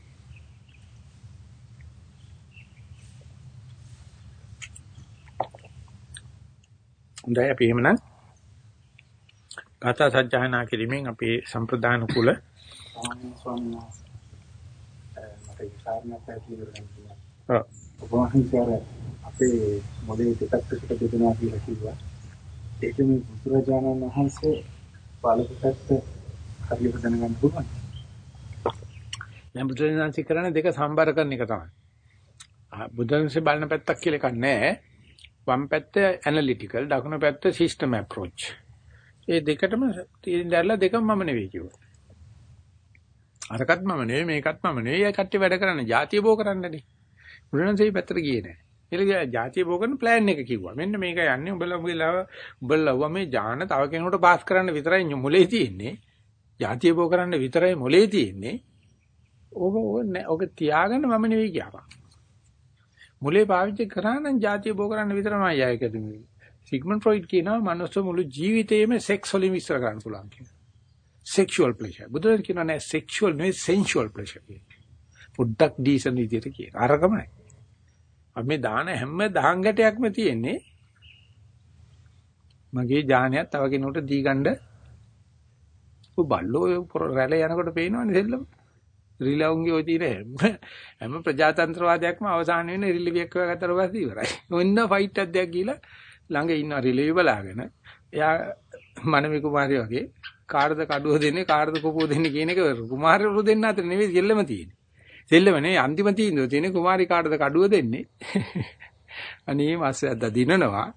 හොඳයි අපි එහෙමනම් ගාථා සජ්ජායනා කිරීමෙන් අපේ සම්ප්‍රදාන කුල ස්වාමීන් වහන්සේ මට විචාරණයක් ඇතිවෙලා ඔබ වහන්සේ අපේ මොලේ දෙකක් එකට බෙදනවා කියලා කිව්වා. ඒක මේ බුදුරජාණන් වහන්සේ බලපෑත්ත හරියට දැනගන්න පුළුවන්. දැන් බුදුරජාණන්සේ කරන්නේ දෙක සම්බර කරන එක තමයි. බුදුරජාණන්සේ බලන පැත්තක් කියලා එකක් නැහැ. වම් පැත්ත ඇනලිටිකල් දකුණු පැත්ත සිස්ටම් අප්‍රෝච්. ඒ දෙකටම තියෙන දැරලා දෙකම මම නෙවෙයි කිව්වා. අරකත් මම නෙවෙයි මේකත් මම නෙවෙයි. ඒ කට්ටිය වැඩ කරන්නේ ಜಾතිය බෝ කරන්නනේ. බුදුරජාණන්සේ පැත්තට ගියේ නැහැ. ඊළඟ ජාතිය බෝකන plan එක කිව්වා. මෙන්න මේක යන්නේ උඹලා උඹලා උඹලා මේ ඥාන තව කෙනෙකුට පාස් කරන්න විතරයි මුලේ තියෙන්නේ. ජාතිය බෝ කරන්න විතරයි මොලේ තියෙන්නේ. ඕක ඕක තියාගන්න මම නෙවෙයි කියපා. මොලේ පාවිච්චි කරා නම් ජාතිය බෝ කරන්න විතරමයි ආයක දෙන්නේ. සිග්මන්ඩ් ෆ්‍රොයිඩ් කියනවා මනුස්ස මුළු ජීවිතේම සෙක්ස් වලින් විස්තර කරන්න පුළුවන් කියලා. Sexual pleasure. බුදුරජාණන් කියනවා නෑ සෙක්ෂුවල් නෙවෙයි සෙන්ෂුවල් ප්ලෙෂර් කියලා. පොඩ්ඩක් ඩීසන් විදියට කියන. අරගමයි. අපි මේ දාන හැම දහං ගැටයක්ම තියෙන්නේ මගේ ඥානයක් තව කෙනෙකුට දී ගන්න බල්ලෝ රැළ යනකොට පේනවනේ දෙල්ලම. රිලවුන්ගේ ඔය තියෙන හැම ප්‍රජාතන්ත්‍රවාදයක්ම අවසාන වෙන්නේ රිලිවියක් ගත්තට පස්සේ ඉවරයි. ඔන්න ෆයිට් එකක් ගිහලා ළඟ ඉන්න රිලිවි බලාගෙන එයා මනමි කුමාරය වගේ කාටද කඩුව දෙන්නේ කාටද කොපුව දෙන්නේ කියන එක කුමාරවරු දෙන්න අතර නෙවෙයි දෙල්ලම තියෙන්නේ. දෙල්ලම නේ අන්තිම තීන්දුව තියෙන්නේ කුමාරි කාටද කඩුව දෙන්නේ. අනේ මාසයක් දිනනවා.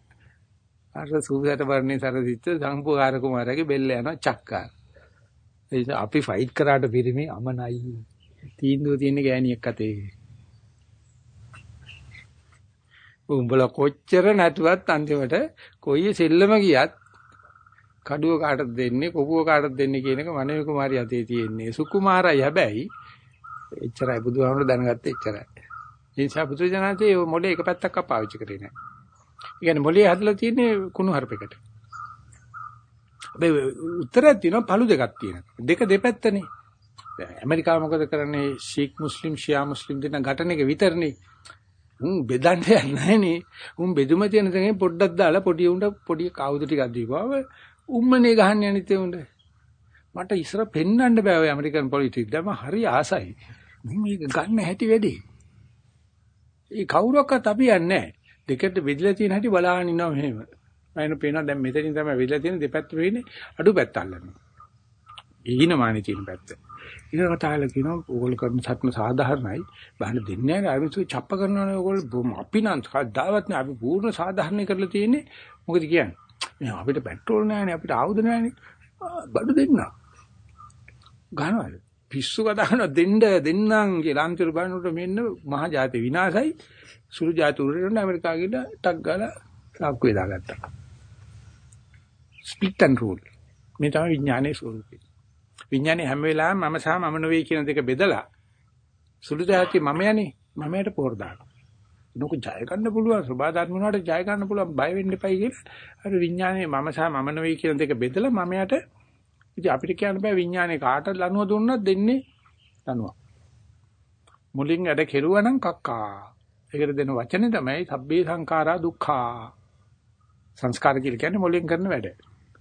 අර සූසට වර්ණේ සරසිට සංපෝකාර කුමාරයාගේ බෙල්ල යනවා චක්කා. ඒ අපි ෆයිට් කරාට පිරිමි අමනයි. තීන්දුව තියෙන ගෑණියෙක් අතේ. උඹලා කොච්චර නැතුවත් අන්තිමට කොයි සෙල්ලම ගියත් කඩුව කාටද දෙන්නේ කොපුව කාටද දෙන්නේ කියන එක මනෝය කුමාරිය අතේ තියෙන්නේ. සුකුමාරයි හැබැයි එච්චරයි බුදුහාමුදුරු දැනගත්තේ එච්චරයි. ඒ නිසා බුදුජානකේ මොලේ එක පැත්තක් පාවිච්චි කරේ නැහැ. ඒ කියන්නේ මොලේ හදලා තියෙන්නේ කුණු හරපයකට. හැබැයි උත්තරයක් තියෙනවා පළු දෙකක් තියෙනවා. දෙක දෙපැත්තනේ. ඇමරිකාව මොකද කරන්නේ ශීක් මුස්ලිම් ෂියා මුස්ලිම් දෙන ඝටන එක විතරනේ. උන් බෙදන්න යන්නේ නේ. උන් බෙදුම තියෙන තැන පොඩ්ඩක් දාලා පොඩි උන්ට පොඩි කවුද ටිකක් දීපුවාම උම්මනේ ගහන්නේ අනිත් උන්ට. මට ඉස්සර පෙන්වන්න බෑ ඔය ඇමරිකන් පොලිටික්ස් දැන් මම හරි ආසයි. මේක ගන්න හැටි වැඩි. ඒ කවුරක්වත් අපි යන්නේ නැහැ. දෙකට බෙදලා තියෙන හැටි බලාගෙන ඉන්නවා මෙහෙම. මම පේනවා දැන් මෙතනින් තමයි බෙදලා තියෙන දෙපැත්ත වෙන්නේ අඩු පැත්ත අල්ලන්නේ. ඊනමානේ තියෙන පැත්ත. ඊට කතාවල කියනවා ඕගොල්ලෝ කරන සත්ම සාධාරණයි. බහන දෙන්නේ නැහැ. අමිතු ڇප්ප කරනවනේ ඕගොල්ලෝ අපි නම් කවදාවත් නෑ අපි පූර්ණ සාධාරණේ කරලා තියෙන්නේ. මොකද කියන්නේ? මේ අපිට පෙට්‍රෝල් නැහැනේ අපිට ආයුධ නැහැනේ. බඩු දෙන්න. ගන්නවද? පිස්සු කතා කරන දෙන්න දෙන්නම් කියලා අන්තිර බලනකොට මෙන්න මහා ජාති විනාශයි. සුළු ජාති උරේන ඇමරිකාව ගිහලා ටක් ගාලා සාක්කුව දාගත්තා. Spit and rule. මේ තමයි විඥානයේ ස්වරූපය. විඥානේ හැම වෙලාවෙම මම සහ මම නෙවෙයි කියන දෙක බෙදලා සුළු જાති මම යන්නේ මමයට පොර දානවා. නෝක ජය ගන්න පුළුවන් සබා ධර්ම වලට ජය ගන්න පුළුවන් බය වෙන්න එපයි කියලා. අර විඥානේ මම සහ මම නෙවෙයි කියන දෙක බෙදලා මමයට ඉතින් අපිට කියන්න බෑ විඥානේ කාට ලනුව දුන්නත් දෙන්නේ ලනුව. මුලින් වැඩ කෙරුවා නම් කක්කා. ඒකට දෙන වචනේ තමයි සබ්බේ සංඛාරා දුක්ඛා. සංස්කාර කියලා කියන්නේ මුලින් කරන වැඩ.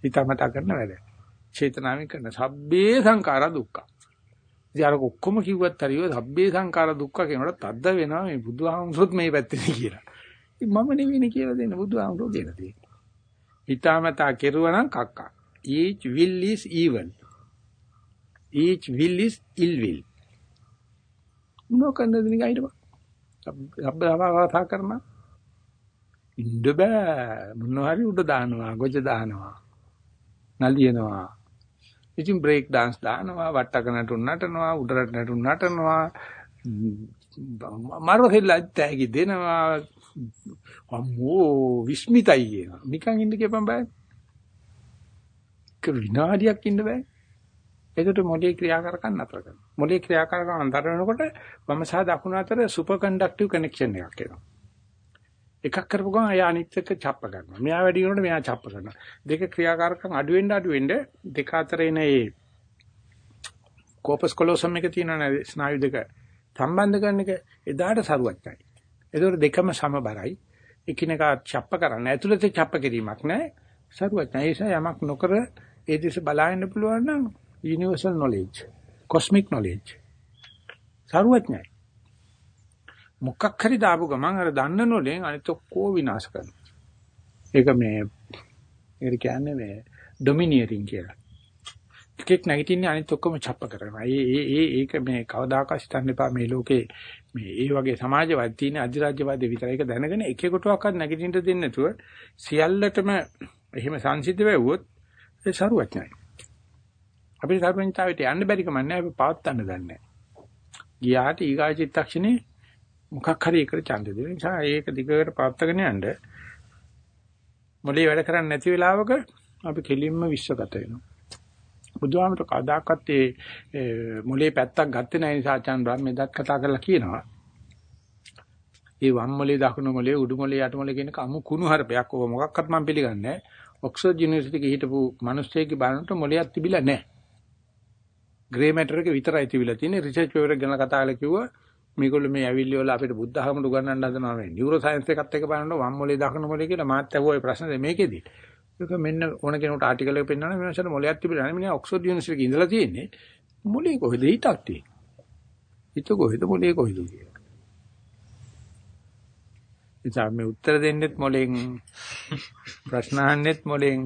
හිතමතා කරන වැඩ. චේතනාවෙන් කරන සබ්බේ සංඛාර දුක්ඛ. ඉතින් අර ඔක්කොම කිව්වත් හරියෝ සබ්බේ සංඛාර දුක්ඛ කියනකොට තද්ද වෙනවා මේ බුදුහාමුදුරුත් මේ පැත්තේ කියලා. ඉතින් මම නෙවෙයිනේ කියලා දෙන්න බුදුහාමුදුරුවෝ කියලා තියෙනවා. හිතාමතා කෙරුවා නම් කක්කා. Each will is evil. each will is ill will. මොනකන්ද නිකන් හිටපන්. අබ්බවතා කරන ඉන්න බෑ. මොනවා හරි උඩ දානවා ගොජ දානවා නලියනවා. ඉතින් බ්‍රේක් dance දානවා වට්ටක නටුන් නටනවා උඩරට නටුන් නටනවා. මරොහෙල්ලා තෑගි දෙනවා. අම්මෝ විස්මිතයි කියනවා. නිකන් ඉන්න කියපන් බෑ. එක විනාඩියක් ඉන්න බෑ. එතකොට මොලේ ක්‍රියාකාරකම් නතර කරනවා. මොලේ ක්‍රියාකාරකම් නතර වෙනකොට වම සහ දකුණ අතර සුපර් කන්ඩක්ටිව් කනෙක්ෂන් එකක් එනවා. එකක් කරපු ගමන් එයා අනිත් එක ڇප්ප ගන්නවා. මෙයා වැඩි වෙනකොට මෙයා ڇප්ප කරනවා. දෙක ක්‍රියාකාරකම් අඩු වෙන්න අඩු වෙන්න දෙක අතර එන ඒ කෝපස් කොලොසම් එක තියෙනවනේ ස්නායු දෙක සම්බන්ධ කරන එක එදාට සරුවච්චයි. ඒතකොට දෙකම සමබරයි. එකිනෙකා ڇප්ප කරන්න. ඇතුළත ڇප්ප කිරීමක් නැහැ. සරුවච්චයි. ඒ නිසා යමක් නොකර ඒ දිස බලාගෙන පුළුවන් නම් universal knowledge cosmic knowledge. සරුවඥයි මොකක් හරි දාපු ගමන් අර දන්න නොලෙන් අනිත් ඔක්කොම විනාශ කරනවා. ඒක මේ ඒකට කියන්නේ මේ ඩොමිනියරින් කියලා. ටිකෙක් නැගිටින්නේ අනිත් ඔක්කොම ڇප්ප කරනවා. ඒ ඒ ඒ ඒක මේ කවදාකවත් හිතන්න එපා. මේ ලෝකේ මේ ඒ වගේ සමාජවාදී තියෙන අධිරාජ්‍යවාදී විතරයි. ඒක දැනගෙන එකෙකුටවත් නැගිටින්න දෙන්නේ නැතුව සියල්ලටම එහෙම සංසිද්ධ වෙවුවොත් ඒ සරුවඥයි අපිට සර්වඥතාවයට යන්න බැරි කම නැහැ අපි පවත්වන්න දන්නේ නැහැ. ගියාට ඊගා චිත්තක්ෂණේ මොකක් හරි එකට ඡන්ද දෙන නිසා ඒක දිගට පවත්වාගෙන යන්න මොලේ වැඩ කරන්නේ නැති වෙලාවක අපි කෙලින්ම විශ්වගත වෙනවා. බුදුහාමර කදාකත් ඒ මොලේ පැත්තක් ගත්තේ නැහැ නිසා චන් බ්‍රහ්මෙදත් කතා කරලා කියනවා. ඒ වම් මොලේ දකුණු මොලේ උඩු මොලේ යට මොලේ කියන කමු කුණු හරපයක් ඕක මොකක්වත් මම පිළිගන්නේ නැහැ. ඔක්ස්ෆර්ඩ් යුනිවර්සිටි එකේ හිටපු මිනිස්සෙක්ගේ බලනකොට මොලයක් තිබිලා නැහැ. ග්‍රේ මැටර් එක විතරයි තිබිලා තියෙන්නේ. රිසර්ච් පේපර් එක ගැන කතා කරලා කිව්වා මේගොල්ලෝ මේ ඇවිල්ලි වල අපිට බුද්ධ ධර්මයට උගන්වන්න හදනවා මේ නියුරෝ සයන්ස් එකත් එක්ක බලනකොට වම් මොලේ දකුණු මොලේ කියලා මාත් ඇහුවා ඒ ප්‍රශ්නේ මේකෙදි. ඒක මෙන්න ඕන කෙනෙකුට ආටිකල් එක පෙන්නනවා මේ මාසෙට මොලයක් තිබිලා නැහැ. මිනිහා ඔක්ස්ෆර්ඩ් යුනිවර්සිටි එකේ ඉඳලා තියෙන්නේ මොලේ කොහෙද හිටක් තියෙන්නේ? හිත කොහෙද මොලේ කොහෙද කියලා. ඉතින් මේ උත්තර දෙන්නෙත් මොලෙන් ප්‍රශ්න අහන්නෙත් මොලෙන්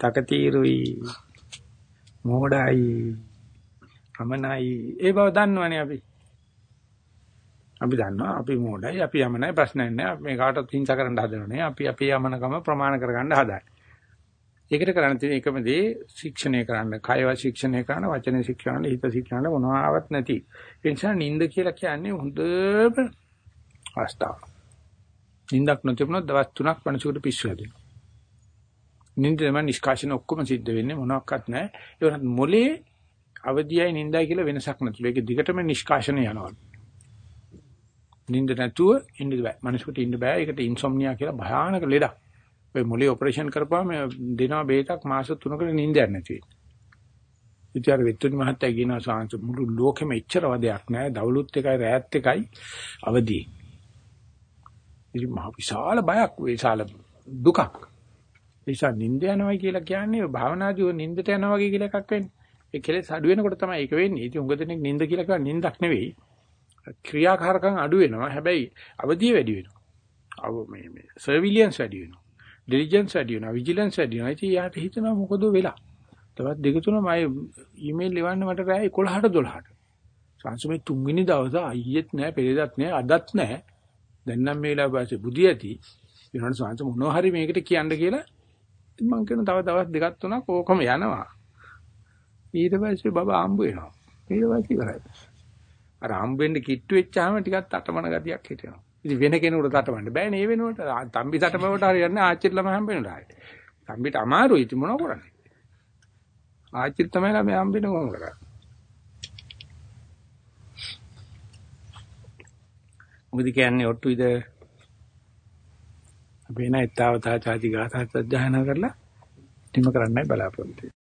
තකතිරුයි මෝඩයි අමනයි ඒ බව දන්නවනේ අපි. අපි දන්නවා අපි මෝඩයි අපි යමනයි ප්‍රශ්නයක් නෑ. අපි මේ කාටවත් හිංසා කරන්න හදනනේ අපි අපේ යමනකම ප්‍රමාණ කරගන්න හදන්නේ ඒකට කරන්න තියෙන එකම දේ ශික්ෂණය කරන්න. කයව ශික්ෂණය කරන්න වචන ශික්ෂණය හිත ශික්ෂණය මොනවාවත් නැති. ඒ නිසා නිନ୍ଦ කියලා කියන්නේ හොඳම අවස්ථාව. නින්දක් නොතිබුණොත් දවස් 3ක් මනසකට පිස්සු හැදෙනවා නින්දම නිෂ්කාශන ඔක්කොම සිද්ධ වෙන්නේ මොනවත් නැහැ. ඒ වුණත් මොලේ අවදියයි නින්දයි කියලා වෙනසක් නැතුළු. ඒක දිගටම නිෂ්කාශන යනවා. නින්ද නැතුව ඉන්න බෑ. මනුස්සකට ඉන්න බෑ. ඒකට ඉන්සොම්නියා කියලා භයානක ලෙඩක්. ඔය මොලේ ඔපරේෂන් කරපුවාම දෙනවා බේතක් මාස 3කට නින්දයක් නැති වෙයි. විචාර වෙත්තුනි මහත්තයා කියනවා සාංශ මුළු ලෝකෙම එච්චර වදයක් නැහැ. දවලුත් එකයි රැයත් එකයි අවදි. ඉතින් මහ විශාල බයක් විශාල දුකක්. නිසා නිින්ද යනවා කියලා කියන්නේ භාවනාදී නිින්දට යනවා වගේ කියලා එකක් වෙන්නේ. ඒ කෙලෙස් අඩු වෙනකොට තමයි ඒක වෙන්නේ. ඉතින් උඟ දෙනෙක් නිින්ද කියලා කියන්නේ නිින්දක් නෙවෙයි. ක්‍රියාකාරකම් අඩු වෙනවා. හැබැයි අවදිය වැඩි වෙනවා. අව මේ මේ සර්විලියන්ස් වැඩි වෙනවා. ඩිලිජන්ස් වැඩි වෙනවා. විජිලන්ස් වැඩි වෙනවා. ඉතින් යාට හිතනවා මොකද වෙලා. තවත් දෙක තුන මම ඊමේල් ලියවන්න මට රෑ 11ට 12ට. සංසමේ තුන්වෙනි දවසේ අයියෙත් නෑ, පෙරේදත් නෑ, අදත් නෑ. දැන් නම් මේ වෙලාව පස්සේ බුදිය ඇති. ඊනොට සංස මොනවා හරි මේකට කියන්න කියලා මම කියන තව දවස් දෙකක් තුනක් ඕකම යනවා. ඊට පස්සේ බබා හම්බ වෙනවා. ඊට පස්සේ ඉවරයි. අර හම්බ වෙන්න කිට්ටු වෙච්චාම ටිකක් තටමන ගතියක් හිතෙනවා. ඉතින් වෙන කෙනෙකුට තටමන්න බෑ නේ වෙනකොට. තම්බි තටමවට හරියන්නේ ආච්චිට ළම හම්බ වෙනවා ආයේ. තම්බිට අමාරුයි ඉතින් මොනව කරන්නේ? ආච්චිට තමයි ළම හම්බ වෙන කොහොම කරන්නේ? මොකද කියන්නේ ඔට්ටුයිද අපි එන ඊතාවතා ചാති ගාථා සජ්ජායනා කරලා ටිම කරන්නයි බලාපොරොත්තු